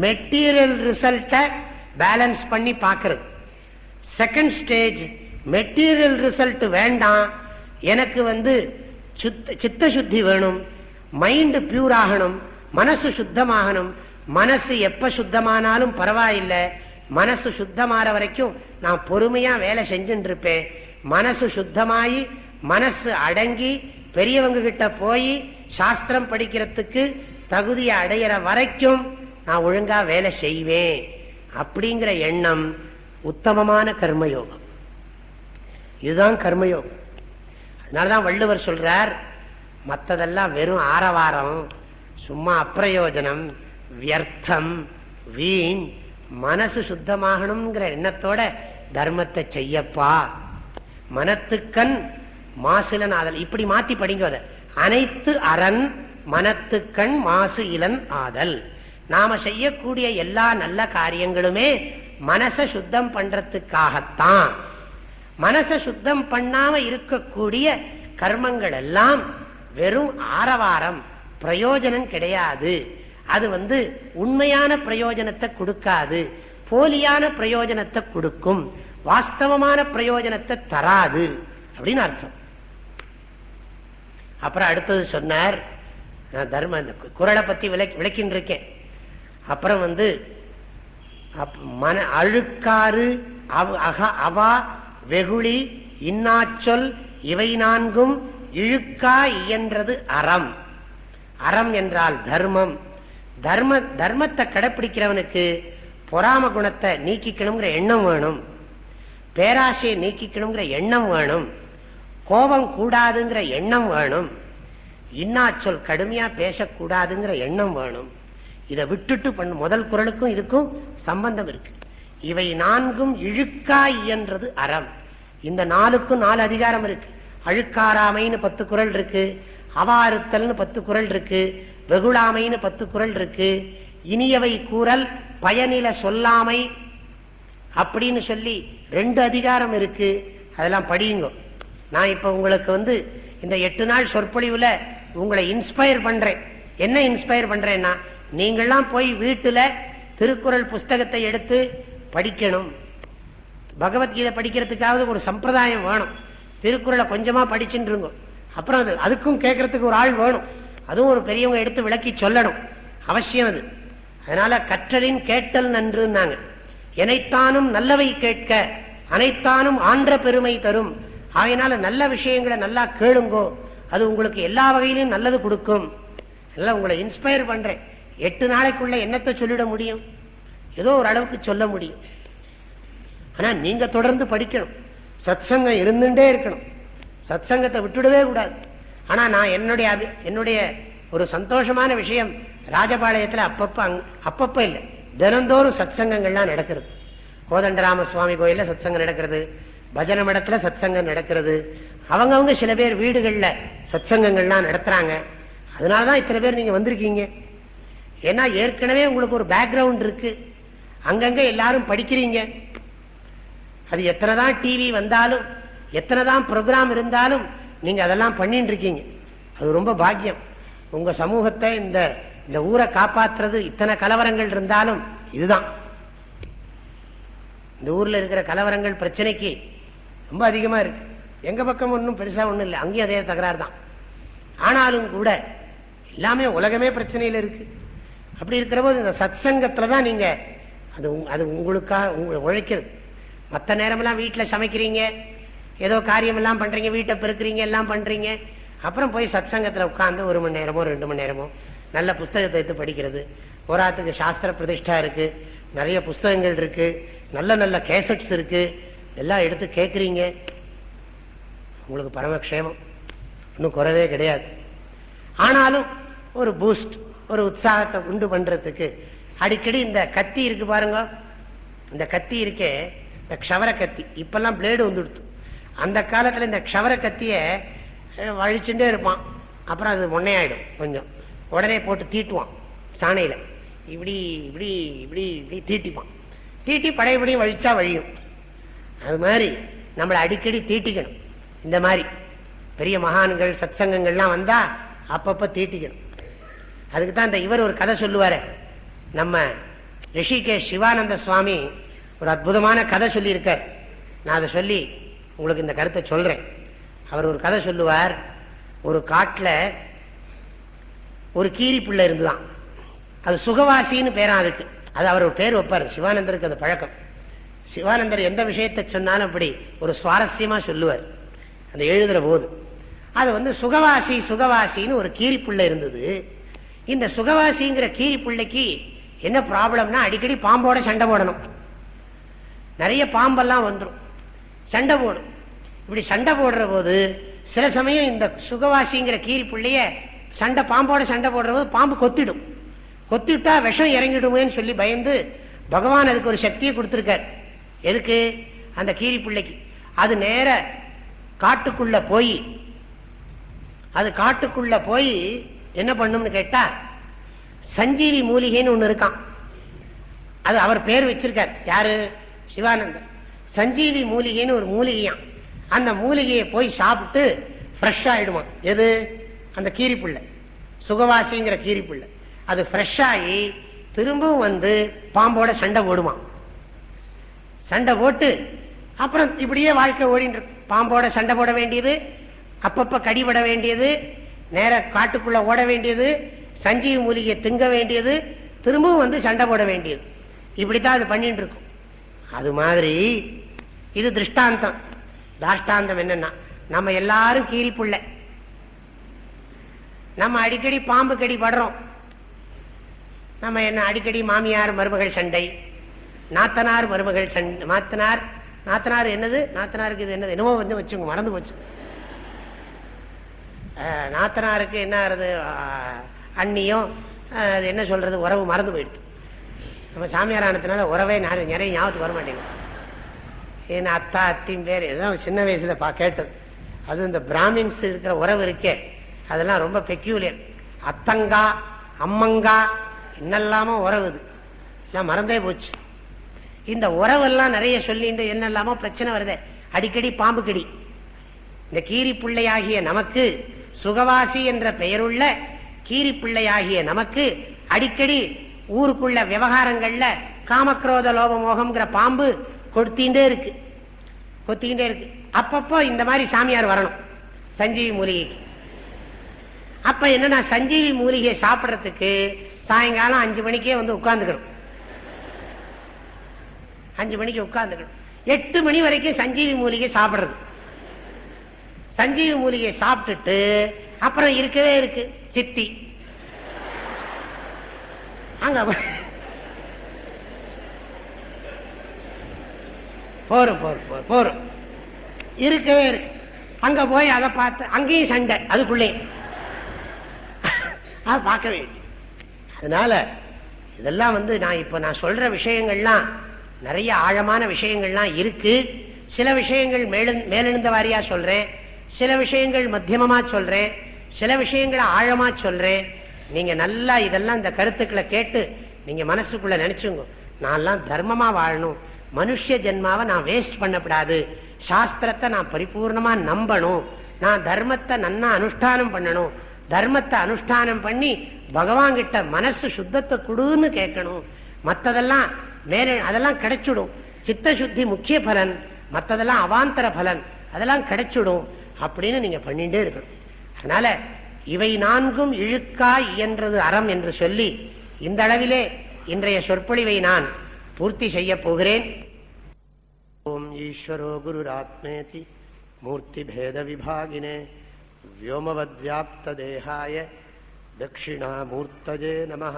மெட்டீரியல் ரிசல்ட்டை பேலன்ஸ் பண்ணி பார்க்கறது. செகண்ட் ஸ்டேஜ் மெட்டீரியல் ரிசல்ட் வேண்டாம். எனக்கு வந்து சுத்த சித்த சுத்தி வேணும். மைண்டு பியூர் ஆகணும். மனசு சுத்தமாகணும். மனசு எப்ப சுத்தமானாலும் பரவாயில்லை. மனசு சுத்தமாற வரைக்கும் நான் பொறுமையா வேலை செஞ்சுட்டு இருப்பேன். மனசு சுத்தமாயி மனசு அடங்கி பெரியவங்க கிட்ட போய் சாஸ்திரம் படிக்கிறதுக்கு தகுதியை அடையிற வரைக்கும் நான் ஒழுங்கா வேலை செய்வேன் அப்படிங்கிற எண்ணம் உத்தமமான கர்மயோகம். இதுதான் கர்மயோகம். அதனாலதான் வள்ளுவர் சொல்றார் மற்றதெல்லாம் வெறும் ஆரவாரம் சும்மா அப்பிரயோஜனம் வியர்த்தம் வீண் மனசு சுத்தமாகணுங்கிற எண்ணத்தோட தர்மத்தை செய்யப்பா. மனத்துக்கண் மாசுல ஆதல். இப்படி மாத்தி படிங்க அதை. அனைத்து அரண் மனத்துக்கண் மாசு இலன் ஆதல். நாம செய்யக்கூடிய எல்லா நல்ல காரியங்களுமே மனசை சுத்தம் பண்றதுக்காகத்தான். மனசை சுத்தம் பண்ணாம இருக்கக்கூடிய கர்மங்கள் எல்லாம் வெறும் ஆரவாரம் பிரயோஜனம் கிடையாது. அது வந்து உண்மையான பிரயோஜனத்தை கொடுக்காது. போலியான பிரயோஜனத்தை கொடுக்கும். வாஸ்தவமான பிரயோஜனத்தை தராது. அப்படின்னு அர்த்தம். அப்புறம் அடுத்தது சொன்னார் நான் தர்ம இந்த குரலை குறளை விளக்கி விளக்கின்னு இருக்கேன் அப்புறம் வந்து அப்- மன அழுக்காறு அக- அவா வெகுளி இன்னாச்சொல் இவை நான்கும் இழுக்கா இயன்றது அறம். அறம் என்றால் தர்மம். தர்ம தர்மத்தை கடைப்பிடிக்கிறவனுக்கு பொறாம குணத்தை நீக்கிக்கணுங்கிற எண்ணம் வேணும். பேராசையை நீக்கிக்கணுங்கிற எண்ணம் வேணும். கோபம் கூடாதுங்கிற எண்ணம் வேணும். இன்னாச்சொல் கடுமையா பேசக்கூடாதுங்கிற எண்ணம் வேணும். இதை விட்டுட்டு பண்ணு. முதல் குரலுக்கும் இதுக்கும் சம்பந்தம் இருக்கு. இவை நான்கும் இழுக்கா இயன்றது அறம். இந்த நாலுக்கும் நாலு அதிகாரம் இருக்கு. அழுக்காராமைன்னு பத்து குரல் இருக்கு. அவாறுத்தல்னு பத்து குரல் இருக்கு. வெகுளாமைன்னு பத்து குரல் இருக்கு. இனியவை கூறல் பயனில சொல்லாமை அப்படின்னு சொல்லி ரெண்டு அதிகாரம் இருக்கு. அதெல்லாம் படியுங்க. நான் இப்போ உங்களுக்கு வந்து இந்த எட்டு நாள் சொற்பொழிவில் உங்களை இன்ஸ்பயர் பண்ணுறேன் என்ன இன்ஸ்பயர் பண்ணுறேன்னா நீங்கள்லாம் போய் வீட்டில் திருக்குறள் புஸ்தகத்தை எடுத்து படிக்கணும். பகவத்கீதை படிக்கிறதுக்காவது ஒரு சம்பிரதாயம் வேணும். திருக்குறளை கொஞ்சமாக படிச்சுட்டுருங்க அப்புறம் அது அதுக்கும் கேட்கறதுக்கு ஒரு ஆள் வேணும். அதுவும் ஒரு பெரியவங்க எடுத்து விளக்கி சொல்லணும். அவசியம் அது. அதனால கற்றலின் கேட்டல் நன்றுன்னாங்க. எனைத்தானும் நல்லவை கேட்க அனைத்தானும் ஆன்ற பெருமை தரும். ஆகையினால நல்ல விஷயங்களை நல்லா கேளுங்கோ. அது உங்களுக்கு எல்லா வகையிலும் நல்லது கொடுக்கும். எல்லாம் உங்களை இன்ஸ்பயர் பண்றேன். எட்டு நாளைக்குள்ள என்னத்தை சொல்லிட முடியும்? ஏதோ ஒரு அளவுக்கு சொல்ல முடியும். ஆனா நீங்க தொடர்ந்து படிக்கணும். சத் சங்கம் இருந்துட்டே இருக்கணும். சத் சங்கத்தை விட்டுடவே கூடாது. ஆனா நான் என்னுடைய என்னுடைய ஒரு சந்தோஷமான விஷயம் ராஜபாளையத்தில் அப்பப்ப அப்பப்ப இல்லை. தினந்தோறும் சத் சங்கங்கள்லாம் நடக்கிறது. கோதண்டராம சுவாமி கோயில்ல சத் சங்கம் நடக்கிறது. பஜனை மடத்துல சத் சங்கம் நடக்கிறது. அவங்கவுங்க சில பேர் வீடுகளில் சத் சங்கங்கள்லாம் நடத்துறாங்க. அதனாலதான் இத்தனை பேர் நீங்க வந்திருக்கீங்க. ஏன்னா ஏற்கனவே உங்களுக்கு ஒரு பேக்ரவுண்ட் இருக்கு. அங்கங்கே எல்லாரும் படிக்கிறீங்க. அது எத்தனை தான் டிவி வந்தாலும் எத்தனை தான் ப்ரோக்ராம் இருந்தாலும் நீங்க அதெல்லாம் பண்ணிட்டு இருக்கீங்க. அது ரொம்ப பாக்கியம். உங்க சமூகத்தை இந்த இந்த ஊரை காப்பாற்றுறது இத்தனை கலவரங்கள் இருந்தாலும் இதுதான். இந்த ஊர்ல இருக்கிற கலவரங்கள் பிரச்சனைக்கு ரொம்ப அதிகமாக இருக்கு. எங்கள் பக்கம் ஒன்றும் பெருசாக ஒன்றும் இல்லை. அங்கேயும் அதே தகராறு தான் ஆனாலும் கூட எல்லாமே உலகமே பிரச்சனையில் இருக்கு. அப்படி இருக்கிற போது இந்த சத் சங்கத்தில் தான் நீங்கள் அது அது உங்களுக்காக உங்களை உழைக்கிறது. மற்ற நேரமெல்லாம் வீட்டில் சமைக்கிறீங்க. ஏதோ காரியம் எல்லாம் வீட்டை பெருக்கிறீங்க எல்லாம் பண்ணுறீங்க அப்புறம் போய் சத் சங்கத்தில் உட்காந்து ஒரு மணி நேரமோ ரெண்டு மணி நேரமோ நல்ல புஸ்தகத்தை எடுத்து படிக்கிறது. போராத்துக்கு சாஸ்திர பிரதிஷ்டா இருக்குது நிறைய புஸ்தகங்கள் இருக்குது நல்ல நல்ல கேசட்ஸ் இருக்குது எல்லாம் எடுத்து கேட்குறீங்க உங்களுக்கு பரமக்ஷேமம் இன்னும் குறவே கிடையாது. ஆனாலும் ஒரு பூஸ்ட் ஒரு உற்சாகத்தை உண்டு பண்ணுறதுக்கு அடிக்கடி இந்த கத்தி இருக்கு பாருங்க. இந்த கத்தி இருக்கே இந்த க்ஷவர கத்தி. இப்பெல்லாம் பிளேடு வந்துடுத்து. அந்த காலத்தில் இந்த க்ஷவர கத்தியை வழிச்சுட்டே இருப்பான். அப்புறம் அது முன்னையாயிடும் கொஞ்சம். உடனே போட்டு தீட்டுவான் சாணையில். இப்படி இப்படி இப்படி இப்படி தீட்டிப்பான். தீட்டி படையபடி வழிச்சா வழியும். அது மாதிரி நம்மளை அடிக்கடி தீட்டிக்கணும். இந்த மாதிரி பெரிய மகான்கள் சத் சங்கங்கள்லாம் வந்தா அப்பப்போ தீட்டிக்கணும். அதுக்கு தான் இந்த இவர் ஒரு கதை சொல்லுவாரு. நம்ம ரிஷிகேஷ் சிவானந்த சுவாமி ஒரு அற்புதமான கதை சொல்லியிருக்கார். நான் அதை சொல்லி உங்களுக்கு இந்த கருத்தை சொல்றேன். அவர் ஒரு கதை சொல்லுவார். ஒரு காட்டில் ஒரு கீரி பிள்ளை இருந்துதான். அது சுகவாசின்னு பேரான் அதுக்கு. அது அவர் பேர் வைப்பார். சிவானந்தருக்கு அது பழக்கம். சிவானந்தர் எந்த விஷயத்தை சொன்னாலும் அப்படி ஒரு சுவாரஸ்யமாக சொல்லுவார். அந்த எழுதுகிற போது. அது வந்து சுகவாசி சுகவாசின்னு ஒரு கீரிப்புள்ள இருந்தது. இந்த சுகவாசிங்கிற கீரிப்புள்ளைக்கு என்ன ப்ராப்ளம்னா அடிக்கடி பாம்போட சண்டை போடணும். நிறைய பாம்பெல்லாம் வந்துடும் சண்டை போடும். இப்படி சண்டை போடுற போது சில சமயம் இந்த சுகவாசிங்கிற கீரி சண்டை பாம்போட சண்டை போடுற போது பாம்பு கொத்திடும். கொத்திட்டா விஷம் இறங்கிடுமேன்னு சொல்லி பயந்து பகவான் அதுக்கு ஒரு சக்தியை கொடுத்துருக்கார். எதுக்கு? அந்த கீரி பிள்ளைக்கு. அது நேர காட்டுக்குள்ள போய் அது காட்டுக்குள்ள போய் என்ன பண்ணும்னு கேட்டா சஞ்சீவி மூலிகைன்னு ஒண்ணு இருக்கான் அது அவர் பேர் வச்சிருக்கார். யாரு? சிவானந்தர் சஞ்சீவி மூலிகைன்னு ஒரு மூலிகையான் அந்த மூலிகையை போய் சாப்பிட்டு ஃப்ரெஷ் ஆயிடுமா எது? அந்த கீரிப்புள்ள சுகவாசிங்கிற கீரிப்புள்ள அது ஃப்ரெஷ் ஆகி திரும்பவும் வந்து பாம்போட சண்டை போடுமா சண்டை போட்டு அப்புறம் இப்படியே வாழ்க்கை ஓடிட்டு பாம்போட சண்டை போட வேண்டியது அப்பப்ப கடிபட வேண்டியது நேர காட்டுக்குள்ள ஓட வேண்டியது சஞ்சீவ மூலிகை திங்க வேண்டியது திரும்பவும் வந்து சண்டை போட வேண்டியது. இப்படித்தான் அது பண்ணிட்டு இருக்கும். அது மாதிரி இது திருஷ்டாந்தம். தாஷ்டாந்தம் என்னன்னா நம்ம எல்லாரும் கீரி புள்ள. நம்ம அடிக்கடி பாம்பு கடி படுறோம் நம்ம என்ன அடிக்கடி மாமியார் மருமகள் சண்டை நாத்தனார் மருமகள் சண்டை நாத்தனார் நாத்தனார் என்னது? நாத்தனாருக்கு இது என்னது? என்னமோ வந்து வச்சுங்க மறந்து போச்சு. நாத்தனாருக்கு என்ன ஆறுது அண்ணியும் அது என்ன சொல்றது? உறவு மறந்து போயிடுது. நம்ம சாமியார் ஆனதுனால உறவே நிறைய ஞாபகத்துக்கு வர மாட்டேங்குது. ஏன்னா அத்தா அத்தின் பேர். எல்லாம் சின்ன வயசுல பா கேட்டது. அது இந்த பிராமின்ஸ் இருக்கிற உறவு இருக்கே. அதெல்லாம் ரொம்ப பெக்யூலியர் அத்தங்கா அம்மங்கா என்னெல்லாமோ உறவுது எல்லாம் மறந்தே போச்சு. இந்த உறவெல்லாம் நிறைய சொல்லிட்டு என்னெல்லாமோ பிரச்சனை வருது. அடிக்கடி பாம்பு கடி. இந்த கீரி பிள்ளையாகிய நமக்கு சுகவாசி என்ற பெயருள்ள கீரி பிள்ளையாகிய நமக்கு அடிக்கடி ஊருக்குள்ள விவகாரங்கள்ல காமக்ரோத லோபமோகம்ங்கிற பாம்பு கொடுத்தின்றே இருக்கு. கொத்திக்கிட்டே இருக்கு. அப்பப்போ இந்த மாதிரி சாமியார் வரணும் சஞ்சீவி மூலிகைக்கு. அப்ப என்னன்னா சஞ்சீவி மூலிகையை சாப்பிட்றதுக்கு சாயங்காலம் அஞ்சு மணிக்கே வந்து உட்கார்ந்துக்கணும். அஞ்சு மணிக்கு உட்கார்ந்துக்கணும். எட்டு மணி வரைக்கும் சஞ்சீவி மூலிகை சாப்பிடுறது. சஞ்சீவி மூலிகை சாப்பிட்டுட்டு அப்புறம் இருக்கவே இருக்கு சித்தி. அங்க போரும் போரும் போரும் போரும். இருக்கவே இருக்கு. அங்க போய் அதை பார்த்து அங்கேயும் சண்டை அதுக்குள்ளே. அதை பார்க்க வேண்டிய அதனால இதெல்லாம் வந்து நான் இப்போ நான் சொல்ற விஷயங்கள்லாம் நிறைய ஆழமான விஷயங்கள்லாம் இருக்கு. சில விஷயங்கள் மேலு மேலெழுந்த வாரியா சொல்றேன். சில விஷயங்கள் மத்தியமமா சொல்றேன். சில விஷயங்களை ஆழமா சொல்றேன். நீங்க நல்லா இதெல்லாம் இந்த கருத்துக்களை கேட்டு நீங்க மனசுக்குள்ள நினைச்சுங்க. நான்லாம் தர்மமா வாழணும். மனுஷ ஜென்மாவை நான் வேஸ்ட் பண்ணக்கூடாது சாஸ்திரத்தை நான் பரிபூர்ணமா நம்பணும். நான் தர்மத்தை நன்னா அனுஷ்டானம் பண்ணணும். தர்மத்தை அனுஷ்டானம் பண்ணி பகவான் கிட்ட மனசு சுத்தத்தை கொடுன்னு கேட்கணும். மற்றதெல்லாம் மேலே அதெல்லாம் கிடைச்சிடும் சித்த சுத்தி முக்கிய பலன் மற்றதெல்லாம் அவாந்தர பலன் அதெல்லாம் கிடைச்சிடும் அப்படின்னு நீங்க பண்ணிட்டே இருக்கணும் அதனால இவை நான்கும் இழுக்கா இயன்றது அறம் என்று சொல்லி இந்த அளவிலே இன்றைய சொற்பொழிவை நான் பூர்த்தி செய்ய போகிறேன் ஓம் ஈஸ்வரோ குருராத்மேதி மூர்த்தி பேத விபாகினே व्योमवद्व्याप्तदेहाय दक्षिणामूर्तये नमः